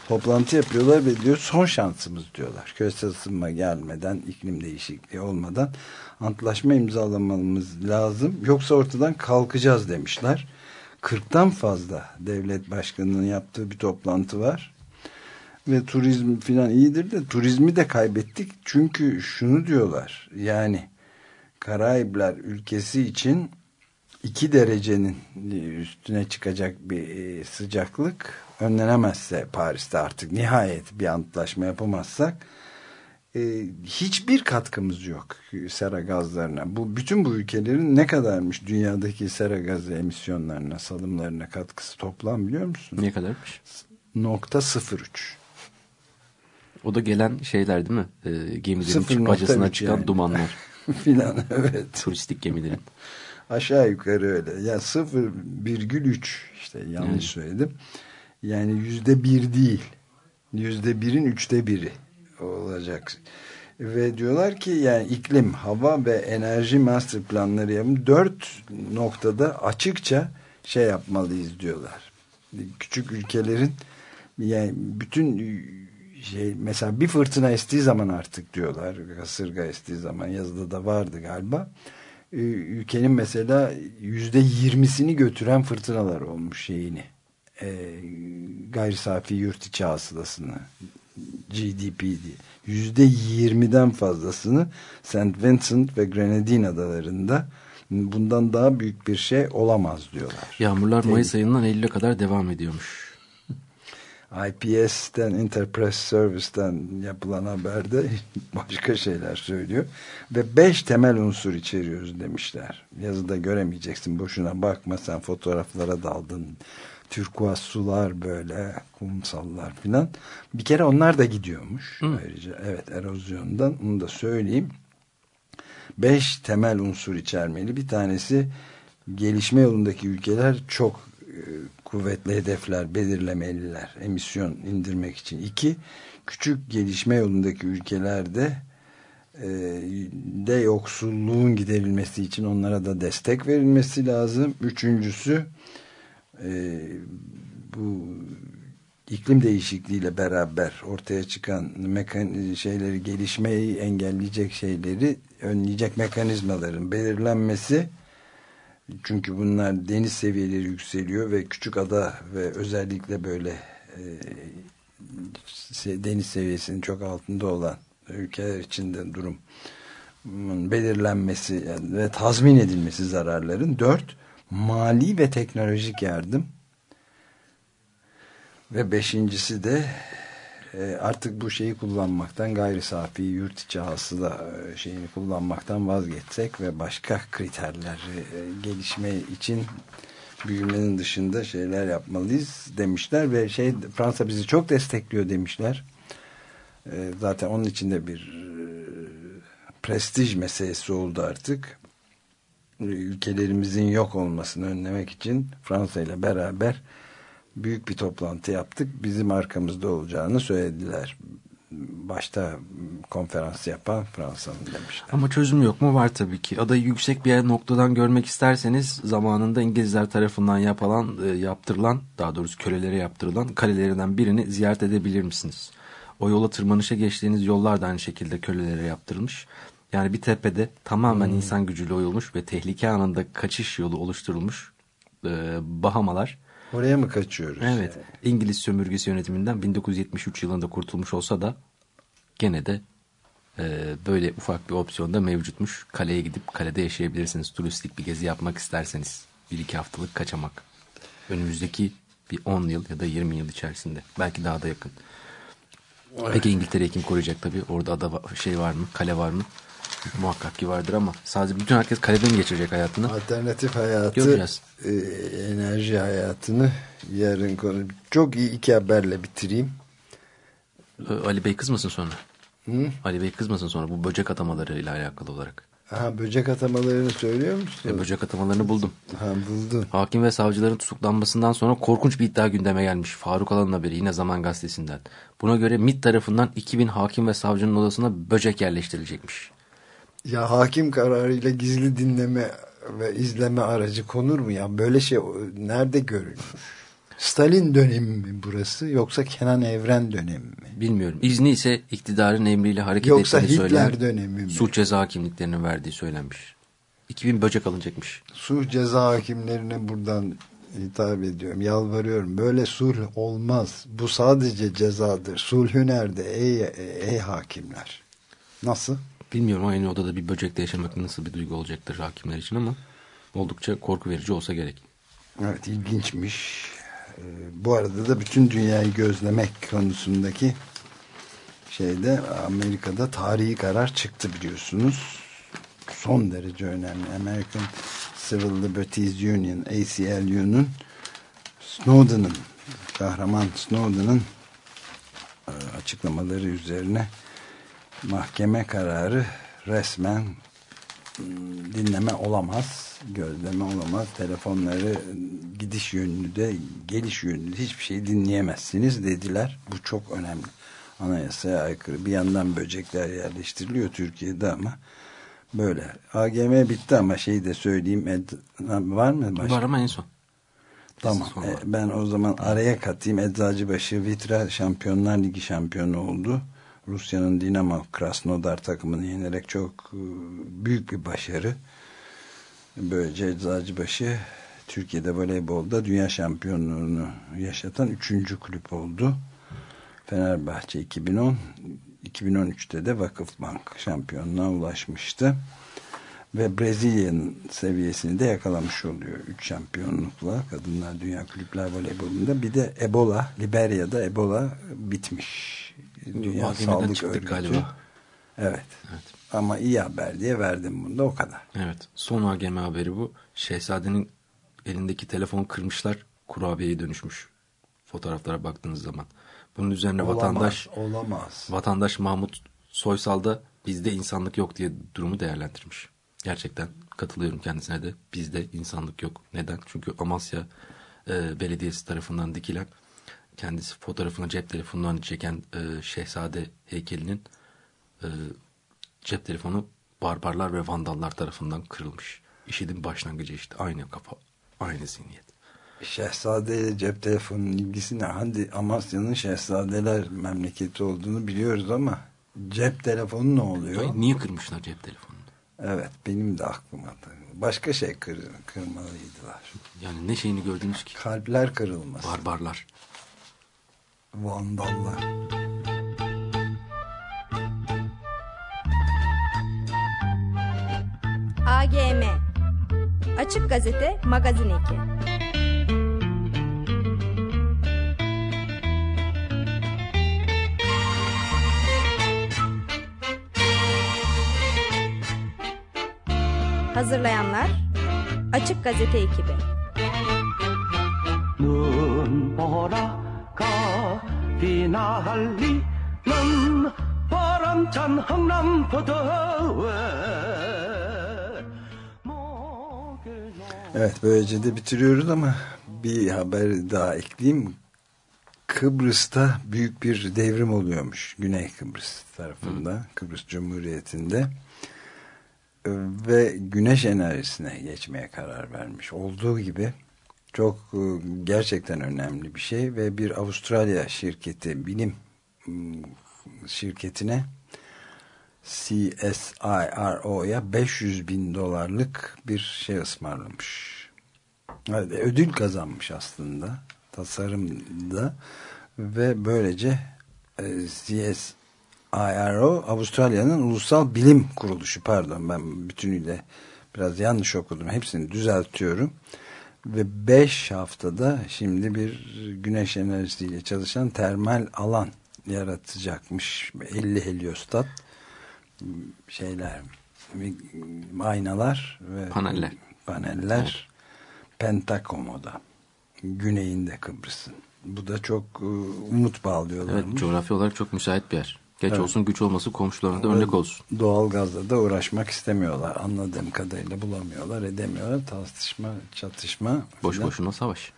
toplantı yapıyorlar ve diyor son şansımız diyorlar. Küresel ısınma gelmeden, iklim değişikliği olmadan antlaşma imzalamamız lazım. Yoksa ortadan kalkacağız demişler. 40'tan fazla devlet başkanının yaptığı bir toplantı var. Ve turizm filan iyidir de turizmi de kaybettik. Çünkü şunu diyorlar yani Karayipler ülkesi için 2 derecenin üstüne çıkacak bir e, sıcaklık önlenemezse Paris'te artık nihayet bir antlaşma yapamazsak e, hiçbir katkımız yok sera gazlarına. Bu bütün bu ülkelerin ne kadarmış dünyadaki sera gazı emisyonlarına, salımlarına katkısı toplam biliyor musun? Ne kadarmış? Nokta 03. O da gelen şeyler değil mi? Ee, gemilerin çıkan yani. dumanlar. filan evet. Turistik gemilerin. Aşağı yukarı öyle. Yani 0,3 işte yanlış Evet. söyledim. Yani yüzde bir değil. Yüzde birin üçte biri olacak. Ve diyorlar ki yani iklim, hava ve enerji master planları yapın. Dört noktada açıkça şey yapmalıyız diyorlar. Küçük ülkelerin yani bütün şey mesela bir fırtına estiği zaman artık diyorlar kasırga estiği zaman yazıda da vardı galiba Ee, ülkenin mesela yüzde yirmisini götüren fırtınalar olmuş şeyini ee, gayri safi yurt içi hasılasını GDP diye yüzde yirmiden fazlasını St. Vincent ve Grenadine adalarında bundan daha büyük bir şey olamaz diyorlar. Yağmurlar Mayıs ayından Eylül'e kadar devam ediyormuş. IPS'ten Interpress Service'ten yapılan haberde başka şeyler söylüyor. Ve beş temel unsur içeriyoruz demişler. Yazıda göremeyeceksin. Boşuna bakma sen fotoğraflara daldın. Türkuaz sular böyle kumsallar filan. Bir kere onlar da gidiyormuş. Ayrıca evet erozyondan onu da söyleyeyim. Beş temel unsur içermeli. Bir tanesi gelişme yolundaki ülkeler çok e, kuvvetli hedefler belirlemeliler emisyon indirmek için. İki, küçük gelişme yolundaki ülkelerde e, de yoksulluğun giderilmesi için onlara da destek verilmesi lazım. Üçüncüsü e, bu iklim değişikliğiyle beraber ortaya çıkan şeyleri gelişmeyi engelleyecek şeyleri önleyecek mekanizmaların belirlenmesi çünkü bunlar deniz seviyeleri yükseliyor ve küçük ada ve özellikle böyle e, deniz seviyesinin çok altında olan ülkeler içinde durum belirlenmesi ve tazmin edilmesi zararların dört mali ve teknolojik yardım ve beşincisi de artık bu şeyi kullanmaktan gayri safi yurt içi hasıla e, şeyini kullanmaktan vazgeçsek ve başka kriterler e, gelişme için büyümenin dışında şeyler yapmalıyız demişler ve şey Fransa bizi çok destekliyor demişler. E, zaten onun içinde bir e, prestij meselesi oldu artık. E, Ülkelerimizin yok olmasını önlemek için Fransa ile beraber büyük bir toplantı yaptık. Bizim arkamızda olacağını söylediler. Başta konferans yapan Fransa'nın demişler. Ama çözüm yok mu? Var tabii ki. Adayı yüksek bir yer noktadan görmek isterseniz zamanında İngilizler tarafından yapılan, e, yaptırılan, daha doğrusu kölelere yaptırılan kalelerinden birini ziyaret edebilir misiniz? O yola tırmanışa geçtiğiniz yollar da aynı şekilde kölelere yaptırılmış. Yani bir tepede tamamen insan gücüyle oyulmuş ve tehlike anında kaçış yolu oluşturulmuş e, Bahamalar. Oraya mı kaçıyoruz? Evet. İngiliz sömürgesi yönetiminden 1973 yılında kurtulmuş olsa da gene de e, böyle ufak bir opsiyon da mevcutmuş. Kaleye gidip kalede yaşayabilirsiniz. Turistik bir gezi yapmak isterseniz. Bir iki haftalık kaçamak. Önümüzdeki bir 10 yıl ya da 20 yıl içerisinde. Belki daha da yakın. Peki İngiltere'yi kim koruyacak tabii? Orada ada şey var mı? Kale var mı? Muhakkak ki vardır ama sadece bütün herkes kalede mi geçirecek hayatını? Alternatif hayatı, Göreceğiz. e, enerji hayatını yarın konu. Çok iyi iki haberle bitireyim. Ali Bey kızmasın sonra. Hı? Ali Bey kızmasın sonra bu böcek atamalarıyla alakalı olarak. Aha, böcek atamalarını söylüyor musun? E, böcek atamalarını buldum. Ha, buldun. Hakim ve savcıların tutuklanmasından sonra korkunç bir iddia gündeme gelmiş. Faruk Alan'ın haberi yine Zaman Gazetesi'nden. Buna göre MİT tarafından 2000 hakim ve savcının odasına böcek yerleştirilecekmiş. Ya hakim kararıyla gizli dinleme ve izleme aracı konur mu ya? Böyle şey nerede görülür? Stalin dönemi mi burası yoksa Kenan Evren dönemi mi? Bilmiyorum. İzni ise iktidarın emriyle hareket Yoksa ettiğini Hitler söyleyen dönemi mi? suç ceza hakimliklerinin verdiği söylenmiş. 2000 böcek alınacakmış. Sulh ceza hakimlerine buradan hitap ediyorum. Yalvarıyorum. Böyle sulh olmaz. Bu sadece cezadır. Sulhü nerede ey, ey hakimler? Nasıl? Bilmiyorum aynı odada bir böcekle yaşamak nasıl bir duygu olacaktır hakimler için ama oldukça korku verici olsa gerek. Evet ilginçmiş. Ee, bu arada da bütün dünyayı gözlemek konusundaki şeyde Amerika'da tarihi karar çıktı biliyorsunuz. Son derece önemli. American Civil Liberties Union ACLU'nun Snowden'ın kahraman Snowden'ın e, açıklamaları üzerine mahkeme kararı resmen ım, dinleme olamaz, gözleme olamaz. Telefonları gidiş yönünü de geliş yönünü de hiçbir şey dinleyemezsiniz dediler. Bu çok önemli. Anayasaya aykırı. Bir yandan böcekler yerleştiriliyor Türkiye'de ama böyle. AGM bitti ama şeyi de söyleyeyim. Ed, var mı başka? Var ama en son. Tamam. E, ben o zaman araya katayım. Eczacıbaşı Vitra Şampiyonlar Ligi şampiyonu oldu. Rusya'nın Dinamo Krasnodar takımını yenerek çok e, büyük bir başarı. Böylece Eczacıbaşı Türkiye'de voleybolda dünya şampiyonluğunu yaşatan üçüncü kulüp oldu. Fenerbahçe 2010 2013'te de Vakıfbank şampiyonluğa ulaşmıştı. Ve Brezilya'nın seviyesini de yakalamış oluyor. Üç şampiyonlukla Kadınlar Dünya Kulüpler Voleybolunda. Bir de Ebola, Liberya'da Ebola bitmiş. Dünya Sağlık Örgütü. galiba. Evet. Ama iyi haber diye verdim bunu da o kadar. Evet. Son AGM haberi bu. Şehzadenin elindeki telefonu kırmışlar. Kurabiyeye dönüşmüş. Fotoğraflara baktığınız zaman. Bunun üzerine Olamaz, vatandaş olamaz. vatandaş Mahmut Soysal da bizde insanlık yok diye durumu değerlendirmiş. Gerçekten katılıyorum kendisine de. Bizde insanlık yok. Neden? Çünkü Amasya e, Belediyesi tarafından dikilen kendisi fotoğrafını cep telefonundan çeken e, Şehzade heykelinin e, cep telefonu barbarlar ve vandallar tarafından kırılmış. İşidin başlangıcı işte aynı kafa, aynı zihniyet. Şehzade ile cep telefonunun ilgisi ne? Hadi Amasya'nın şehzadeler memleketi olduğunu biliyoruz ama cep telefonu ne oluyor? Ay, niye kırmışlar cep telefonunu? Evet benim de aklıma. Başka şey kır, kırmalıydılar. Yani ne şeyini gördünüz ki? Kalpler kırılması. Barbarlar. Vandallar. AGM Açık Gazete Magazin Eki. Hazırlayanlar Açık Gazete ekibi. 눈 보라가 휘날리는 바람찬 흥남포도에 Evet böylece de bitiriyoruz ama bir haber daha ekleyeyim. Kıbrıs'ta büyük bir devrim oluyormuş. Güney Kıbrıs tarafında. Kıbrıs Cumhuriyeti'nde. Ve güneş enerjisine geçmeye karar vermiş. Olduğu gibi çok e, gerçekten önemli bir şey ve bir Avustralya şirketi bilim şirketine CSIRO'ya 500 bin dolarlık bir şey ısmarlamış. Ödül kazanmış aslında tasarımda ve böylece e, CSIRO Avustralya'nın ulusal bilim kuruluşu pardon ben bütünüyle biraz yanlış okudum hepsini düzeltiyorum ve 5 haftada şimdi bir güneş enerjisiyle çalışan termal alan yaratacakmış 50 heliostat şeyler aynalar ve Paneller. paneller Pentakomo'da güneyinde Kıbrıs'ın bu da çok e, umut bağlıyorlar Evet coğrafya olarak çok müsait bir yer. Geç Evet. olsun güç olması komşularına da örnek olsun. doğalgazla da uğraşmak istemiyorlar anladığım kadarıyla bulamıyorlar edemiyorlar tartışma çatışma Boş filan. boşuna savaş.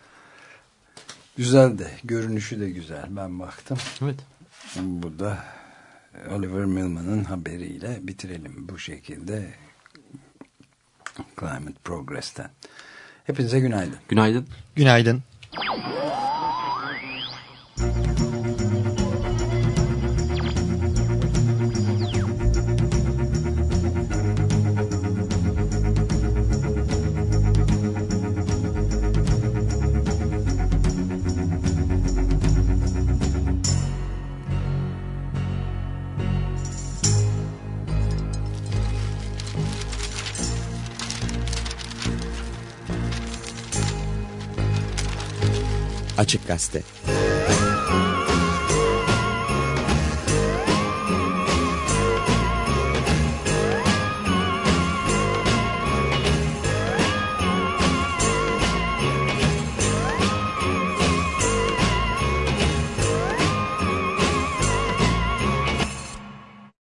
güzel de görünüşü de güzel ben baktım Evet. bu da Oliver Millman'ın haberiyle bitirelim bu şekilde Climate Progress'ten hepinize günaydın Günaydın. Günaydın. Açık Gazete